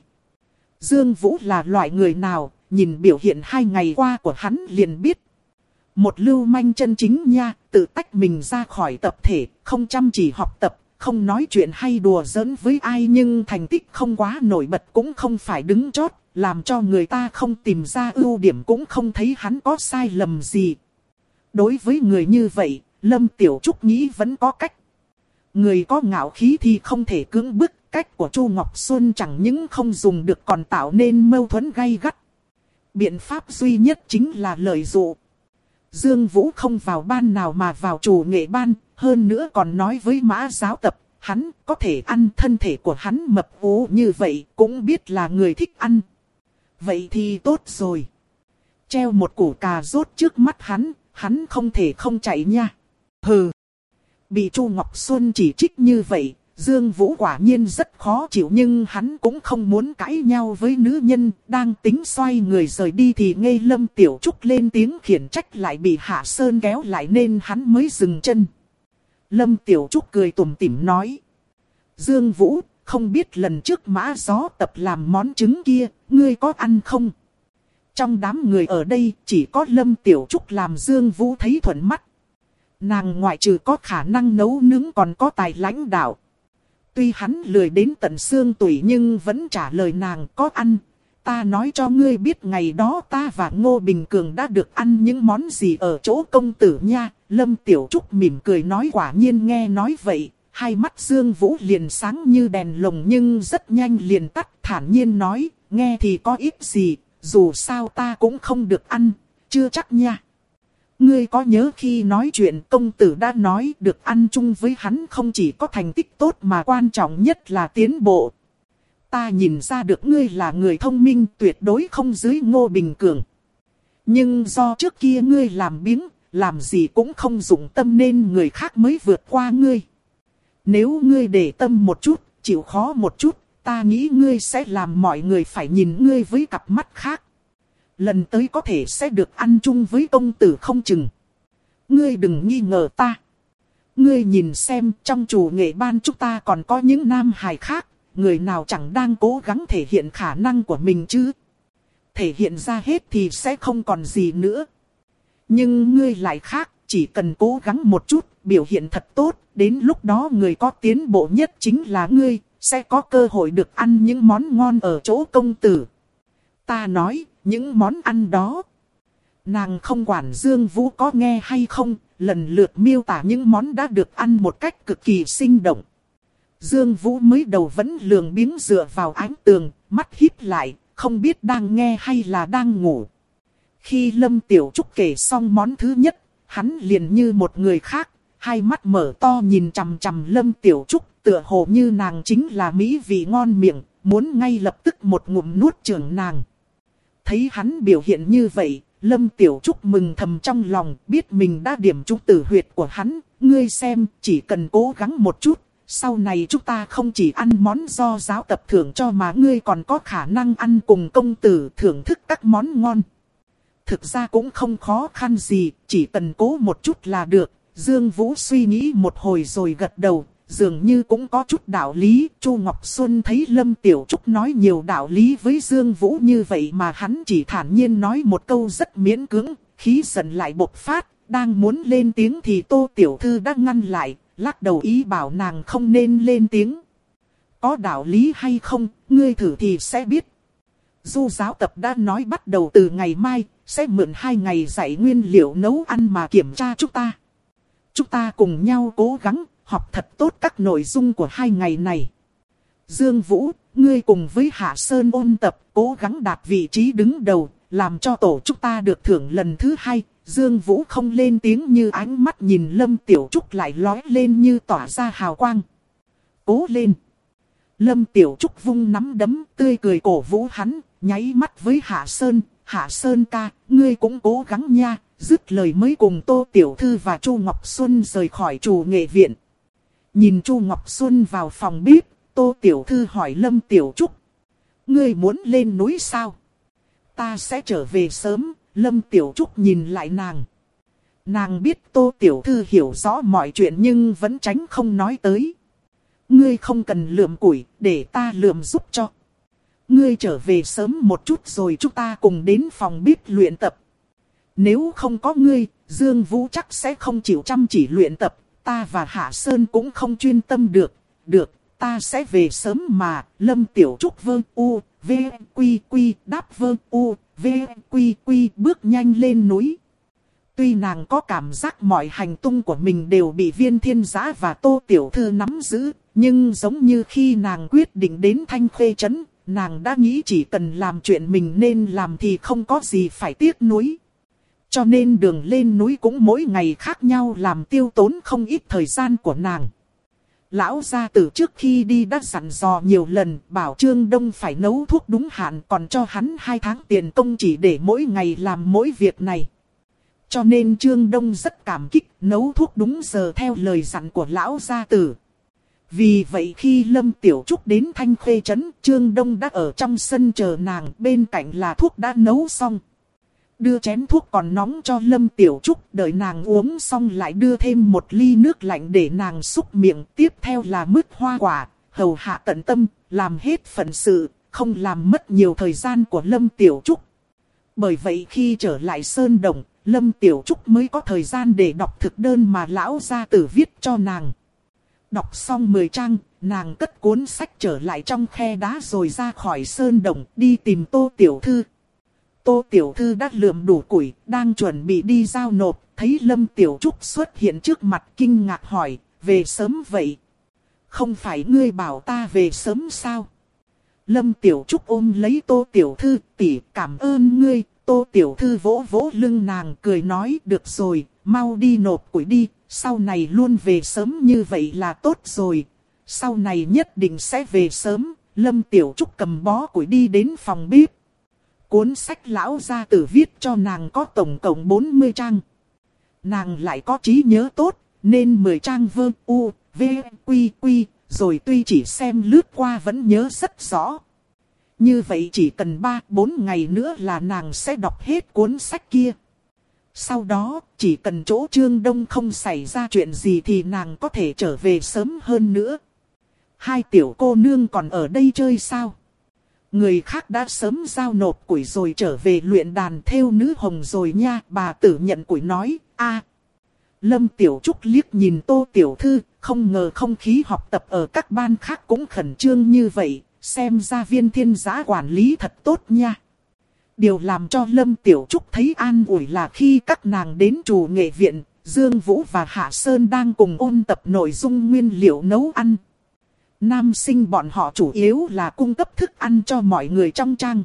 Dương Vũ là loại người nào, nhìn biểu hiện hai ngày qua của hắn liền biết. Một lưu manh chân chính nha, tự tách mình ra khỏi tập thể, không chăm chỉ học tập, không nói chuyện hay đùa giỡn với ai nhưng thành tích không quá nổi bật cũng không phải đứng chót, làm cho người ta không tìm ra ưu điểm cũng không thấy hắn có sai lầm gì. Đối với người như vậy, Lâm Tiểu Trúc nghĩ vẫn có cách. Người có ngạo khí thì không thể cưỡng bức, cách của Chu Ngọc Xuân chẳng những không dùng được còn tạo nên mâu thuẫn gay gắt. Biện pháp duy nhất chính là lợi dụ. Dương Vũ không vào ban nào mà vào chủ nghệ ban, hơn nữa còn nói với mã giáo tập, hắn có thể ăn thân thể của hắn mập ú như vậy, cũng biết là người thích ăn. Vậy thì tốt rồi. Treo một củ cà rốt trước mắt hắn, hắn không thể không chạy nha. Hừ. Bị Chu Ngọc Xuân chỉ trích như vậy, Dương Vũ quả nhiên rất khó chịu nhưng hắn cũng không muốn cãi nhau với nữ nhân, đang tính xoay người rời đi thì ngây lâm tiểu trúc lên tiếng khiển trách lại bị Hạ Sơn kéo lại nên hắn mới dừng chân. Lâm tiểu trúc cười tủm tỉm nói. Dương Vũ, không biết lần trước mã gió tập làm món trứng kia, ngươi có ăn không? Trong đám người ở đây chỉ có Lâm Tiểu Trúc làm Dương Vũ thấy thuận mắt. Nàng ngoại trừ có khả năng nấu nướng còn có tài lãnh đạo. Tuy hắn lười đến tận xương tủy nhưng vẫn trả lời nàng có ăn. Ta nói cho ngươi biết ngày đó ta và Ngô Bình Cường đã được ăn những món gì ở chỗ công tử nha. Lâm Tiểu Trúc mỉm cười nói quả nhiên nghe nói vậy. Hai mắt Dương Vũ liền sáng như đèn lồng nhưng rất nhanh liền tắt thản nhiên nói. Nghe thì có ít gì, dù sao ta cũng không được ăn, chưa chắc nha. Ngươi có nhớ khi nói chuyện công tử đã nói được ăn chung với hắn không chỉ có thành tích tốt mà quan trọng nhất là tiến bộ. Ta nhìn ra được ngươi là người thông minh tuyệt đối không dưới ngô bình cường. Nhưng do trước kia ngươi làm biếng, làm gì cũng không dụng tâm nên người khác mới vượt qua ngươi. Nếu ngươi để tâm một chút, chịu khó một chút, ta nghĩ ngươi sẽ làm mọi người phải nhìn ngươi với cặp mắt khác. Lần tới có thể sẽ được ăn chung với công tử không chừng. Ngươi đừng nghi ngờ ta. Ngươi nhìn xem trong chủ nghệ ban chúng ta còn có những nam hài khác, người nào chẳng đang cố gắng thể hiện khả năng của mình chứ. Thể hiện ra hết thì sẽ không còn gì nữa. Nhưng ngươi lại khác, chỉ cần cố gắng một chút, biểu hiện thật tốt, đến lúc đó người có tiến bộ nhất chính là ngươi, sẽ có cơ hội được ăn những món ngon ở chỗ công tử. Ta nói, những món ăn đó. Nàng không quản Dương Vũ có nghe hay không, lần lượt miêu tả những món đã được ăn một cách cực kỳ sinh động. Dương Vũ mới đầu vẫn lường biếng dựa vào ánh tường, mắt híp lại, không biết đang nghe hay là đang ngủ. Khi Lâm Tiểu Trúc kể xong món thứ nhất, hắn liền như một người khác, hai mắt mở to nhìn chằm chằm Lâm Tiểu Trúc, tựa hồ như nàng chính là mỹ vị ngon miệng, muốn ngay lập tức một ngụm nuốt trưởng nàng. Thấy hắn biểu hiện như vậy, Lâm Tiểu Trúc mừng thầm trong lòng, biết mình đã điểm trúng tử huyệt của hắn, ngươi xem, chỉ cần cố gắng một chút, sau này chúng ta không chỉ ăn món do giáo tập thưởng cho mà ngươi còn có khả năng ăn cùng công tử thưởng thức các món ngon. Thực ra cũng không khó khăn gì, chỉ cần cố một chút là được. Dương Vũ suy nghĩ một hồi rồi gật đầu, dường như cũng có chút đạo lý. Chu Ngọc Xuân thấy Lâm Tiểu Trúc nói nhiều đạo lý với Dương Vũ như vậy mà hắn chỉ thản nhiên nói một câu rất miễn cưỡng, khí giận lại bộc phát, đang muốn lên tiếng thì Tô Tiểu Thư đã ngăn lại, lắc đầu ý bảo nàng không nên lên tiếng. Có đạo lý hay không, ngươi thử thì sẽ biết. Du giáo tập đã nói bắt đầu từ ngày mai, sẽ mượn hai ngày dạy nguyên liệu nấu ăn mà kiểm tra chúng ta. Chúng ta cùng nhau cố gắng, học thật tốt các nội dung của hai ngày này. Dương Vũ, ngươi cùng với Hạ Sơn ôn tập, cố gắng đạt vị trí đứng đầu, làm cho tổ chúng ta được thưởng lần thứ hai. Dương Vũ không lên tiếng như ánh mắt nhìn Lâm Tiểu Trúc lại lói lên như tỏa ra hào quang. Cố lên! Lâm Tiểu Trúc vung nắm đấm tươi cười cổ vũ hắn, nháy mắt với Hạ Sơn, Hạ Sơn ca, ngươi cũng cố gắng nha, dứt lời mới cùng Tô Tiểu Thư và Chu Ngọc Xuân rời khỏi chủ nghệ viện. Nhìn Chu Ngọc Xuân vào phòng bếp, Tô Tiểu Thư hỏi Lâm Tiểu Trúc. Ngươi muốn lên núi sao? Ta sẽ trở về sớm, Lâm Tiểu Trúc nhìn lại nàng. Nàng biết Tô Tiểu Thư hiểu rõ mọi chuyện nhưng vẫn tránh không nói tới. Ngươi không cần lượm củi, để ta lượm giúp cho. Ngươi trở về sớm một chút rồi chúng ta cùng đến phòng bếp luyện tập. Nếu không có ngươi, Dương Vũ chắc sẽ không chịu chăm chỉ luyện tập, ta và Hạ Sơn cũng không chuyên tâm được. Được, ta sẽ về sớm mà, Lâm Tiểu Trúc vương u, v, quy quy, đáp vương u, v, quy quy bước nhanh lên núi. Tuy nàng có cảm giác mọi hành tung của mình đều bị viên thiên giã và tô tiểu thư nắm giữ, nhưng giống như khi nàng quyết định đến thanh khê trấn, nàng đã nghĩ chỉ cần làm chuyện mình nên làm thì không có gì phải tiếc nuối. Cho nên đường lên núi cũng mỗi ngày khác nhau làm tiêu tốn không ít thời gian của nàng. Lão gia tử trước khi đi đã dặn dò nhiều lần bảo Trương Đông phải nấu thuốc đúng hạn còn cho hắn hai tháng tiền công chỉ để mỗi ngày làm mỗi việc này. Cho nên Trương Đông rất cảm kích nấu thuốc đúng giờ theo lời dặn của lão gia tử. Vì vậy khi Lâm Tiểu Trúc đến Thanh Khê Trấn, Trương Đông đã ở trong sân chờ nàng, bên cạnh là thuốc đã nấu xong. Đưa chén thuốc còn nóng cho Lâm Tiểu Trúc, đợi nàng uống xong lại đưa thêm một ly nước lạnh để nàng xúc miệng. Tiếp theo là mứt hoa quả, hầu hạ tận tâm, làm hết phận sự, không làm mất nhiều thời gian của Lâm Tiểu Trúc. Bởi vậy khi trở lại Sơn Đồng, Lâm Tiểu Trúc mới có thời gian để đọc thực đơn mà lão gia tử viết cho nàng. Đọc xong 10 trang, nàng cất cuốn sách trở lại trong khe đá rồi ra khỏi sơn đồng đi tìm tô tiểu thư. Tô tiểu thư đã lượm đủ củi, đang chuẩn bị đi giao nộp, thấy lâm tiểu trúc xuất hiện trước mặt kinh ngạc hỏi, về sớm vậy? Không phải ngươi bảo ta về sớm sao? Lâm tiểu trúc ôm lấy tô tiểu thư, tỉ cảm ơn ngươi, tô tiểu thư vỗ vỗ lưng nàng cười nói, được rồi, mau đi nộp củi đi, sau này luôn về sớm như vậy là tốt rồi. Sau này nhất định sẽ về sớm, Lâm Tiểu Trúc cầm bó củi đi đến phòng bếp. Cuốn sách lão gia tử viết cho nàng có tổng cộng 40 trang. nàng lại có trí nhớ tốt, nên mười trang vơ u, v, quy quy, rồi tuy chỉ xem lướt qua vẫn nhớ rất rõ. Như vậy chỉ cần 3-4 ngày nữa là nàng sẽ đọc hết cuốn sách kia. Sau đó, chỉ cần chỗ Trương Đông không xảy ra chuyện gì thì nàng có thể trở về sớm hơn nữa. Hai tiểu cô nương còn ở đây chơi sao? Người khác đã sớm giao nộp củi rồi trở về luyện đàn theo nữ hồng rồi nha. Bà tử nhận củi nói, a Lâm Tiểu Trúc liếc nhìn Tô Tiểu Thư, không ngờ không khí học tập ở các ban khác cũng khẩn trương như vậy, xem ra viên thiên giá quản lý thật tốt nha. Điều làm cho Lâm Tiểu Trúc thấy an ủi là khi các nàng đến chủ nghệ viện, Dương Vũ và Hạ Sơn đang cùng ôn tập nội dung nguyên liệu nấu ăn. Nam sinh bọn họ chủ yếu là cung cấp thức ăn cho mọi người trong trang.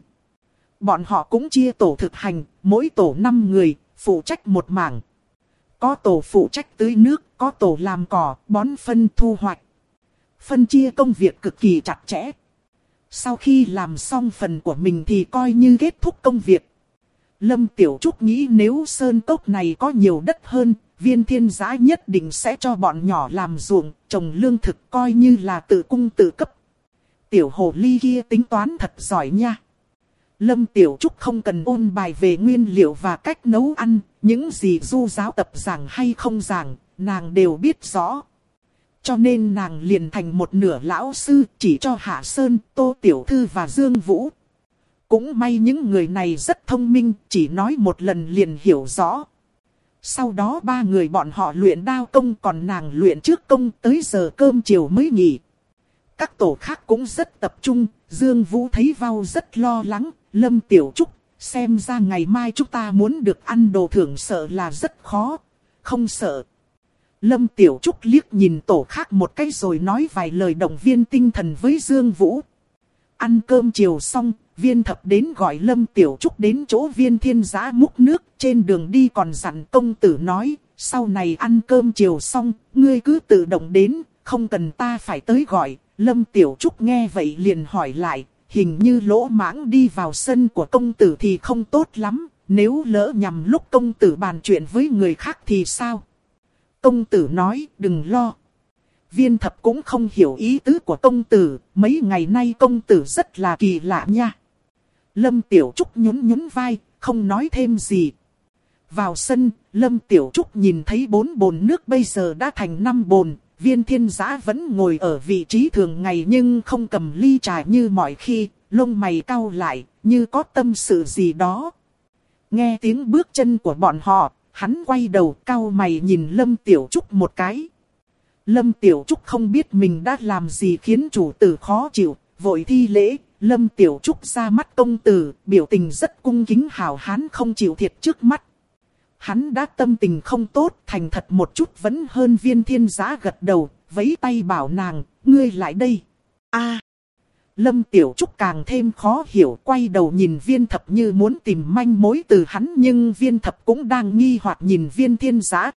Bọn họ cũng chia tổ thực hành, mỗi tổ 5 người, phụ trách một mảng. Có tổ phụ trách tưới nước, có tổ làm cỏ, bón phân thu hoạch. Phân chia công việc cực kỳ chặt chẽ. Sau khi làm xong phần của mình thì coi như kết thúc công việc. Lâm Tiểu Trúc nghĩ nếu sơn cốc này có nhiều đất hơn, viên thiên giã nhất định sẽ cho bọn nhỏ làm ruộng, trồng lương thực coi như là tự cung tự cấp. Tiểu hồ ly kia tính toán thật giỏi nha. Lâm Tiểu Trúc không cần ôn bài về nguyên liệu và cách nấu ăn, những gì du giáo tập giảng hay không giảng, nàng đều biết rõ. Cho nên nàng liền thành một nửa lão sư chỉ cho Hạ Sơn, Tô Tiểu Thư và Dương Vũ. Cũng may những người này rất thông minh, chỉ nói một lần liền hiểu rõ. Sau đó ba người bọn họ luyện đao công còn nàng luyện trước công tới giờ cơm chiều mới nghỉ. Các tổ khác cũng rất tập trung, Dương Vũ thấy vào rất lo lắng, Lâm Tiểu Trúc, xem ra ngày mai chúng ta muốn được ăn đồ thưởng sợ là rất khó, không sợ. Lâm Tiểu Trúc liếc nhìn tổ khác một cái rồi nói vài lời động viên tinh thần với Dương Vũ. Ăn cơm chiều xong, viên thập đến gọi Lâm Tiểu Trúc đến chỗ viên thiên giã múc nước, trên đường đi còn dặn công tử nói, sau này ăn cơm chiều xong, ngươi cứ tự động đến, không cần ta phải tới gọi. Lâm Tiểu Trúc nghe vậy liền hỏi lại, hình như lỗ mãng đi vào sân của công tử thì không tốt lắm, nếu lỡ nhằm lúc công tử bàn chuyện với người khác thì sao? Công tử nói, đừng lo. Viên thập cũng không hiểu ý tứ của công tử, mấy ngày nay công tử rất là kỳ lạ nha. Lâm Tiểu Trúc nhún nhún vai, không nói thêm gì. Vào sân, Lâm Tiểu Trúc nhìn thấy bốn bồn nước bây giờ đã thành năm bồn, viên thiên giã vẫn ngồi ở vị trí thường ngày nhưng không cầm ly trà như mọi khi, lông mày cau lại, như có tâm sự gì đó. Nghe tiếng bước chân của bọn họ, hắn quay đầu cau mày nhìn Lâm Tiểu Trúc một cái. Lâm Tiểu Trúc không biết mình đã làm gì khiến chủ tử khó chịu, vội thi lễ, Lâm Tiểu Trúc ra mắt công tử, biểu tình rất cung kính hào hán không chịu thiệt trước mắt. Hắn đã tâm tình không tốt, thành thật một chút vẫn hơn viên thiên giá gật đầu, vấy tay bảo nàng, ngươi lại đây. a Lâm Tiểu Trúc càng thêm khó hiểu, quay đầu nhìn viên thập như muốn tìm manh mối từ hắn nhưng viên thập cũng đang nghi hoặc nhìn viên thiên giá.